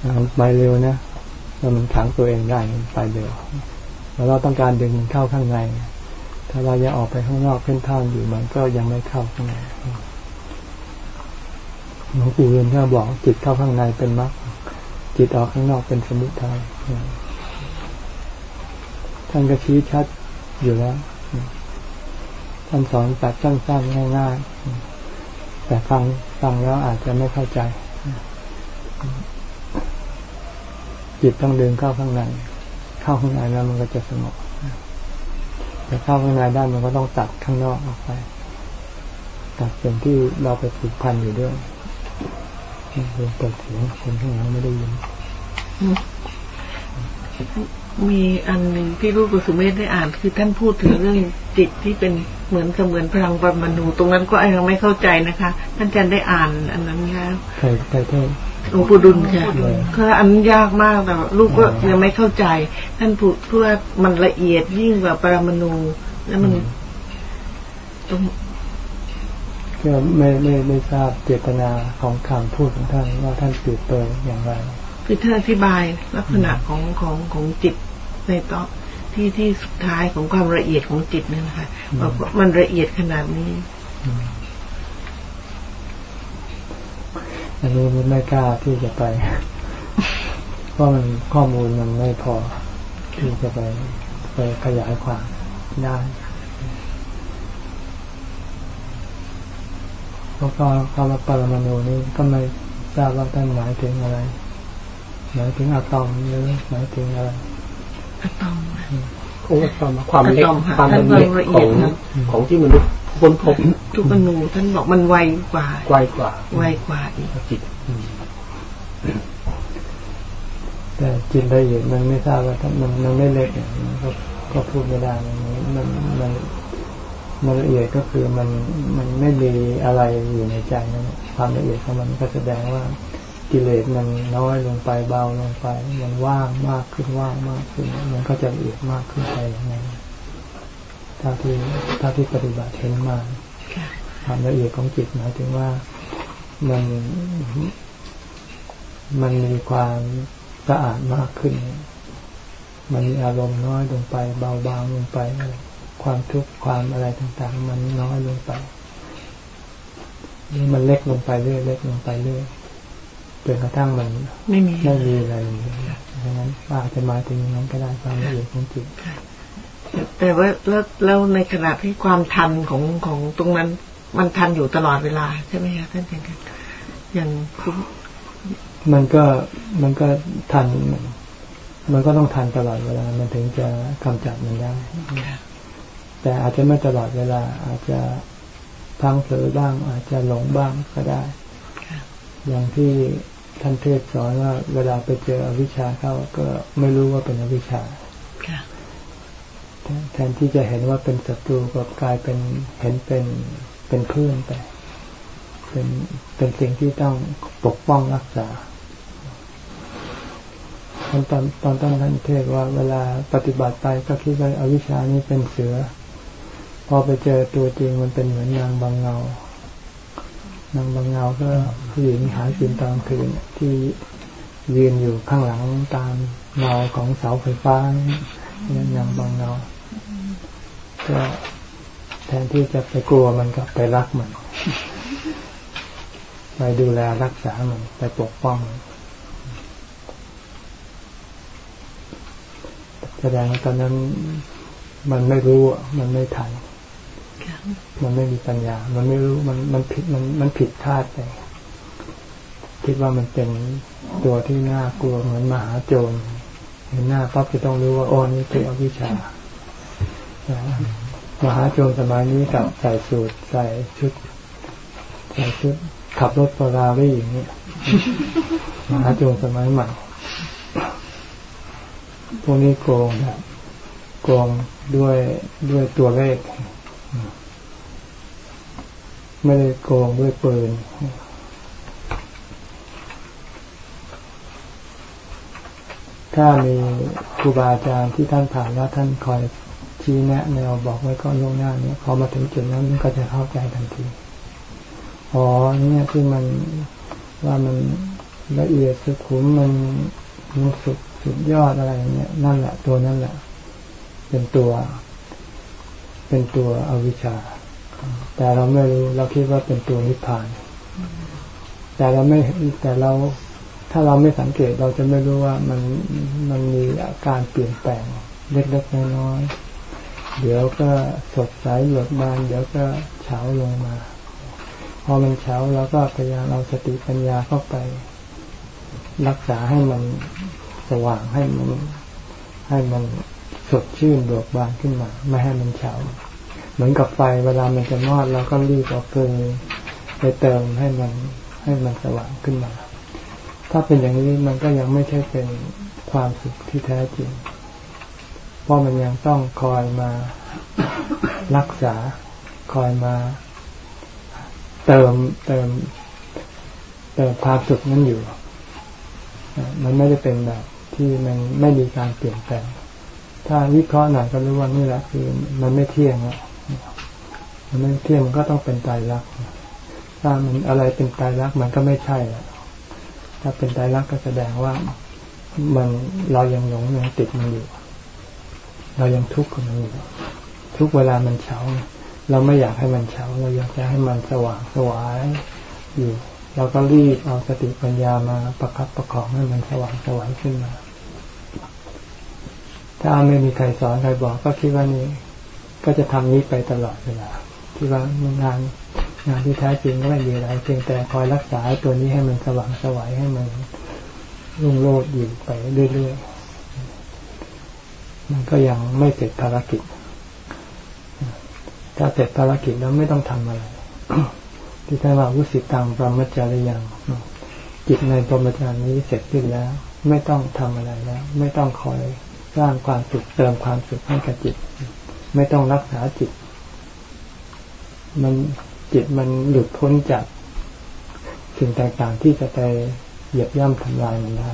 เอาไปเร็วนะแล้วมันขังตัวเองได้มันไปเร็ว แล้วเราต้องการดึงมันเข้าข้างใน ถ้าเรายังออกไปข้างนอกเพ่นท่านอยู่มันก็ยังไม่เข้าข้างในหลวงปู่เรียนท่านบอกจิตเข้าข้างในเป็นมรรคจิตออกข้างนอกเป็นสมุทัยท่านก็ชี้ชัดอยู่แล้วท่านสอนแบบสั้นๆง่ายๆ แต่ฟังฟังแล้วอาจจะไม่เข้าใจ จิตต้องเดินเข้าข้างใน เข้าข้างในแล้วมันก็จะสงบแต่เข้าข้างในได้มันก็ต้องตัดข้างนอกออกไป ตัดสิ่งที่เราไปผูกพันอยู่ด้วยเรื่องเปิดเสียงคนข้างหลังไม่ได้ยินมีอันหนึ่งที่ลูกกุสุเมธได้อ่านคือท่านพูดถึงเรื่องจิตที่เป็นเหมือนเสมือนพลังปรมาณูตรงนั้นก็ยังไม่เข้าใจนะคะ ท่านอาจารย์ได้อ่านอันนั้นแล้วใครใครเทศ หลวงปู่ดุลค่ะก็อันนั้นยากมากแต่ลูกก็ยังไม่เข้าใจ ท่านพูดเพื่อมันละเอียดยิ่งกว่าปรมาณูแล้วมันตรงก็ไม่ไม่ไม่ทราบเจตนาของคำพูดของท่านว่าท่านเปรียบเปรยอย่างไรคือท่านอธิบายลักษณะของของของจิตในตอนที่ที่สุดท้ายของความละเอียดของจิตเนี่ยนะคะว่ามันละเอียดขนาดนี้ ก อันนี้ไม่กล้าที่จะไป เพราะมันข้อมูลมันไม่พอที่จะไปไปขยายความได้เพราะคำว่าปรมาณูนี้ก็ไม่ทราบว่าท่านหมายถึงอะไร หมายถึงอะตอมหรือหมายถึงอะไรอะตอมคงความความเล็กอะตอมค่ะความละเอียดละขเอีอยงดนะของที่มนุษย์ค้นพบ ทุกอนูท่านบอกมันไวกว่าไกลกว่า ไวกว่าอีกจิตแต่จิตละเอียดมันไม่ทราบว่าถ้ามันมันไม่เล็กเนี่ยมันก็ก็พูดไม่ได้มันมันมันมันละเอียดก็คือมันมันไม่มีอะไรอยู่ในใจนั่นแหละความละเอียดของมันก็แสดงว่ากิเลสมันน้อยลงไปเบาลงไป มันว่างมากขึ้นว่างมากขึ้น มันก็จะละเอียดมากขึ้นไปอย่างนั้นถ้าที่ถ้าที่ปฏิบัติเห็นมา ค่ะความละเอียดของจิตหมายถึงว่ามันมันมีความสะอาดมากขึ้น มันมีอารมณ์น้อยลงไป เบาบางลงไป ความทุกข์ความอะไรต่างๆ มันน้อยลงไปนี่มันเล็กลงไปเรื่อยเล็กลงไปเรื่อยจนกระทั่งมันไม่มีไม่มีอะไรเลยดังนั้นอาจจะหมายถึงอย่างนั้นก็ได้ความละเอียดของจิตแต่ว่าแล้วแล้วในขณะที่ความทันของของตรงนั้น มันทันอยู่ตลอดเวลาใช่ไหมคะท่านอาจารย์อย่างคุณมันก็มันก็ทัน มันก็ต้องทันตลอดเวลา มันถึงจะกำจัดมันได้แต่อาจจะไม่ตลอดเวลา อาจจะพลังเผลอบ้าง อาจจะหลงบ้างก็ได้ อย่างที่ท่านเทศสอนว่าเวลาไปเจออวิชชาเข้าก็ไม่รู้ว่าเป็นอวิชชาค่ะแทนแทนที่จะเห็นว่าเป็นศัตรูก็กลายเป็นเห็นเป็น เป็นเพื่อนไป เป็นเป็นสิ่งที่ต้องปกป้องรักษาตอนตอนตอนต้นท่านเทศว่าเวลาปฏิบัติไปก็คิดว่าอาวิชชานี้เป็นเสือ พอไปเจอตัวจริงมันเป็นเหมือนนางบางเงานางบางเงาก็ผู้หญิงหากินตอนคืนที่ยืนอยู่ข้างหลังตามเงาของเสาไฟฟ้านางบางเงาก็ แทนที่จะไปกลัวมันก็ไปรักมัน ไปดูแลรักษามันไปปกป้องมันแสดงว่าตอนนั้นมันไม่รู้อะมันไม่ทันค่ะมันไม่มีปัญญา มันไม่รู้ มัน มันผิด มัน มันผิดคาดไป คิดว่ามันเป็นตัวที่น่ากลัวเหมือนมหาโจรเห็นหน้าปั๊บจะต้องรู้ว่าโอ้นี่คืออวิชชา มหาโจรสมัยนี้กับใส่สูทใส่ชุดใส่ชุดขับรถฟอร์รารี่อย่างนี้มหาโจรสมัยใหม่พวกนี้โกงแบบโกงด้วยด้วยตัวเลข ไม่ได้โกงด้วยปืนถ้ามีครูบาอาจารย์ที่ท่านผ่านแล้วท่านคอย ชี้แนะแนวบอกไว้ก็ล่วงหน้าเนี่ยพอมาถึงจุดนั้นมันก็จะเข้าใจทันทีอ๋อเนี่ยที่มันว่ามันละเอียดสุขุมมันมันสุดสุดยอดอะไรเนี่ยนั่นแหละตัวนั่นแหละ เป็นตัว เป็นตัวอวิชชา แต่เราไม่รู้เราคิดว่าเป็นตัวนิพพาน แต่เราไม่แต่เราถ้าเราไม่สังเกตเราจะไม่รู้ว่ามันมันมีอาการเปลี่ยนแปลงเล็กๆน้อยๆ เดี๋ยวก็สดใสหยดบาน เดี๋ยวก็เฉาลงมา พอมันเฉาเราก็พยายามเอาสติปัญญาเข้าไป รักษาให้มันสว่างให้มันให้มันสดชื่นเบิกบานขึ้นมา ไม่ให้มันเฉา เหมือนกับไฟเวลามันจะมอดเราก็รีบเอาเกลือไปเติมให้มันให้มันสว่างขึ้นมา ถ้าเป็นอย่างนี้มันก็ยังไม่ใช่เป็นความสุขที่แท้จริง เพราะมันยังต้องคอยมารักษาคอยมา เติมเติมเติมความสุขนั้นอยู่ มันไม่ได้เป็นแบบที่มันไม่มีการเปลี่ยนแปลง ถ้าวิเคราะห์หน่อยก็รู้ว่านี่แหละคือมันไม่เที่ยงอะมันไม่เที่ยงมันก็ต้องเป็นตายรักถ้ามันอะไรเป็นตายรักมันก็ไม่ใช่ละถ้าเป็นตายรักก็แสดงว่ามันเรายังหลงยังติดมันอยู่ เรายังทุกข์กับมันอยู่ทุกเวลามันเฉาเราไม่อยากให้มันเฉาเราอยากจะให้มันสว่างสวายอยู่เราก็รีบเอาสติปัญญามาประคับประคองให้มันสว่างสวายขึ้นมา ถ้าไม่มีใครสอนใครบอกก็คิดว่านี้ ก็จะทำนี้ไปตลอดเวลาคิดว่างานงานที่แท้จริงก็ไม่มีอะไรเพียงแต่คอยรักษาตัวนี้ให้มันสว่างสวายให้มันรุ่งโรจน์อยู่ไปเรื่อยๆ มันก็ยังไม่เสร็จภารกิจ ถ้าเสร็จภารกิจแล้วไม่ต้องทำอะไร ที่ท่านว่าวุสิตังปรมจารียังจิตในปรมจารนี้เสร็จสิ้นแล้ว ไม่ต้องทำอะไรแล้ว ไม่ต้องคอยสร้างความสุขเติมความสุขให้กับจิต ไม่ต้องรักษาจิต มันจิตมันหลุดพ้นจากสิ่งต่างๆที่จะไปเหยียบย่ำทำลายมันได้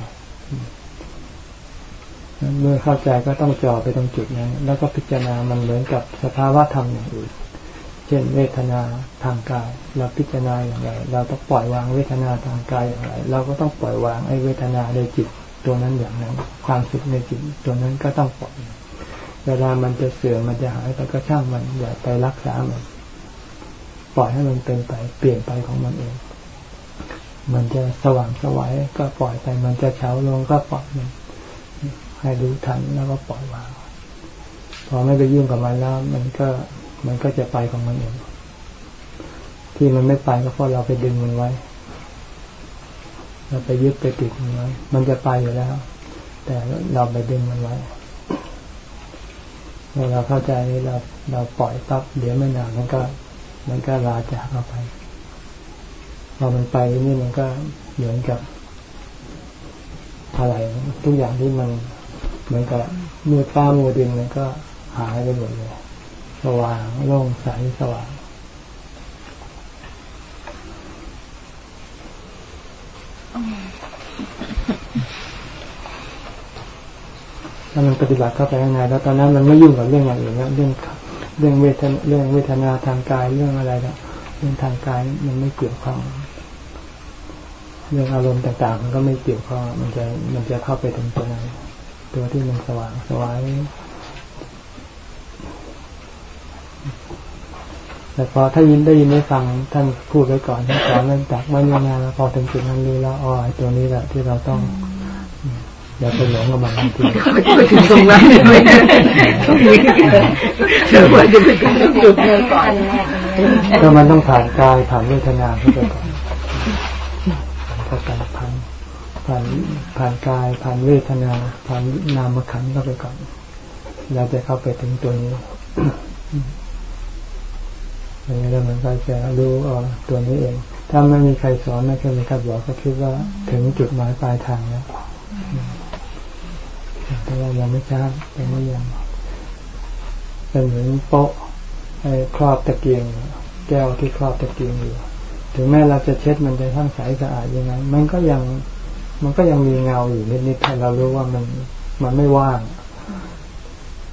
เมื่อเข้าใจก็ต้องจ่อไปตรงจุดนั้น แล้วก็พิจารณามันเหมือนกับสภาวะธรรมอย่างอื่น เช่นเวทนาทางกาย เราพิจารณาอย่างไร เราต้องปล่อยวางเวทนาทางกายอย่างไร เราก็ต้องปล่อยวางไอ้เวทนาในจิตตัวนั้นอย่างนั้น ความสุขในจิตตัวนั้นก็ต้องปล่อย เวลามันจะเสื่อมมันจะหายไปก็ช่างมันอย่าไปรักษามัน ปล่อยให้มันเป็นไปเปลี่ยนไปของมันเอง มันจะสว่างสวายก็ปล่อยไป มันจะเฉาลงก็ปล่อยมัน ให้รู้ทันแล้วก็ปล่อยวาง พอไม่ไปยุ่งกับมันแล้ว มันก็มันก็จะไปของมันเองที่มันไม่ไปก็เพราะเราไปดึงมันไว้ เราไปยึดไปติดมันไว้ มันจะไปอยู่แล้ว แต่เราไปดึงมันไว้เมื่อเราเข้าใจเราเราปล่อยปั๊บเดี๋ยวไม่นานมันก็ มันก็ลาจากเราไปพอมันไปนี่มันก็เหมือนกับอะไรทุกอย่างที่มัน เหมือนกับมือฟ้ามือดินมันก็หายไปหมดเลยสว่างโล่งใสสว่างถ้ามันปฏิบัติเข้าไปข้างในแล้วตอนนั้นมันไม่ยุ่งกับเรื่องอย่างอื่นแล้วเรื่องเรื่องเวทนาเรื่องเวทนาทางกายเรื่องอะไรแล้วเรื่องทางกายมันไม่เกี่ยวข้องเรื่องอารมณ์ต่างๆ มันก็ไม่เกี่ยวข้องมันจะมันจะเข้าไปถึงตัวนั้น ตัวที่มันสว่างสวายแต่พอถ้ายินได้ยินได้ฟังท่านพูดไว้ก่อนท่านสอนเรื่องจากวันยานาพอถึงจุดนั้นรู้แล้วอ๋อตัวนี้แหละที่เราต้องอย่าไปหลงกับมันทีไปถึงตรงนั้นเลยเดี๋ยวว่าจะไปถึงจุดนั้นก่อนก็มันต้องผ่านกายผ่านเวทนาเข้าไปก่อนผ่านการผ่าน ผ่านผ่านกาย ผ่านเวทนา ผ่านนามขันเข้าไปก่อนเราจะเข้าไปถึงตัวนี้อย่างนี้แล้วมันก็จะรู้ออตัวนี้เอง ถ้าไม่มีใครสอนไม่เคยมีใครบอกก็คิดว่าถึงจุดหมายปลายทางแล้วแต่ว่ายังไม่ทราบยังไม่ยังเป็นเหมือนโป๊ะไอ้ครอบตะเกียงแก้วที่ครอบตะเกียงอยู่ ถึงแม้เราจะเช็ดมันจะทั้งใสสะอาดยังไงมันก็ยัง มันก็ยังมีเงาอยู่นิดๆถ้าเรารู้ว่ามันมันไม่ว่าง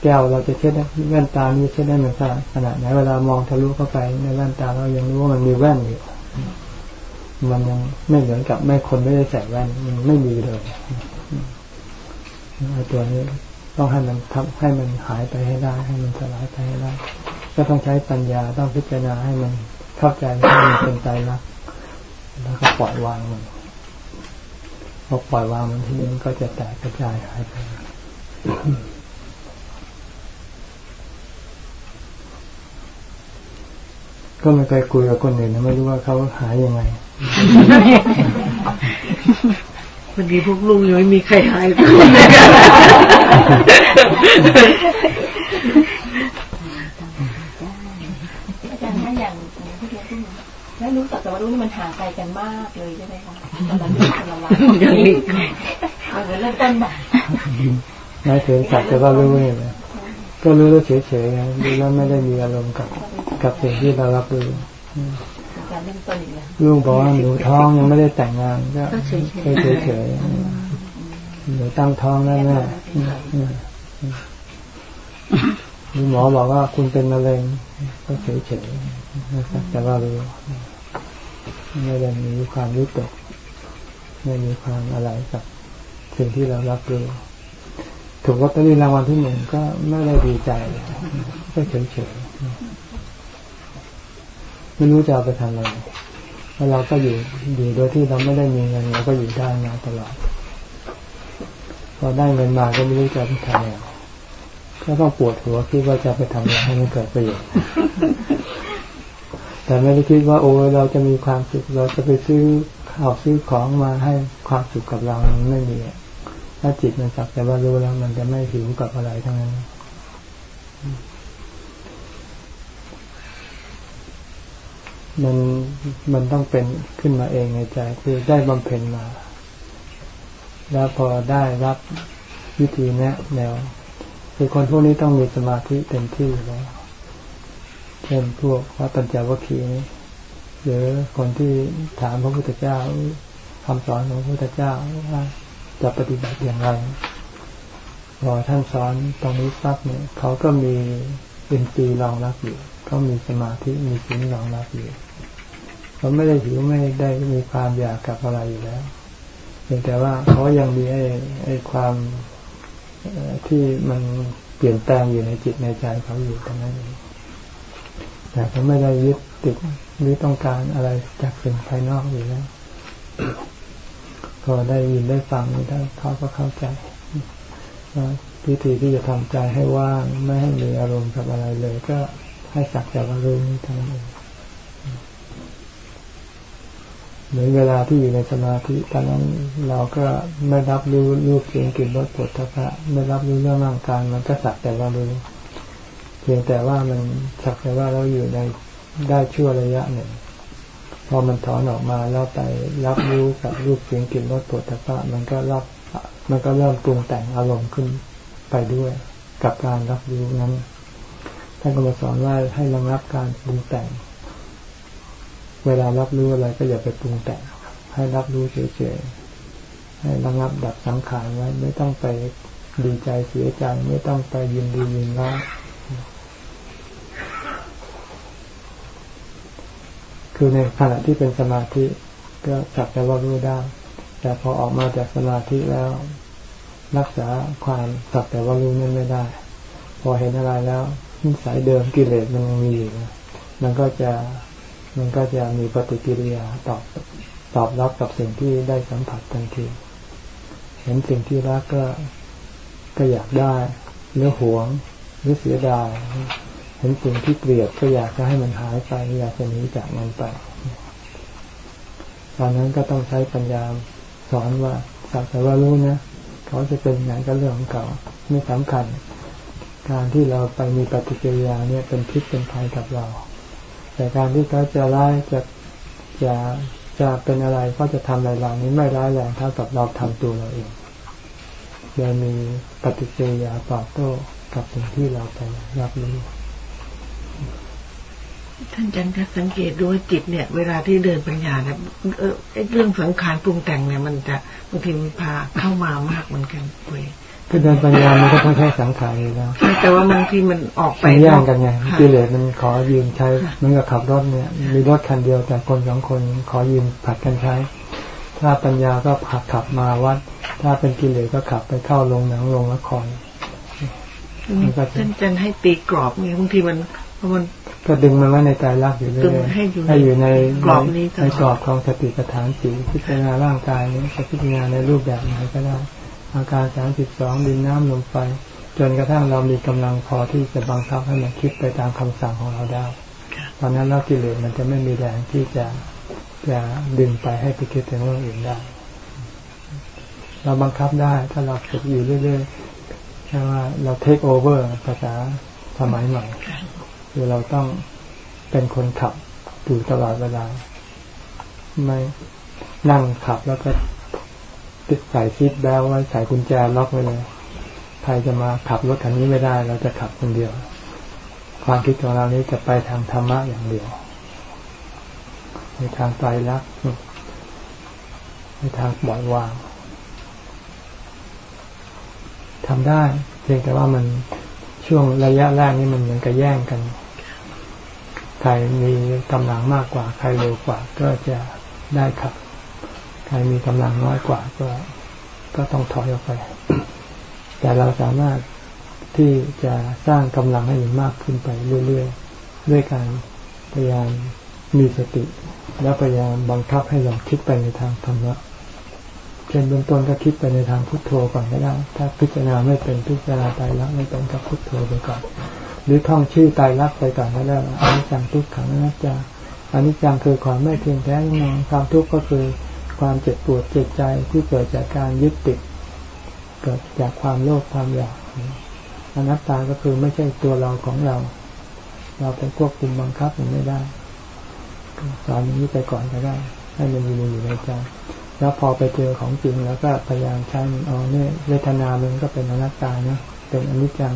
แก้วเราจะเช็ดแว่นตานี่เช็ดได้มันขนาดไหนเวลามองทะลุเข้าไปในแว่นตาเรายังรู้ว่ามันมีแว่นอยู่มันยังไม่เหมือนกับไม่คนไม่ได้ใส่แว่นมันไม่มีเลยไอ้ตัวนี้ต้องให้มันทำให้มันหายไปให้ได้ ให้มันสลายไปให้ได้ก็ต้องใช้ปัญญาต้องพิจารณาให้มันเข้าใจให้มันเป็นใจรักแล้วก็ปล่อยวางมัน อปล่อยวางมันทีนี้ก็จะแตกกระจายหายไปก็ไม่เคยคุยกับคนอื่นนะไม่รู้ว่าเขาหายยังไงวันนี้พวกลุงยังไม่มีใครหายไปอาจารย์ถ้าอย่างที่เรียนที่ แล้วรู้สักแต่ว่ารู้นี่มันห่างไกลกันมากเลยใช่ไหมคะตอนนั้นเป็นคนละวันอย่างนี้มันเหมือนเริ่มต้นใหม่นายถึงสักแต่ว่ารู้เนี่ยนะก็รู้แล้วเฉยๆนะรู้แล้วไม่ได้มีอารมณ์กับ กับสิ่งที่เรารับรู้การเริ่มต้นอีกแล้วลูกบอกว่าหนูท้องยังไม่ได้แต่งงานก็เฉยเฉยๆหนูตั้งท้องแล้วแม่มีหมอบอกว่าคุณเป็นมะเร็งก็เฉยเฉยๆนะครับแต่ว่ารู้ ไม่ได้มีความรู้ตกไม่มีความอะไรกับสิ่งที่เรารับรู้ถูกลอตเตอรี่รางวัลที่หนึ่งก็ไม่ได้ดีใจก็เฉยเฉยๆไม่รู้จะเอาไปทำอะไรแล้วเราก็อยู่อยู่โดยที่เราไม่ได้มีเงินเราก็อยู่ได้มาตลอดพอได้เงินมาก็ไม่รู้จะไปทำอะไรก็ต้องปวดหัวคิดว่าจะไปทำอะไรให้มันเกิดประโยชน์ แต่ไม่ได้คิดว่าโอ้เราจะมีความสุข เราจะไปซื้อข้าวซื้อของมาให้ความสุขกับเรามันไม่มีถ้าจิตมันสักแต่ว่ารู้แล้วมันจะไม่หิวกับอะไรทั้งนั้นมันมันต้องเป็นขึ้นมาเองในใจ คือได้บำเพ็ญมา แล้วพอได้รับวิธีแนะแนวคือคนพวกนี้ต้องมีสมาธิเต็มที่แล้ว ช่นพวกพระปัญจวัคคีย์หรือคนที่ถามพระพุทธเจ้าคำสอนของพระพุทธเจ้าว่าจะปฏิบัติอย่างไรพอท่านสอนตรงนี้ปั๊บเนี่ยเขาก็มีอินทรีย์รองรับอยู่เขามีสมาธิมีสิ่งรองรับอยู่เขาไม่ได้หิวไม่ได้มีความอยากกับอะไรอยู่แล้วเพียงแต่ว่าเขายังมีไอ้ไอ้ความที่มันเปลี่ยนแปลงอยู่ในจิตในใจเขาอยู่ตรงนั้นเอง แต่เขาไม่ได้ยึดติดหรือต้องการอะไรจากสิ่งภายนอกอยู่แล้วพอได้ยินได้ฟังนี่ได้เขาก็เข้าใจว่าวิธีที่จะทำใจให้ว่างไม่ให้มีอารมณ์กับอะไรเลย ก็ให้สักแต่ว่ารู้นี้เท่านั้นเองเหมือนเวลาที่อยู่ในสมาธิตอนนั้นเราก็ไม่รับรู้รูปเสียงกลิ่นรสปวดทพะไม่รับรู้เรื่องร่างกายมันก็สักแต่ว่ารู้ เพียงแต่ว่ามันสักแต่ว่าเราอยู่ในได้ชั่วระยะหนึ่งพอมันถอนออกมาแล้วไปรับรู้กับรูปเสียงกลิ่นรสปวดทัพะมันก็รับมันก็เริ่มปรุงแต่งอารมณ์ขึ้นไปด้วย กับการรับรู้นั้นท่านก็มาสอนว่าให้ระงับการปรุงแต่ง เวลารับรู้อะไรก็อย่าไปปรุงแต่ง ให้รับรู้เฉยๆให้ระงับดับสังขารไว้ไม่ต้องไปดีใจเสียใจไม่ต้องไปยินดียินร้าย คือในขณะที่เป็นสมาธิก็จับแต่ว่ารู้ได้ แต่พอออกมาจากสมาธิแล้ว รักษาความสักแต่ว่ารู้นั้นไม่ได้ พอเห็นอะไรแล้วนิสัยเดิมกิเลสมันมีอยู่มันก็จะมันก็จะมีปฏิกิริยาตอบตอบรับกับสิ่งที่ได้สัมผัสทันทีเห็นสิ่งที่รักก็ก็อยากได้หรือหวงหรือเสียดาย เห็นสิ่งที่เกลียดก็อยากจะให้มันหายไปอยากจะหนีจากมันไปตอนนั้นก็ต้องใช้ปัญญาสอนว่าสักแต่ว่ารู้นะเขาจะเป็นอย่างก็เรื่องของเขาไม่สำคัญ การที่เราไปมีปฏิกิริยาเนี่ยเป็นพิษเป็นภัยกับเรา แต่การที่เขาจะร้ายจะจะจะเป็นอะไรเขาจะทำอะไรเรานี้ไม่ร้ายแรงเท่ากับเราทำตัวเราเองจะมีปฏิกิริยาตอบโต้กับสิ่งที่เราไปรับรู้ ท่านจันทร์สังเกตดูว่าจิตเนี่ย เวลาที่เดินปัญญาเนี่ยเออเรื่องสังขารปรุงแต่งเนี่ยมันจะบางทีมันพาเข้ามามากเหมือนกันคุยคือเดินปัญญามันก็ต้องใช้สังขารอยู่แล้วแต่ว่าบางทีมันออกไปแย่งกันไงกิเลสมันขอยืมใช้มันกับขับรถเนี่ย มีรถคันเดียวแต่คนสองคนขอยืมผัดกันใช้ ถ้าปัญญาก็ผัดขับมาวัด ถ้าเป็นกิเลสก็ขับไปเข้าลงหนังลงละครท่านจะให้ตีกรอบไงบางทีมันมัน ก็ดึงมันไว้ในใจรักอยู่เรื่อยให้อยู่ในกรอบนี้ในกรอบของสติปัฏฐานสีพิจารณาร่างกายนี้จะพิจารณาในรูปแบบไหนก็ได้อาการสามสิบสองดินน้ำลมไฟจนกระทั่งเรามีกำลังพอที่จะบังคับให้มันคิดไปตามคำสั่งของเราได้ ตอนนั้นเรากิเลสมันจะไม่มีแรงที่จะจะดึงไปให้ไปคิดถึงเรื่องอื่นได้ เราบังคับได้ถ้าเราฝึกอยู่เรื่อยๆแค่ว่าเราเทคโอเวอร์ภาษาสมัยใหม่ คือเราต้องเป็นคนขับอยู่ตลอดเวลา ไม่นั่งขับแล้วก็ติดใส่ซีทแบลไว้ใส่กุญแจล็อกไว้เลยใครจะมาขับรถคันนี้ไม่ได้ เราจะขับคนเดียว ความคิดของเรานี้จะไปทางธรรมะอย่างเดียวในทางไตรลักในทางปล่อยวางทำได้ เพียงแต่ว่ามันช่วงระยะแรกนี้มันเหมือนกับแย่งกัน ใครมีกำลังมากกว่า ใครเร็วกว่าก็จะได้ขับ ใครมีกำลังน้อยกว่าก็ก็ต้องถอยออกไป แต่เราสามารถที่จะสร้างกำลังให้มันมากขึ้นไปเรื่อยๆ ด้วยการพยายามมีสติ แล้วพยายามบังคับให้เราคิดไปในทางธรรมะเช่นเบื้องต้นก็คิดไปในทางพุทโธก่อนก็ได้ถ้าพิจารณาไม่เป็นพิจารณาตายรักไม่เป็นก็พุทโธไปก่อน หรือท่องชื่อตายรักไปก่อนก็ได้อนิจจังทุกขังอนัตตาอนิจจังคือความไม่เที่ยงแท้แน่นอนความทุกข์ก็คือความเจ็บปวดเจ็บใจที่เกิดจากการยึดติด เกิดจากความโลภความอยากอนัตตาก็คือไม่ใช่ตัวเราของเรา เราไปควบคุมบังคับมันไม่ได้สอนอย่างนี้ไปก่อนก็ได้ ให้มันอยู่ในใจแล้วพอไปเจอของจริงแล้วก็พยายามใช้มันเอาเนี่ยเวทนามันก็เป็นอนัตตานะเป็นอนิจจัง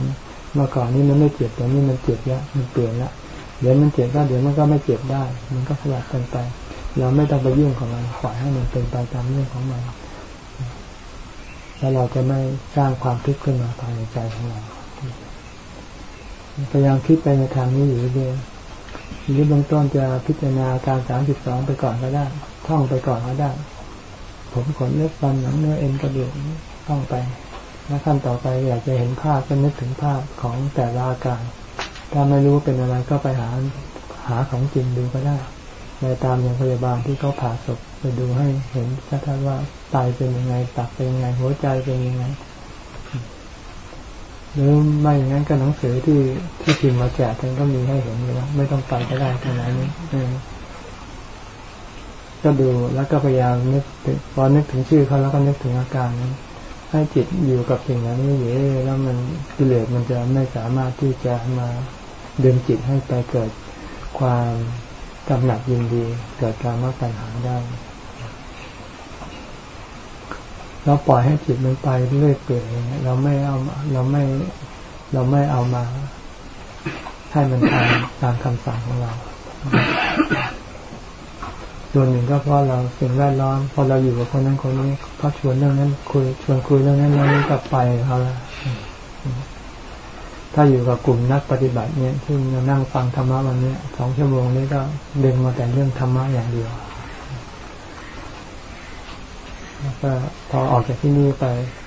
เมื่อก่อนนี้มันไม่เจ็บแต่นี่มันเจ็บแล้วมันเปลี่ยนละเดี๋ยวมันเจ็บก็เดี๋ยวมันก็ไม่เจ็บได้ มันก็สลับกันไป เราไม่ต้องไปยุ่งของมันปล่อยให้มันเป็นไปตามเรื่องของมันแล้วเราจะไม่สร้างความทุกข์ขึ้นมาภายในใจของเราพยายามคิดไปในทางนี้อยู่เรื่อยๆหรือเบื้องต้นจะพิจารณาการสามสิบสองไปก่อนก็ได้ ท่องไปก่อนก็ได้ ผมขนเล็บฟันหนังเนื้อเอ็นกระดูกท่องไป แล้วขั้นต่อไปอยากจะเห็นภาพก็นึกถึงภาพของแต่ละอาการ ถ้าไม่รู้เป็นอะไรก็ไปหาหาของจริงดูก็ได้ไปตามอย่างพยาบาลที่เขาผ่าศพไปดูให้เห็นชัดๆว่าไตเป็นยังไงตับเป็นยังไงหัวใจเป็นยังไงหรือไม่อย่างนั้นก็หนังสือที่ที่พิมพ์มาแจกกันก็มีให้เห็นอยู่แล้วไม่ต้องไปก็ได้ตรงไหนนี้ก็ดูแล้วก็พยายามนึกพอนึกถึงชื่อเขาแล้วก็นึกถึงอาการนั้น ให้จิตอยู่กับสิ่งนั้นนี่อยู่แล้วมันกิเลสมันจะไม่สามารถที่จะมาดึงจิตให้ไปเกิดความกำหนัดยินดี เกิดการมาปัญหาได้เราปล่อยให้จิตมันไปเรื่อยเปื่อยเราไม่เอาเราไม่เราไม่เอามา ให้มันทำตามคำสั่งของเรา ส่วนหนึ่งก็เพราะเราสิ่งแวดล้อมพอเราอยู่กับคนนั้นคนนี้เขาชวนเรื่องนั้นคุยชวนคุยเรื่องนั้นแล้วก็ไปเขาละถ้าอยู่กับกลุ่มนักปฏิบัติเนี่ยที่เรานั่งฟังธรรมะวันนี้สองชั่วโมงนี้ก็เดินมาแต่เรื่องธรรมะอย่างเดียวแล้วก็พอออกจากที่นี่ไป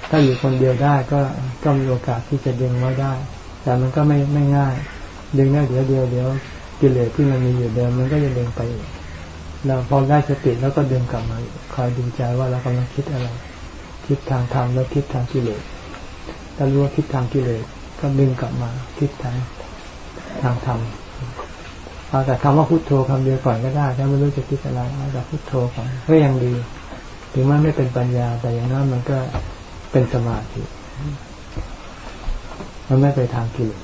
ถ้าอยู่คนเดียวได้ก็ก็มีโอกาสที่จะดึงไว้ได้ แต่มันก็ไม่ไม่ง่าย ดึงได้เดี๋ยวเดียวเดี๋ยวกิเลสที่มันมีอยู่เดิมมันก็จะดึงไปอีก เราพอได้สติแล้วก็ดึงกลับมาคอยดูใจว่าเรากำลังคิดอะไร คิดทางธรรมแล้วคิดทางกิเลสถ้ารู้ว่าคิดทางกิเลสก็ดึงกลับมาคิดทางทางธรรมเอาแต่คำว่าพุทโธคำเดียวก่อนก็ได้ ถ้าไม่รู้จะคิดอะไรเอาแต่พุทโธก่อนก็ยังดี ถึงแมันไม่เป็นปัญญา แต่อย่างนั้นมันก็เป็นสมาธิมันไม่ไปทางกิเลส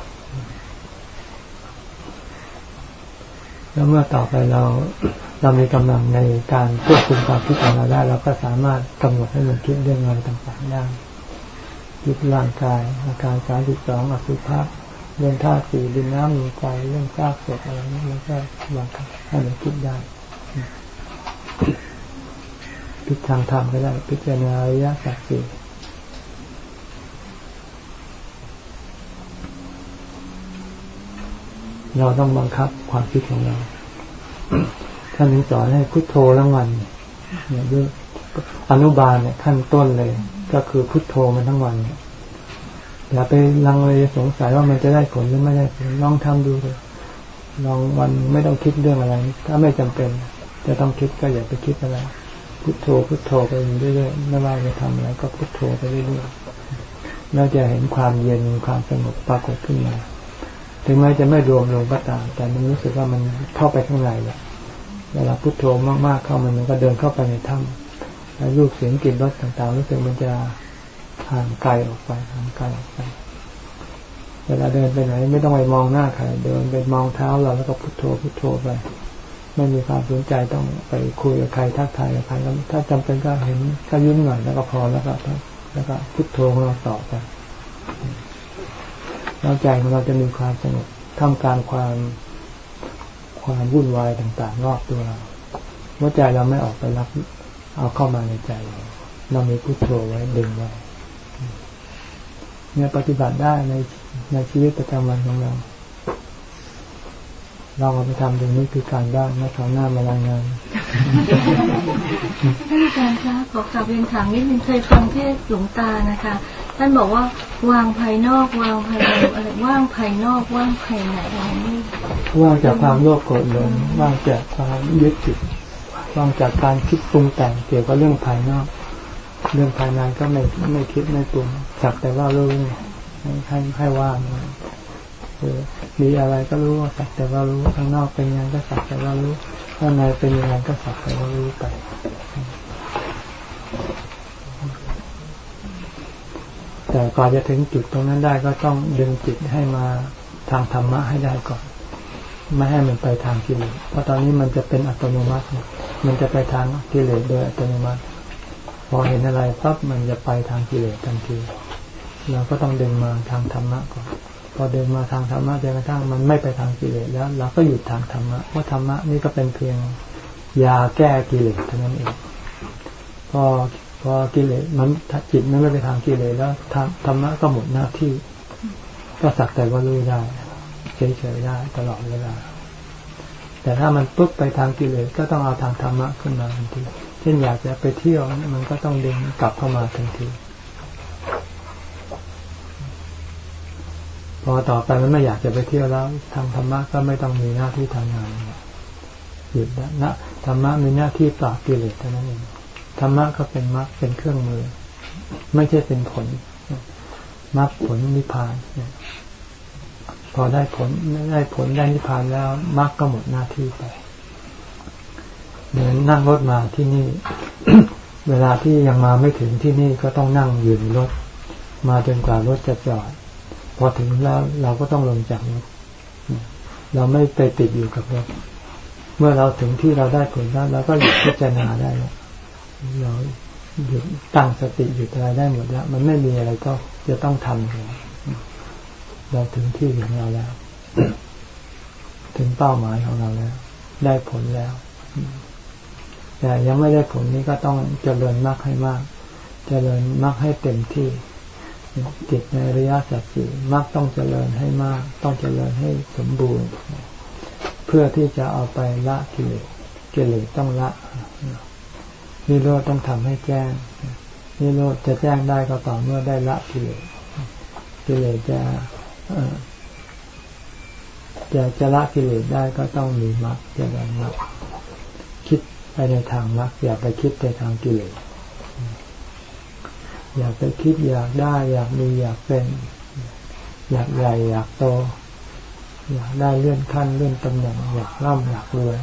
แล้วเมื่อต่อไปเรา เรามีกำลังในการควบคุมความคิดของเราได้ เราก็สามารถกำหนดให้มันคิดเรื่องอะไรต่างๆได้คิดร่างกาย อาการสามสิบสองอสุภะเรื่องธาตุสี่ดินน้ำลมไฟเรื่องซากศพอะไรนี้แล้วก็วางให้มันคิดได้พิจทาธรรมก็ได้ พิจารณาอริยสัจสี่เราต้องบังคับความคิดของเรา ท่านสอนให้พุทโธทั้งวันเนี่ยด้วยอนุบาลเนี่ยขั้นต้นเลย ก็คือพุทโธมันทั้งวันเนี่ยอย่าไปลังเลยสงสัยว่ามันจะได้ผลหรือไม่ได้ผลลองทำดูเลยลองวันไม่ต้องคิดเรื่องอะไร ถ้าไม่จำเป็น จะต้องคิดก็อย่าไปคิดอะไรพุทโธพุทโธไปเรื่อยๆไม่ว่าจะทำอะไรก็พุทโธไปเรื่อยๆแล้วจะเห็นความเย็นความสงบปรากฏขึ้นมา ถึงแม้จะไม่รวมลงก็ตาม แต่มันรู้สึกว่ามันเข้าไปข้างในแหละ เวลาพุโทโธมากๆเข้ามันมันก็เดินเข้าไปในถ้ำแล้วรูปเสียงกลิ่นรสต่างๆรู้สึกมันจะห่างไกลออกไปห่างไกลออกไป เวลาเดินไปไหน ไม่ต้องไปมองหน้าใครเดินไปมองเท้าเราแล้วก็พุโทโธพุโทโธไปไม่มีความสนใจต้องไปคุยกับใครทักทายกับใครแล้วถ้าจำเป็นก็เห็นก็ยิ้มหน่อยแล้วก็พอแล้วก็แล้วก็พุโทโธของเราต่อไปแล้วใจของเราจะมีความสงบท่ามกลางความ ความวุ่นวายต่างๆ รอบตัวเราว่าใจเราไม่ออกไปรับ เอาเข้ามาในใจเราเรามีพุโทโธไว้ดึงไว้เนี่ยปฏิบัติได้ในในชีวิตประจำวันของเรา ลองเอาไปทำตรงนี้คือการบ้านนะคราวหน้ามารายงานท่านอาจารย์คะขอกลับเรียนถามนิดนึงเคยฟังเทศหลวงตานะคะ ท่านบอกว่าวางภายนอก วางภายในอะไรว่างภายนอกว่างภายในอะไรนี่ว่างจากความโลภโกรธหลงว่างจากความยึดติดว่างจากการคิดปรุงแต่งเกี่ยวกับเรื่องภายนอก เรื่องภายในก็ไม่ไม่คิดไม่ปรุงสักแต่ว่ารู้ให้ให้ให้ว่างคือ มีอะไรก็รู้ว่าสักแต่ว่ารู้ข้างนอกเป็นยังไงก็สักแต่ว่ารู้ข้างในเป็นยังไงก็สักแต่ว่ารู้ไปแต่ก่อนจะถึงจุดตรงนั้นได้ก็ต้องดึงจิตให้มาทางธรรมะให้ได้ก่อน ไม่ให้มันไปทางกิเลสเพราะตอนนี้มันจะเป็นอัตโนมัติ มันจะไปทางกิเลสโดยอัตโนมัติ พอเห็นอะไรปั๊บมันจะไปทางกิเลสทันทีเราก็ต้องดึงมาทางธรรมะก่อน พอเดินมาทางธรรมะจนกระทั่งมันไม่ไปทางกิเลสแล้วเราก็หยุดทางธรรมะเพราะธรรมะนี่ก็เป็นเพียงยาแก้กิเลสเท่านั้นเองพอพอกิเลสมันจิตมันไม่ไปทางกิเลสแล้วธรรมะก็หมดหน้าที่ ก็สักแต่ว่ารู้ได้เฉยๆได้ตลอดเวลาแต่ถ้ามันปุ๊บไปทางกิเลสก็ต้องเอาทางธรรมะขึ้นมาทันที เช่นอยากจะไปเที่ยวมันก็ต้องดึงกลับเข้ามาทันที พอต่อไปมันไม่อยากจะไปเที่ยวแล้วทางธรรมะก็ไม่ต้องมีหน้าที่ทำงานหยุดแล้วนะธรรมะมีหน้าที่ปราบกิเลสเท่านั้นเองธรรมะก็เป็นมรรคเป็นเครื่องมือ ไม่ใช่เป็นผลมรรคผลนิพพานพอได้ผลได้ผลได้นิพพานแล้วมรรคก็หมดหน้าที่ไปเหมือนนั่งรถมาที่นี่ เวลาที่ยังมาไม่ถึงที่นี่ก็ต้องนั่งอยู่ในรถ มาจนกว่ารถจะจอด พอถึงแล้วเราก็ต้องลงจากรถเราไม่ไปติดอยู่กับรถเมื่อเราถึงที่เราได้ผลแล้วเราก็หยุดพิจารณาได้แล้วเราหยุดตั้งสติหยุดอะไรได้หมดแล้ว มันไม่มีอะไรก็จะต้องทำแล้วเราถึงที่ของเราแล้ว ถึงเป้าหมายของเราแล้ว ได้ผลแล้ว แต่ยังไม่ได้ผลนี้ก็ต้องเจริญมากให้มาก เจริญมากให้เต็มที่ จิตในอริยสัจสี่มรรคต้องเจริญให้มาก ต้องเจริญให้สมบูรณ์ เพื่อที่จะเอาไปละกิเลสกิเลสต้องละนิโรธต้องทำให้แจ้งนิโรธจะแจ้งได้ก็ต่อเมื่อได้ละกิเลสกิเลสจะจะจะละกิเลสได้ก็ต้องมีมรรคจะได้มรรคคิดไปในทางมรรคอย่าไปคิดในทางกิเลส อยากไปคิดอยากได้ อยากมีอยากเป็น อยากใหญ่อยากโต อยากได้เลื่อนขั้นเลื่อนตำแหน่งอยากร่ำอยากรวย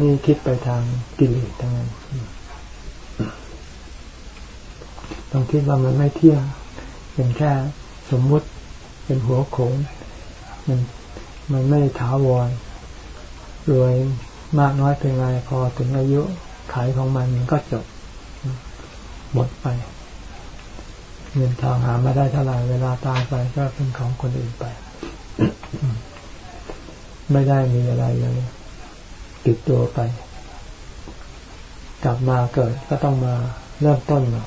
นี่คิดไปทางกิเลสทั้งนั้นต้องคิดว่ามันไม่เที่ยงเป็นแค่สมมุติเป็นหัวโขงมันมันไม่ถาวรรวยมากน้อยเป็นไรพอถึงอายุขายของมันมันก็จบหมดไป เงินทองหามาได้เท่าไหร่เวลาตายไปก็เป็นของคนอื่นไป ไม่ได้มีอะไรเลยติดตัวไป กลับมาเกิดก็ต้องมาเริ่มต้นใหม่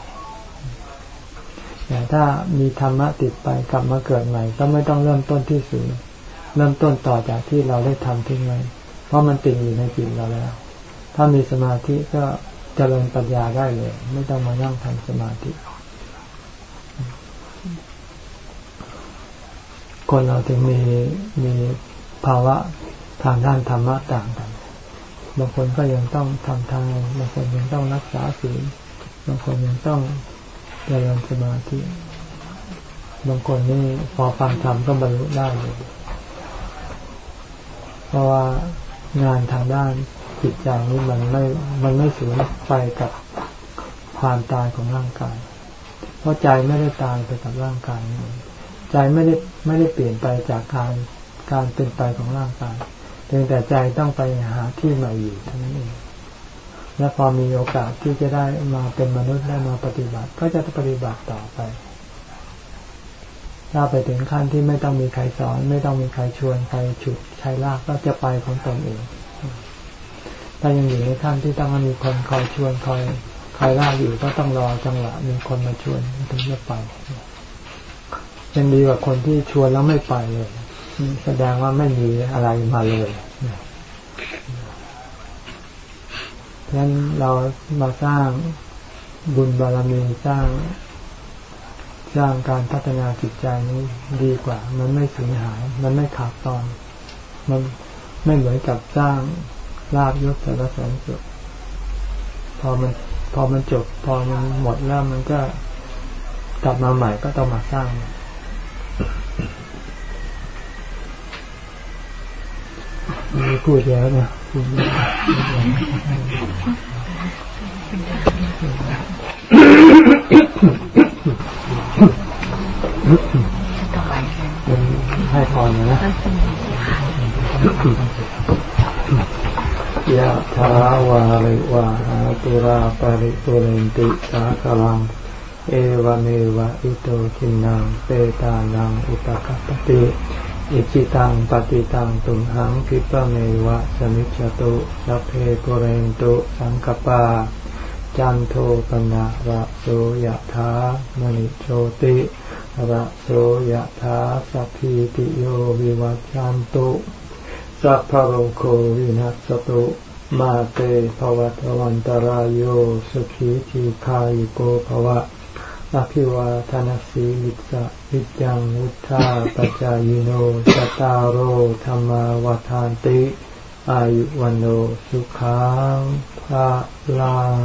แต่ถ้ามีธรรมะติดไปกลับมาเกิดใหม่ ก็ไม่ต้องเริ่มต้นที่ศูนย์เริ่มต้นต่อจากที่เราได้ทำทิ้งไว้เพราะมันติดอยู่ในจิตเราแล้ว ถ้ามีสมาธิก็จเจริญปัญญาได้เลย ไม่ต้องมานั่งทำสมาธิ คนเราถึงมีมีภาวะทางด้านธรรมะต่างกัน บางคนก็ยังต้องทำทางบางคนยังต้องรักษาศีล บางคนยังต้องเจริญสมาธิ บางคนนี่พอฟังธรรมก็บรรลุได้เลยเพราะว่างานทางด้านจิตใจนี้มันไม่ มันไม่สูญไปกับความตายของร่างกาย เพราะใจไม่ได้ตายไปกับร่างกาย ใจไม่ได้ไม่ได้เปลี่ยนไปจากการการเป็นไปของร่างกายเพียงแต่ใจต้องไปหาที่ใหม่อยู่เท่านั้นเองและพอมีโอกาสที่จะได้มาเป็นมนุษย์ได้มาปฏิบัติ ก็จะปฏิบัติต่อไป ถ้าไปถึงขั้นที่ไม่ต้องมีใครสอน ไม่ต้องมีใครชวนใครฉุดใครลากก็จะไปของตนเองถ้ายังอยู่ในขั้นที่ต้องมีคนคอยชวนคอยคอยลากอยู่ก็ต้องรอจังหวะมีคนมาชวนถึงจะไป ยังดีกว่าคนที่ชวนแล้วไม่ไปเลยแสดงว่าไม่มีอะไรมาเลยฉะนั้นเรามาสร้างบุญบารมีสร้าง สร้างการพัฒนาจิตใจนี้ดีกว่า มันไม่สูญหาย มันไม่ขาดตอน มันไม่เหมือนกับสร้างลาบยศสารสริญสุขพอมัน พอมันจบ พอมันหมดแล้วมันก็กลับมาใหม่ก็ต้องมาสร้างมี พูดเยอะนะพูดเยอะให้พรนะยะถาวาริวาหาตุราปาริปุเรนติสาคลัง เอวเมวะอิโตทินังเปตานังอุปกัปติ อิจิตังปฏิตังตุมหังคิปะเมวะสมิจจตุสัพเพปเรนตุสังกปา จันโทปนะระโสยะถามณิโชติระโสยะถาสัพพิติโยวิวัจจันตุสัพพโรโควินัสตุมาเตภวัตวันตรายโยสุขีทีคายุโกภวะ อภิวาทนสีลิสะวิจังวุธาปจายโนจตารโรธรรมาวทานติ อายุวันโนสุขังภาลัง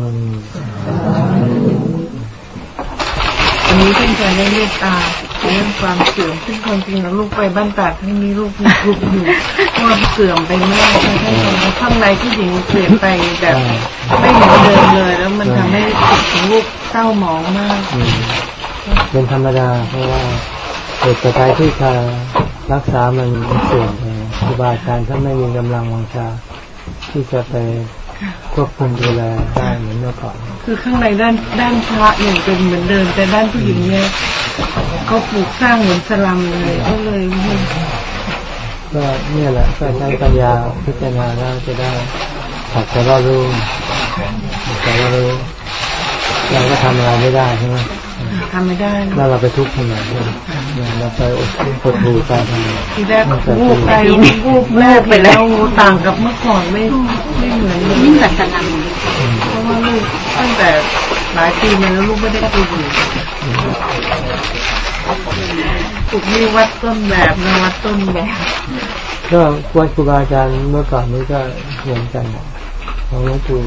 อันนี้ท่านจะได้เมตตาเรื่องความเสื่อมซึ่งความจริงแล้วลูกไปบ้านตาทั้งนี้ลูกมีลูกอยู่ความเสื่อมไปมากท่านข้างในที่หญิงเปลี่ยนไปแบบไม่เหมือนเดิมเลย แล้วมันทำให้จิตของลูก เศร้าหมองมาก เป็นธรรมดา เพราะว่าเหตุปัจจัยที่จะรักษามันเสื่อมไปครูบาอาจารย์ถ้าไม่มีกำลังวังชาที่จะไปควบคุมดูแลได้เหมือนเมื่อก่อน คือข้างในด้านด้านพระอย่างเป็นเหมือนเดิม แต่ด้านผู้หญิงเนี่ยเขาปลูกสร้างเหมือนสลัมเลยก็เลยก็เนี่ยแหละก็ใช้ปัญญาพิจารณาแล้วจะได้ถักจะรอรู้แต่ว่ารู้ เราก็ทำอะไรไม่ได้ใช่ไหมทำไม่ได้แล้วเราไปทุกข์ทำไมเราไปอดอดหูใจทำไมทีแรกวูบไปวูบแรกไปแล้วต่างกับเมื่อก่อนไม่ไม่เหมือนยิ่งแต่สนันเพราะว่าลูกตั้งแต่หลายปีมาแล้วลูกไม่ได้ไปอยู่ถูกมีวัดต้นแบบนะวัดต้นแบบก็วัดครูบาอาจารย์เมื่อก่อนนี้ก็เหมือนกันของหลวงปู่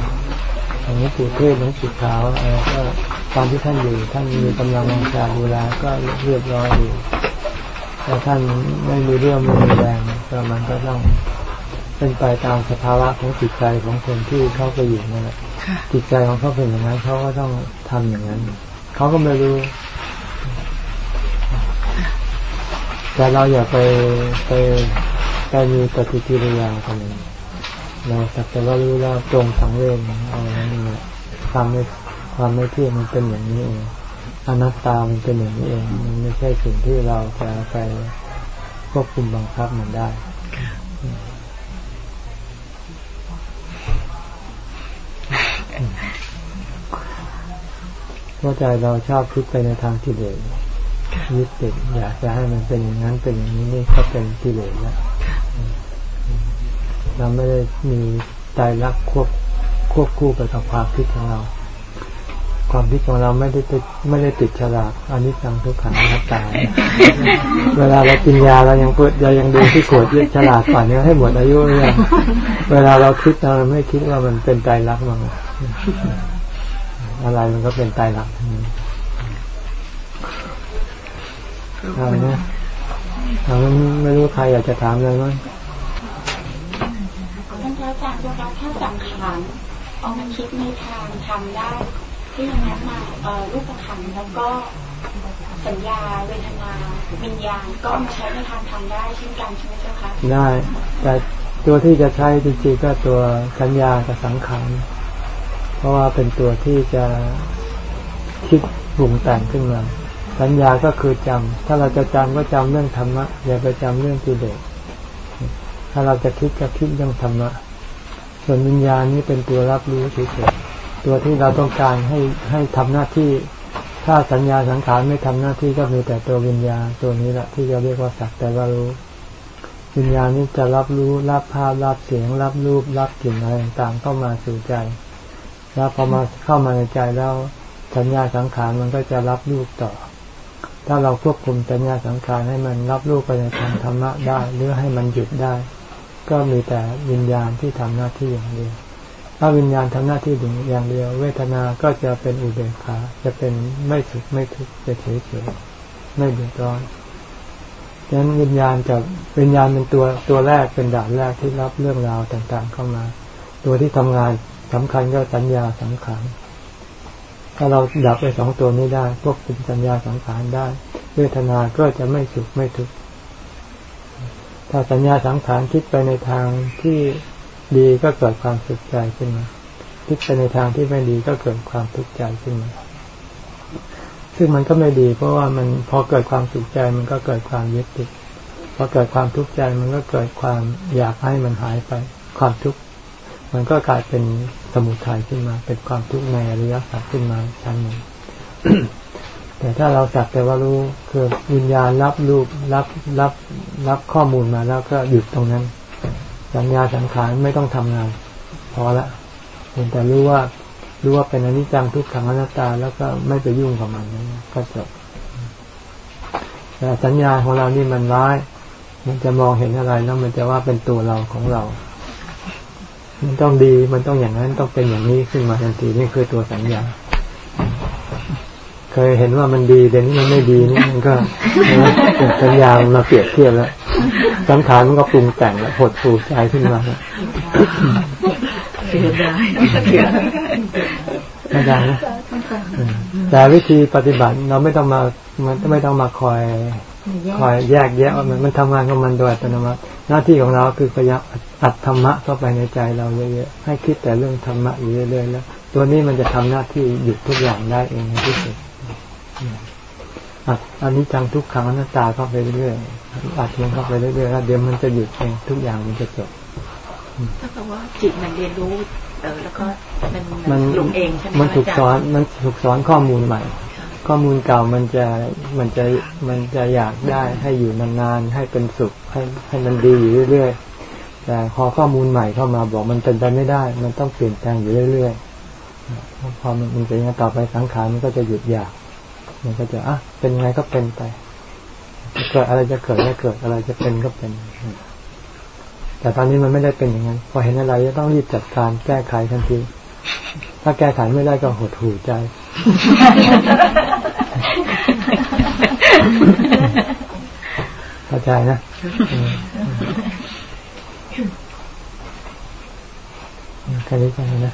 ของหลวงปู่เทศหลวงปู่ขาวก็ตอนที่ท่านอยู่ ท่านมีกำลังวังชาดูแลก็เรียบร้อยอยู่แต่ท่านไม่มีเรื่องไม่มีแรงก็มันก็ต้องเป็นไปตามสภาวะของจิตใจของคนที่เข้าไปอยู่นั่นแหละจิตใจของเขาเป็นอย่างนั้นเขาก็ต้องทำอย่างนั้นเขาก็ไม่รู้แต่เราอย่าไปไปไปมีปฏิกิริยากันเอง เราสักแต่ว่ารู้แล้วตรงสังเวชเอานั้นเองความไม่ความไม่เที่ยงมันเป็นอย่างนี้เองอนัตตามันเป็นอย่างนี้เอง มันไม่ใช่สิ่งที่เราจะไปควบคุมบังคับมันได้เพราะใจเราชอบคิดไปในทางที่เด่นยึดติดอยากจะให้มันเป็นอย่างนั้นเป็นอย่างนี้นี่ก็เป็นกิเลสแล้ว เราไม่ได้มีใจรักควบควบคู่ไปกับความคิดของเรา ความคิดของเราไม่ได้ติดไม่ได้ติดฉลากอันนี้จังทุกขังนักตายเวลาเรากินยาเรายังเปิดเรายังดูที่ขวดยึดฉลากก่อนนี้ให้หมดอายุเนี่ยเวลาเราคิดเราไม่คิดว่ามันเป็นใจรักมั้งอะไรมันก็เป็นใจรักทั้งนี้อะไรนะถาไม่รู้ใครอยากจะถามอะไรไหมานพระอาคะถ้าสังขารเอามาคิดในทางทำได้ที่ยังแนมารูปขันแล้วก็สัญญาเวทนาวิญญาณก็มาใช้ในทางทำได้เช่นกันใช่ไหมเจ้าคะได้แต่ตัวที่จะใช้จริงๆก็ตัวสัญญากับสังขารเพราะว่าเป็นตัวที่จะคิดปรุงแต่งขึ้นมา สัญญาก็คือจำถ้าเราจะจำก็จำเรื่องธรรมะอย่าไปจำเรื่องกิเลสถ้าเราจะคิดก็คิดเรื่องธรรมะ ส่วนวิญญาณนี้เป็นตัวรับรู้เฉยๆตัวที่เราต้องการให้ให้ทำหน้าที่ ถ้าสัญญาสังขารไม่ทำหน้าที่ก็มีแต่ตัววิญญาณตัวนี้แหละที่เราเรียกว่าสักแต่ว่ารู้ วิญญาณนี้จะรับรู้รับภาพรับเสียง รับรูปรับกลิ่นอะไรต่างๆเข้ามาสู่ใจ แล้วพอมาเข้ามาในใจแล้วสัญญาสังขารมันก็จะรับรูปต่อ ถ้าเราควบคุมสัญญาสังขารให้มันรับรู้ไปในทางธรรมะได้ หรือให้มันหยุดได้ ก็มีแต่วิญญาณที่ทำหน้าที่อย่างเดียว ถ้าวิญญาณทำหน้าที่อย่างเดียว เวทนาก็จะเป็นอุเบกขา จะเป็นไม่สุขไม่ทุกข์จะเฉยเฉยไม่เดือดร้อนฉะนั้นวิญญาณจะวิญญาณเป็นตัวตัวแรกเป็นด่านแรกที่รับเรื่องราวต่างๆเข้ามา ตัวที่ทำงานสำคัญก็สัญญาสังขารถ้าเราดับไปสองตัวนี้ได้ควบคุมสัญญาสังขารได้ เวทนาก็จะไม่สุขไม่ทุกข์ ถ้าสัญญาสังขารคิดไปในทางที่ดีก็เกิดความสุขใจขึ้นมาคิดไปในทางที่ไม่ดีก็เกิดความทุกข์ใจขึ้นมาซึ่งมันก็ไม่ดี เพราะว่ามันพอเกิดความสุขใจมันก็เกิดความยึดติดพอเกิดความทุกข์ใจมันก็เกิดความอยากให้มันหายไป ความทุกข์มันก็กลายเป็นสมุทัยขึ้นมา เป็นความทุกข์ในอริยสัจขึ้นมาชั้นหนึ่ง แต่ถ้าเราสักแต่ว่ารู้คือวิญญาณรับรูปรับรับรับข้อมูลมาแล้วก็หยุดตรงนั้น สัญญาสังขารไม่ต้องทำงานพอละเพียงแต่รู้ว่ารู้ว่าเป็นอนิจจังทุกขังอนัตตา แล้วก็ไม่ไปยุ่งกับมันนะก็จบแต่สัญญาของเรานี่มันร้าย มันจะมองเห็นอะไรแล้วมันจะว่าเป็นตัวเราของเรา มันต้องดีมันต้องอย่างนั้นต้องเป็นอย่างนี้ขึ้นมาทันทีนี่คือตัวสัญญา เคยเห็นว่ามันดีแต่นี่มันไม่ดีนี่มันก็สัญญามาเปรียบเทียบแล้วสังขารมันก็ปรุงแต่งแล้วหดหูใจขึ้นมาแล้วเสียดายไม่ได้นะแต่วิธีปฏิบัติเราไม่ต้องมามันไม่ต้องมาคอย คอยแยกแยะว่ามันมันทำงานของมันโดยอัตโนมัติหน้าที่ของเราคือพยายามอัดธรรมะเข้าไปในใจเราเยอะๆให้คิดแต่เรื่องธรรมะอยู่เรื่อยๆแล้ว ตัวนี้มันจะทำหน้าที่หยุดทุกอย่างได้เองที่สุด อัดอันนี้จังทุกขังอนัตตาเข้าไปเรื่อยๆอัดมันเข้าไปเรื่อยๆแล้วเดี๋ยวมันจะหยุดเองทุกอย่างมันจะจบถ้าเกิดว่าจิตมันเรียนรู้เออแล้วก็มันมันหลงเองใช่ไหมมันถูกอาสจารอนย์มันถูกสอนข้อมูลใหม่ ข้อมูลเก่ามันจะมันจะมันจะอยากได้ให้อยู่นานๆให้เป็นสุขให้ให้มันดีอยู่เรื่อยๆแต่พอข้อมูลใหม่เข้ามาบอกมันเป็นไปไม่ได้ มันต้องเปลี่ยนแปลงอยู่เรื่อยๆพอมันมันเป็นอย่างนั้นต่อไปสังขารมันก็จะหยุดอยาก มันก็จะอะเป็นไงก็เป็นไปจะเกิดอะไรจะเกิดก็เกิดอะไรจะเป็นก็เป็น แต่ตอนนี้มันไม่ได้เป็นอย่างนั้น พอเห็นอะไรจะต้องรีบจัดการแก้ไขทันทีถ้าแก้ไขไม่ได้ก็หดหู่ใจ เข้าใจนะแค่นี้กันนะ